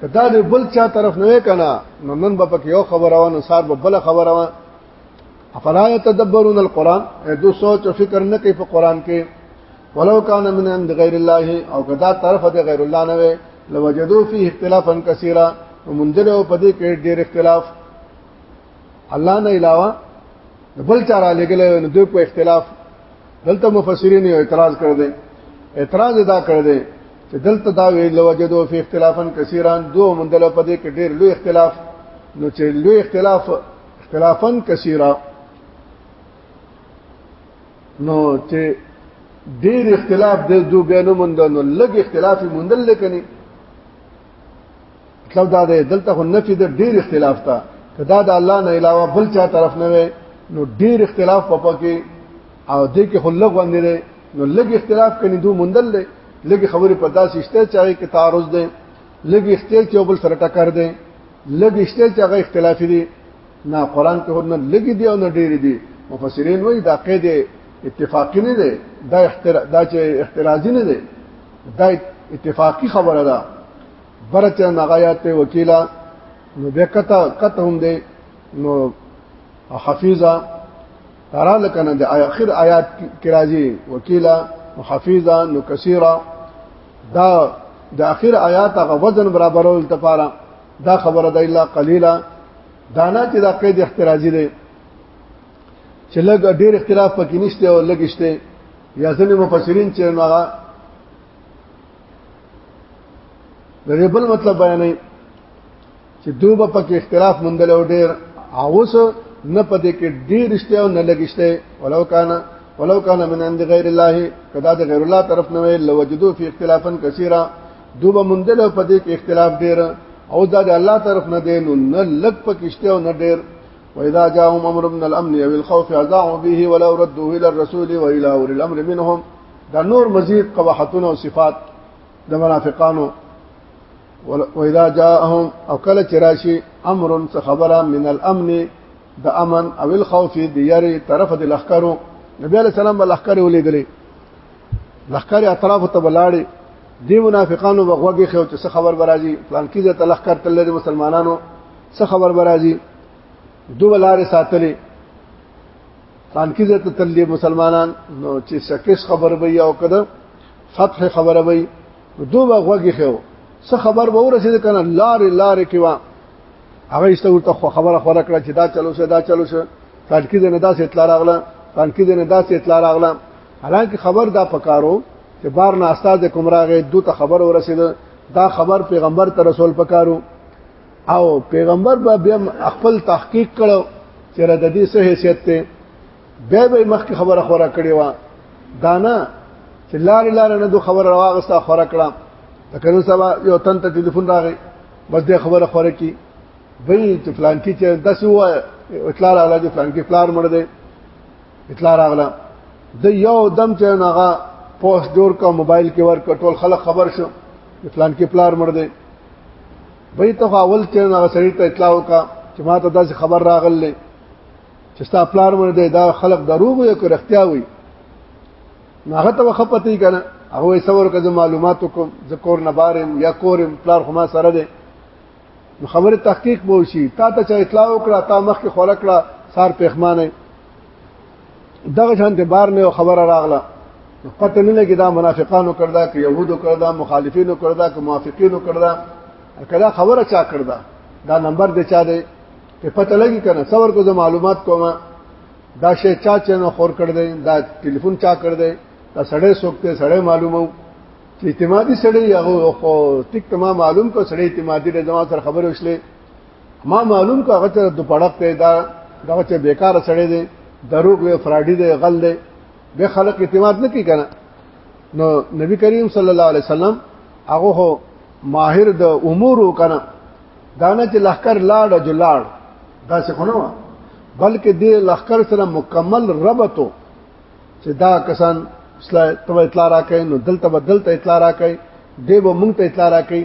A: کدا دې بل چا طرف نه کنا نو نن به پکې یو خبره و نو سار به بل خبره و افلا يتدبرون القران دو سوچ او فکر نه کوي په قران کې ولو کان من عند غیر الله او کدا طرف دې غیر الله نه وي لوجدوا فيه اختلافا كثيرا ومنذر او پدې کې ډېر اختلاف الله نه علاوه بل چا را لګل نو دوی په اختلاف دلته مفسرین اعتراض کړ دي اعتراض ادا کړ دي چې دلته دا وی لوجدو فی اختلافن کثیران دو مندل په دې کې ډېر لوی اختلاف نو چې لوی اختلاف اختلافن کثیرا نو چې ډېر اختلاف د دو بیانو مندل نو لږ اختلاف مندل لکني مطلب دا دی دلته خو نفي د ډیر اختلاف تا کدا د الله نه علاوه بل چا طرف نه وي نو ډیر اختلاف په پکې او دې کې خو لږ باندې دی نو لږ اختلاف کني دوه مندل دی لږ خبرې په داسې شته چې هغه کې تعارض دی لږ اختلاف چې بل سره ټکر دی لږ اختلاف چې هغه اختلافي دی نه قران کې هونه لګي دی او نه ډېری دی مفسرین وایي دا قید اتفاقی نه دی دا احترا دا چې احترازی نه دی دا اتفاقی خبره ده برته نغایات وکیلا نو بکتا کته هم دی نو حفیظه ترا لکنه د اخر آیات کې راځي وکیلا حفیظا نو کثیره دا د اخر آیات غو وزن برابرول تفاره دا خبره ده الا قليلا دانا چې دا قید احترازي دی چې لږ ډېر اختلاف پکې نشته او لګشته یا ځنې مفسرین چې هغه د دې بل مطلب بیانې چې دوبه پکې اختلاف مندل او ډېر اوس نه پدې کې ډېر رشته او نه لګشته ولو کانا ولو کانا من عند غیر الله کدا د غیر الله طرف نه ویل لوجدو فی اختلافا کثیره دوبه مندل په دې کې اختلاف ډیر او دا د الله طرف نه دی نو نه لګ پکشته او نه ډیر واذا جاءهم امر من الامن او الخوف اذاعوا به ولو ردوه الى الرسول والى اولي الامر منهم دا نور مزید قباحتونه او صفات د منافقانو واذا جاءهم او کله چراشی امر څه خبره من الامن د امن او الخوف د یری طرف د لخرو نبی علیہ السلام بل لخر ولې دلی لخر اطراف ته بلاړي دی منافقانو بغوګه خو چې خبر برازي پلان کې ځته لخر تل دي مسلمانانو څه خبر برازي دوه لارې ساتلې پلان کې ځته تل دي مسلمانان نو چې سکش خبر وي او کده فتح خبر وي دوه بغوګه خو څه خبر به ورسېد کنه لارې لارې کې وا هغه ایسته ورته خبره خوره کړه چې دا چلو شه دا چلو شه پلان کې نه داسې اطلاع راغله پلان کې نه داسې اطلاع راغله حالانکه خبر دا پکارو چې بار نه استاد کوم راغې دو ته خبر ورسید دا خبر پیغمبر ته رسول پکارو او پیغمبر به بیا خپل تحقیق کړو چې را د دې څه حیثیت ته به به مخکې خبره خورا کړې و دانا چې لار لار نه دو خبر راغستا خورا کړه تکرو سبا یو تن ته ټلیفون راغی بس دې خبره خورا کی وی چې فلان کی چې داسې و اطلاع راغله چې فلان کی فلار مړ دی اطلاع راغله د یو دم چې هغه پوسټ جوړ کا موبایل کې ور کټول خلک خبر شو پلان کې پلار مړ دی به ته اول چې هغه سړی ته اطلاع وکا چې ما ته داسې خبر راغله چې ستا پلار مړ دی دا خلک دروغ یو کې رښتیا وي نو هغه ته وخپتې کنه هغه څور کده معلومات کوم ذکر نبارم یا کورم پلار خو ما سره دی نو خبره تحقیق به وشي تا ته چا اطلاع وکړه تا مخ کې خوره کړه سار پېخمانه دغه شانته بار نه خبره راغله پته نه لګی دا منافقانو کړدا که يهودو کړدا مخالفینو کړدا که موافقینو کړدا کدا خبره چا کړدا دا نمبر د چا دی په پته لګی کنه څور کو زه معلومات کوم دا شی چا چنه خور کړ دی دا ټلیفون چا کړ دی دا سړی سوکته سړی معلومو اعتمادي سړی هغه خو ټیک تمام معلوم کو سړی اعتمادي د جما سره خبرې وشلې ما معلوم کو هغه ته د پړق ته دا دغه چې بیکار سړی دی دروغ وی فراډي دی غل دی به خلک اعتماد نه کوي کنه نو نبی کریم صلی الله علیه وسلم هغه هو ماهر د امور وکنه دانه چې لخر لاړ جلاړ دا څه خونه بلکې د لخر سره مکمل ربطو چې دا کسان ته اطلاع راکې نو دلته به دلته اطلاع راکې دی به مونږ ته اطلاع راکې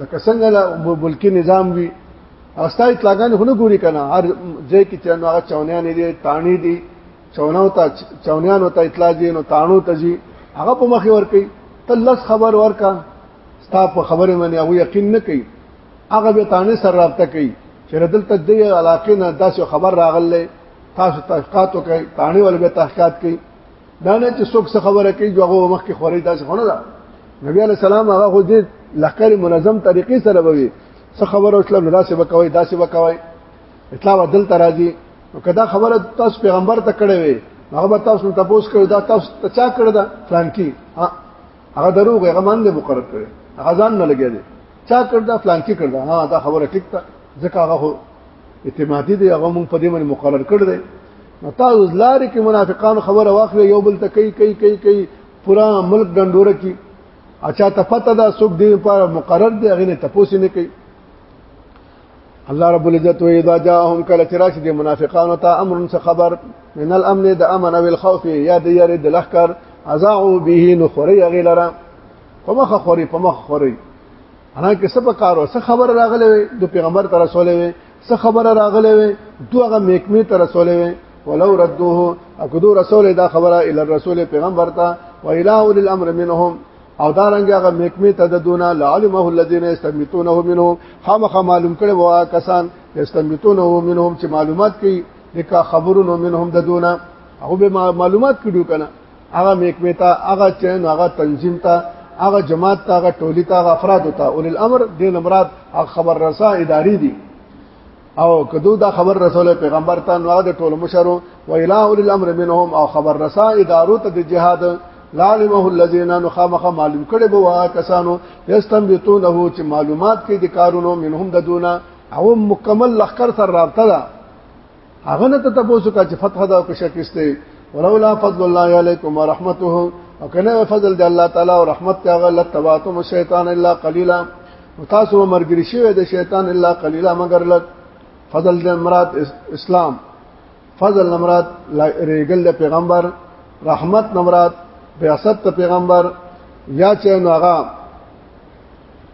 A: لکه څنګه لا ملکی نظام وی اوستا اطلاعګان هونه ګوري کنه هر ځای کې چې نو هغه چونیان دي تانی دي چوناو ته چونیان ته اطلاع دي نو تانو ته جی هغه په مخ ور کوي ته لس خبر ورکا ستا په خبره باندې هغه یقین نه کوي هغه به تانه سره رابطه کوي چې ردل ته د علاقې نه داسې خبر راغله تاسو تحقیقات وکړئ تانی ول به تحقیقات کوي دا نه چې څوک څه خبره کوي جو هغه مخ کې خوري داسې خونه ده نبی علی السلام هغه خو دې لخر منظم طریقې سره بوي څه خبره وشله نو داسې وکوي داسې وکوي اطلاع ودل ترازی نو کدا خبره تاسو پیغمبر ته کړې وي هغه به تاسو ته پوس کړو دا تاسو ته چا کړو دا فلان کی هغه دروغ هغه مان دې مقرر کړي هغه ځان نه لګي دي چا کړ دا فلان کی کړ دا ها دا خبره ټیک ده ځکه هغه اعتمادي دی هغه مونږ په دې باندې مقرر کړ دی نو تاسو لارې کې منافقان خبره واخلې یو بل ته کوي کوي کوي کوي پورا ملک ډنډوره کی اچھا ته پته دا څوک دی لپاره مقرر دی هغه نه تپوسی نه کوي الله رب العزت و اذا جاءهم کل تراش دي منافقان تا امر څه خبر من الامن د امن او الخوف یا د یری د لخر ازاعو به نخری غیلرا فمخ خوري فمخ خوري انا کې څه په کارو څه خبر راغلې وي د پیغمبر تر رسولې وي څه خبر راغلې وي دوغه میکمه تر رسولې وي ولو ردوه اكدو رسول دا خبره ال الرسول پیغمبر ته و الى اول الامر منهم او دا رنګ هغه میکمه تددونه لعلمه الذين يستمتونه منهم خامخ معلوم کړي وا کسان يستمتونه منهم چې معلومات کوي لکه خبرونه منهم ددونه هغه به معلومات کړي کنه هغه محکمه ته هغه چین هغه تنظیم ته هغه جماعت ته هغه ټولی ته هغه افراد ته اول الامر د امرات خبر رسا اداري دي او کدو دا خبر رسول پیغمبر ته نو د ټولو مشرو و اله اول الامر منهم او خبر رسا ادارو ته د جهاد لالمه الذين نخامخ معلوم کړي بو هغه کسانو یستنبتونه چې معلومات کې د کارونو منهم د دونه او مکمل لخر سره رابطه ده هغه نه ته تاسو کا چې فتح دا او شکسته ولولا فضل الله علیکم ورحمته او کنه فضل دی الله تعالی او رحمت هغه لتباتم الشیطان الا قليلا تاسو مرګري شوی د شیطان الا قليلا مگر لک فضل د مراد اسلام فضل نمرات ریګل د پیغمبر رحمت نمرات بیاست پیغمبر یا چې نو هغه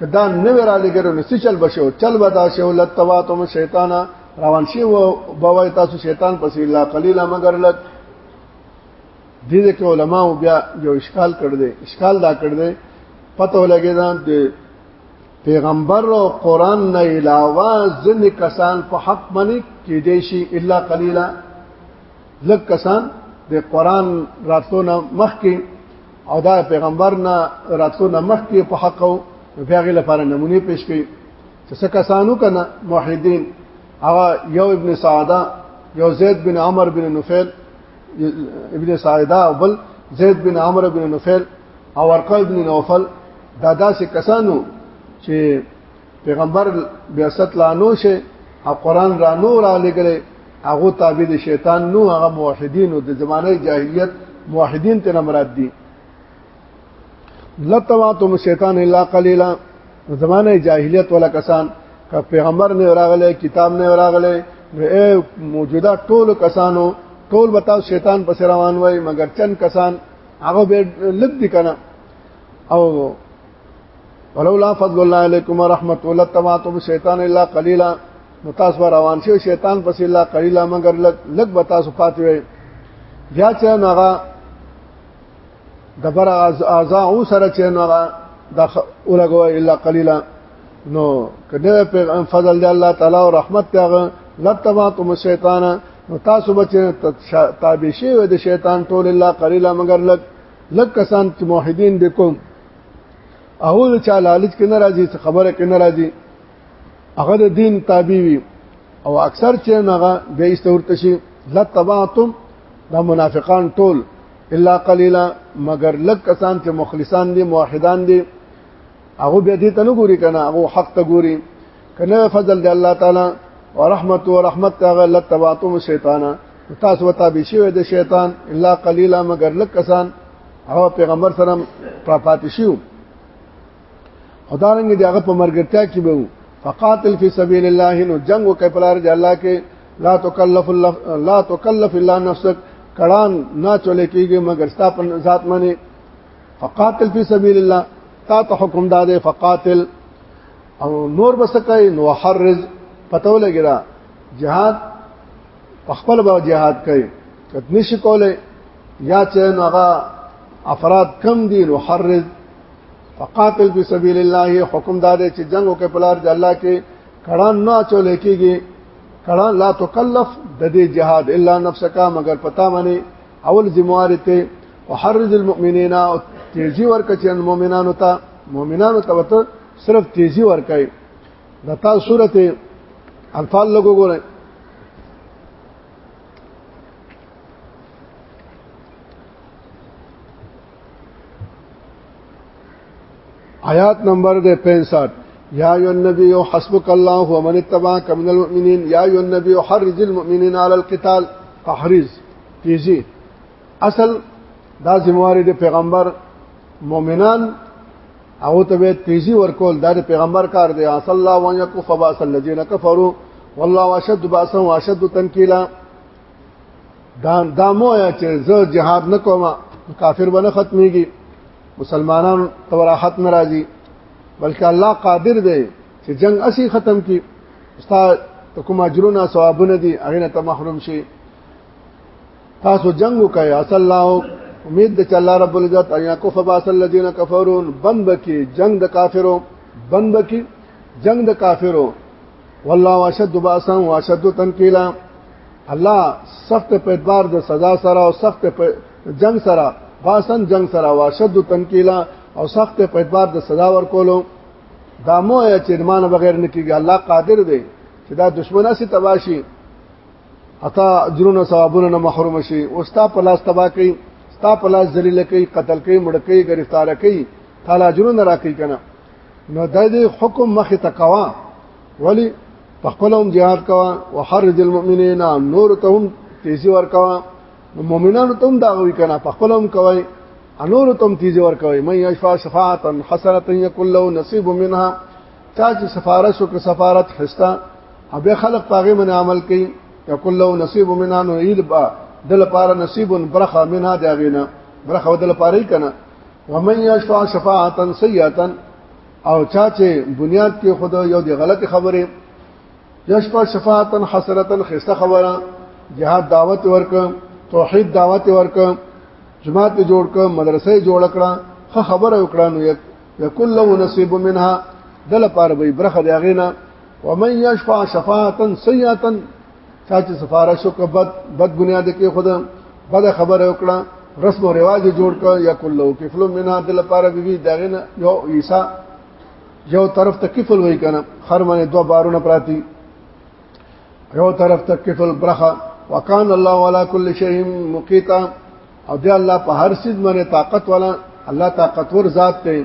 A: کدا نه را لګره نو څه چل بشو چل بدا شو لتواتم شیطان روان شي و بوای تاسو شیطان پسې لا قلیلا مگر لک دې دې کې علما بیا یو اشکال کړ دې اشکال دا کړ دې پته ولګی دا پیغمبر او قران نه علاوه ځنې کسان په حق باندې کې دې شي الا قلیلا لک کسان د قران راتلو نه مخکې او دا پیغمبر نه راتلو نه مخکې په حق او پیغه لپاره نمونه پیش کړي چې څه کسانو کنه موحدین هغه یو ابن سعاده یو زید بن عمر بن نفیل ابن سعاده او بل زید بن عمر بن نفیل او ورقه بن نوفل دا داسې کسانو چې پیغمبر بیاست لانو شه او قران را نور علی ګره هغه تابع دي شیطان نو هغه موحدین او د زمانه جاهلیت موحدین ته مراد دي لتواتم شیطان الا قليلا زمانه جاهلیت ولا کسان که پیغمبر نه راغله کتاب نه راغله اے موجوده ټول کسانو ټول بتاو شیطان پس روان وای مگر چند کسان هغه به لګ دي کنه او ولولا فضل الله علیکم ورحمته لتواتم شیطان الا قليلا نو تاسو روان شئ شیطان پسې لا قلیلا مگر لګ لګ به تاسو پاتې وئ بیا چې ناغه دبر اعضاء او سره چې ناغه د اولګو الا قلیلا نو کله په فضل دی الله تعالی او رحمت تیغه لتباتم الشیطان نو تاسو بچ تابع شي و د شیطان ټول الا قلیلا مگر لګ لګ کسان چې موحدین دکم او چا لالچ کنه راځي خبره کنه راځي هغه د دین تابع وي او اکثر چې هغه به استورته شي لتبعتم دا منافقان ټول الا قليلا مگر لک کسان چې مخلصان دي موحدان دي هغه به دې ته نه ګوري کنه هغه حق ته ګوري کنه فضل دی الله تعالی ورحمت ورحمت هغه لتبعتم شیطان تاسو وتا به شي د شیطان الا قليلا مگر لک کسان هغه پیغمبر سره پاتې شي او دا رنګ دی هغه په مرګرتیا کې به فقاتل فی سبیل الله نو جنگ وکړ په لار دی الله کې لا تکلف الله لا تکلف الله نفسک کړان نه چولې کېږي مګر ستا په ذات باندې فقاتل فی سبیل الله تا ته حکم داده فقاتل او نور بسکای نو حرز پتو لګرا جهاد خپل به جهاد کوي کتنی شي کوله یا چې نو هغه افراد کم دي نو حرز فقاتل فی سبیل الله حکم دار چې جنگ وکړي په لار د الله کې کړه نه چول کېږي کړه لا تکلف د دې جهاد الا نفسک مگر پتا منی اول ذمہواری ته وحرز المؤمنین او تیزی ورکه چې مؤمنانو ته مؤمنانو ته وته صرف تیزی ورکای د تا سورته انفال لګو ګورئ آیات نمبر دے 65 یا ایو النبی حسبک الله ومن اتبعک من المؤمنین یا ایو النبی حرج المؤمنین علی القتال تحریز تیزی اصل دا زمواري د پیغمبر مؤمنان او ته به تیزی ورکول دا د پیغمبر کار دی اصل الله وان یکف باس الذین کفروا والله واشد باسا واشد تنکیلا دا دامو یا چې زه جهاد نه کوم کافر ونه ختميږي مسلمانان توراحت ناراضي بلکې الله قادر دی چې جنگ اسی ختم کی استا کوم اجرونه ثوابونه دي هغه نه ته محروم شي تاسو جنگ وکړئ اصل الله امید ده چې الله رب العزت ایا کو فباس الذين كفرون بند کی جنگ د کافرو بند کی جنگ د کافرو والله واشد باسا واشد تنکیلا الله سخت په اعتبار د سزا سره او سخت په جنگ سره باسن جنگ سره واشد تنکیلا او سخت په اعتبار د سزا ورکولو دا مو چې ایمان بغیر نه کیږي الله قادر دی چې دا دشمنه سي تباشي اتا اجرونه ثوابونه نه محروم شي او ستا په لاس تبا کوي ستا په لاس ذلیل کوي قتل کوي مړ کوي گرفتار کوي تعالی اجرونه راکړي کنه نو د دې حکم مخه تکوا ولی په خپل هم jihad کوا وحرج المؤمنین نور ته هم تیزی ور کوا نو مؤمنانو ته هم دا غوي کنه په خپل هم کوي انور ته هم تیزی ور کوي مې یشفا شفاعتا حسنه یکل له نصیب منها چا چې سفارش او سفارت حصہ ابه خلق پاغه من عمل کوي یکل له نصیب منها نو ایل با دل پاره نصیب برخه منها دا غینا برخه دل پاره کنا ومن یشفع شفاعتا سیئه او چا چې بنیاد کې خود یو دی غلطی خبره یشفع شفاعتا حسنه خسته خبره جهاد دعوت ورک توحید دعوت ورک جماعت جوړ ک مدرسې جوړ کړه خه خبره وکړه نو یکل له نصیب منها دل پاره به برخه دی غینا ومن یشفع شفاعتا سیئه چا چې سفارش او کبد بد بنیاد کې خود بد خبره وکړه رسم او رواج جوړ کړ یا کله کفل منها د لپاره بیبي دغه نه یو عیسی یو طرف ته کفل وای کنه هر باندې دوه بارونه پراتی یو طرف ته کفل برخه وکان الله ولا کل شیء مقیتا او دی الله په هر څه باندې طاقت والا الله طاقتور ذات دی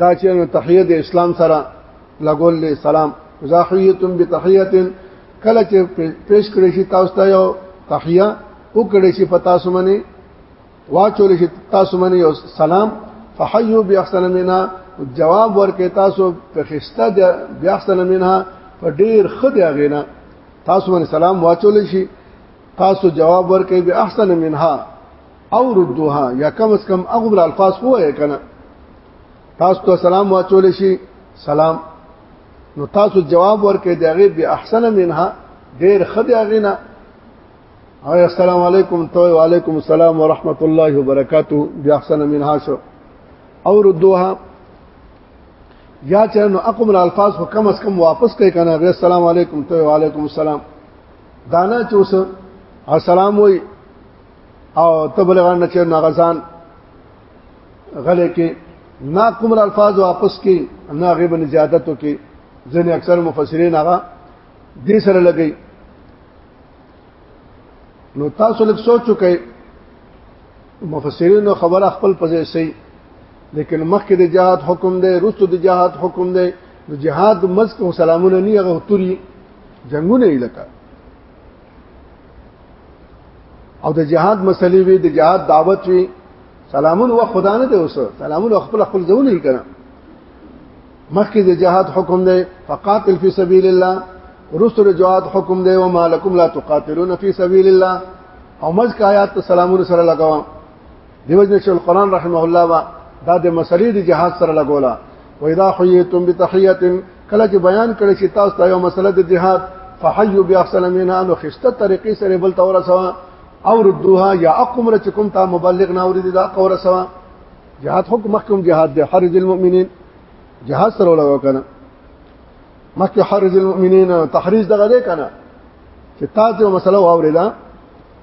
A: دا چې نو تحیه د اسلام سره لګول له سلام زاحیتم بتحیه کله چې پیش کړی شي تاسو ته یو تحیه او کړی شي پتا سمنه واچول شي تاسو منه یو سلام فحیو باحسن منها جواب ورکې تاسو په خسته د باحسن منها په ډیر خدای غینا تاسو باندې سلام واچول شي تاسو جواب ورکې به احسن منها او ردوها یا کم اس کم اغبر الفاظ خو یې کنه تاسو ته سلام واچول شي سلام نو تاسو جواب ورکړئ دغه به احسن منها ډیر خدای غینا او السلام علیکم تو وعلیکم السلام ورحمت الله وبرکاته بیا احسن منها شو او ردوها یا چې نو اقم الفاظ خو کم اس کم واپس کوي کنه غیر السلام علیکم تو وعلیکم السلام دانا چې اوس السلام وای او تبلغان نه چې ناغزان غلې کې نا کوم الفاظ واپس کې نا غیب نه زیادتو کې ځنې اکثر مفسرین هغه دې سره لګي نو تاسو لږ سوچ وکړئ مفسرین خبره خپل پځې سي لیکن مخکې د جهاد حکم دی رسو د جهاد حکم دی د جهاد مزک او سلامونه نه هغه توري جنگونه یې لکه او د جهاد مسلې وي د جهاد دعوت وي سلامون و خدا نه دی اوس سلامون خپل خپل ځون نه کړه مخکې د جهاد حکم دی فقاتل فی سبیل الله رسل جهاد حکم دی و مالکم لا تقاتلون فی سبیل الله او مز کا آیات سلامون سره لگاوه دیو جن شیخ القران رحمه الله وا دا د مسلې د جهاد سره لګولا و اذا حييتم بتحيه کله چې بیان کړی چې تاسو ته یو مسله د جهاد فحيوا باحسن منها نو خسته طریقې سره بل تور سوا او ردوها یا اقم رچکم تا مبلغ نه اورید دا قور سوا جهاد حکم محکم جهاد د حرز المؤمنین جهاد سره ولا کنه مکه حرز المؤمنین تحریز دغه ده کنه چې تاسو مسله واوریدا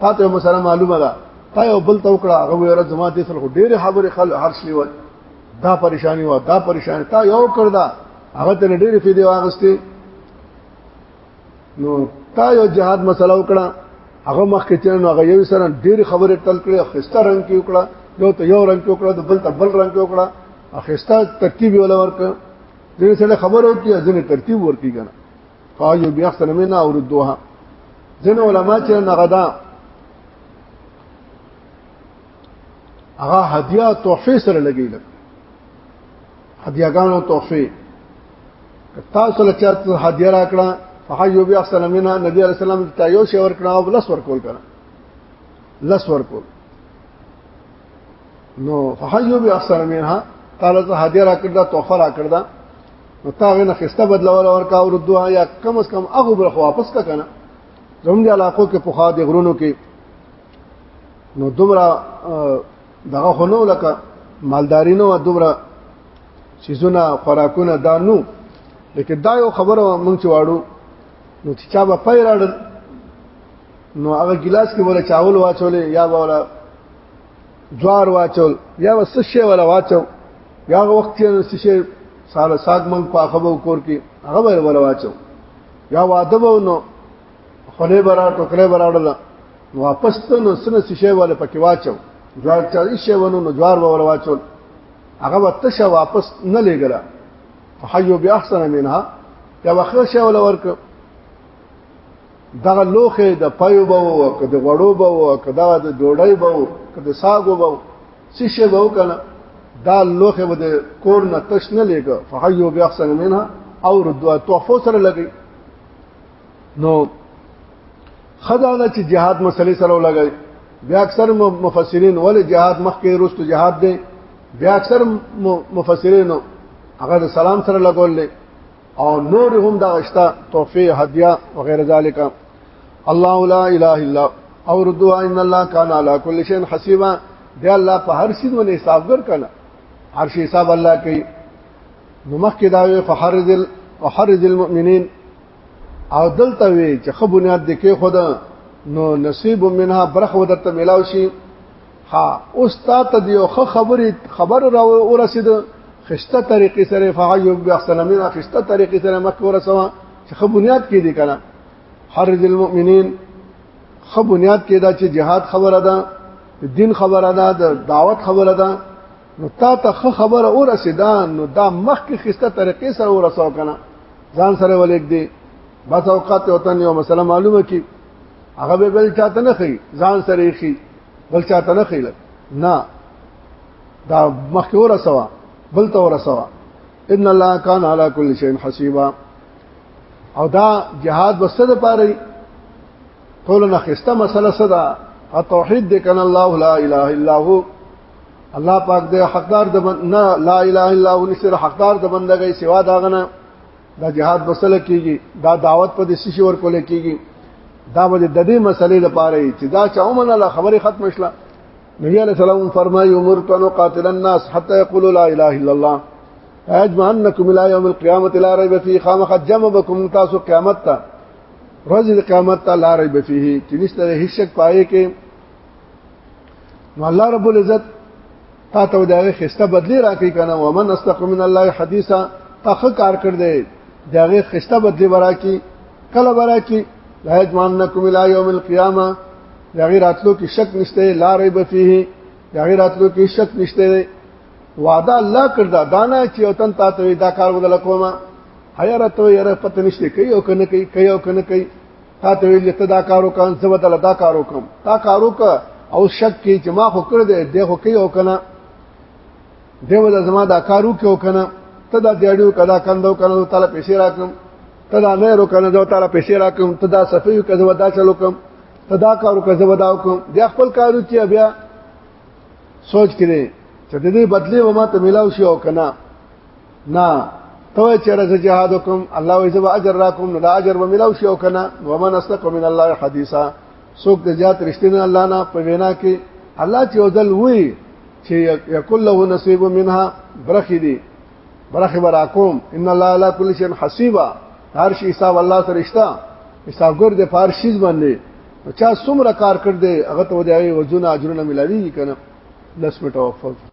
A: تاسو مسله معلومه ده تا یو بل تو کړه هغه ویره زما دې سره ډېر خبره خل هر شي و دا پریشانی و دا پریشانی تا یو کړ دا هغه ته ډېر فیدې واغستې نو تا یو جهاد مسله وکړه هغه مخ کې چې هغه یو سره ډېر خبره تل کړې خسته رنگ کې وکړه یو ته یو رنگ کې وکړه د بل ته بل رنگ کې وکړه اخسته ترتیب ولا ورک دې سره خبرو کې ځنه ترتیب ورکی کنه فاجو بیا احسن منا او ردوها ځین علما چې نغدا هغه هدیه تحفه سره لګیل هدیهګانو تحفه تاسو له چاته هدیه راکړه فحیو بیا احسن منا نبی علی السلام ته یو شی ورکړه او لس ورکول کړه لس ورکول نو فحیو بی احسن منها قال زه هدیه را کړدا تحفه را کړدا نو تاغه نه خسته بدلول اور کا اور دوه یا کم از کم هغه بر واپس کا کنه زموږ دی علاقو کې پوخا دی غرونو کې نو دومره دغه خونو لکه مالداری نو دومره سيزونه خوراکونه دانو لیکن دا یو خبره مونږ چې واړو نو چې چا به پای راړل نو هغه ګلاس کې ولا چاول واچول یا ولا جوار واچول یا وس شي ولا واچو یا وخت کې شي سال ساګ من پاخبو کور کې هغه ولا واچو یا واده وو نو خله برا ټوکره برا وړل نو واپس ته نو سن شي ولا پکې واچو جوار چا شي ونو نو جوار ولا واچول هغه وتشه واپس نه لګره فحيو باحسن منها یا وخشه ولا ورک دغه لوخه د پيو به او که د غړو به او که دا د ډوډۍ به او که د ساګو به څه شی به وکنه دا لوخه به د کور نه تش نه لګه فحيو بیا احسن منها او ردوا توفو سره لګي نو خدا دا چې جهاد مسلې سره ولګي بیا اکثر مفسرین ولې جهاد مخکې روستو جهاد دی بیا اکثر مفسرین هغه د سلام سره لګول او نور هم دا اشتا تحفه هدیه وغیر ذالک الله لا اله الا او ردوا ان الله کان علی کل شیء حسیبا دی الله په هر څه باندې حسابګر کنا هر شي حساب الله کوي نو مخکې دا وی فحرز وحرز المؤمنین او دلته وی چې خو بنیاد دکې خدا نو نصیب منها برخه ودته ملاوي شي ها اوس تا ته دی یو خبرې خبر را ورسید خسته طریقې سره فعیو باحسن من خسته طریقې سره مخ ورسوا چې خو بنیاد کې دی کنه حرز المؤمنین خو بنیاد کې دا چې جهاد خبره ده دین خبره ده د دعوت خبره ده نو تا ته خو خبره ورسیدا نو دا مخ کې خسته طریقې سره ورسوا کنه ځان سره ولیک دی بس اوقات وطن یو مسله معلومه کی هغه به بل چاته نه خي ځان سره خي بل چاته نه خي نه دا مخکې ورسوا بل ته ورسوا ان الله کان علی کل شیء حسیبا او دا جهاد وسد پاره ټول نه خسته مسله صدا توحید دې کنه الله لا اله الا هو الله پاک دې حقدار د نه لا اله الا هو نشر حقدار د بندګۍ سوا داغنه دا جهاد بسله کیږي دا دعوت په دې شي ور کول کیږي دا به د دې مسلې لپاره چې دا چې عمر الله خبره ختم شله نبی علیہ السلام فرمایي عمر تنو قاتل الناس حتى يقولوا لا اله الا الله اجمعنکم الى يوم القيامه لا ريب فيه خامخ جمع بكم تاسو قیامت ته ورځ د قیامت ته لا ريب فيه چې نشته هیڅ شک پائے کې نو الله رب العزت تا ته دغه خسته بدلی راکې کنه ومن استقم من الله حدیثا تخ کار کړ دې دغه خسته بدلی ورا کی کله ورا کی لا یجمعنکم الی یوم القیامه دغه راتلو کې شک نشته لا ریب فیه دغه راتلو کې شک نشته وعده الله کړدا دانا چې وطن تا ته دا کار ودل کومه حیرت و یره پته نشته کوي او کنه کوي کوي او کنه کوي تا ته ویل ته دا کارو کان څه وته دا کارو کوم تا کارو کا او شک کې چې ما خو کړ دې دې خو کې او کنه دیو د زما دا کارو کې او کنه ته دا دیړیو کدا کندو کنه تعالی پیسې راکم ته دا نه رو کنه زو تعالی پیسې راکم ته دا صفیو کزه ودا چلو کوم ته دا کارو کزه ودا کوم د خپل کارو چې بیا سوچ کړي چې د دې بدلی و ما ته ملاو شي او کنه نه تو چې راځه جهاد وکم الله وې زبا اجر راکوم نو دا اجر به ملاو شي او کنه ومن استق من الله حدیثا څوک د زیات رښتینه الله نه په وینا کې الله چې ودل وی چې یکل له نصیب منها برخې دي برخې براکوم ان الله علی کل شیء حسیبا هر شي حساب الله سره رښتا حسابګر د فارشیز باندې چا څومره کار کړ دې هغه ته ودی وزن اجرونه ملاوي کنه لس مټه وفق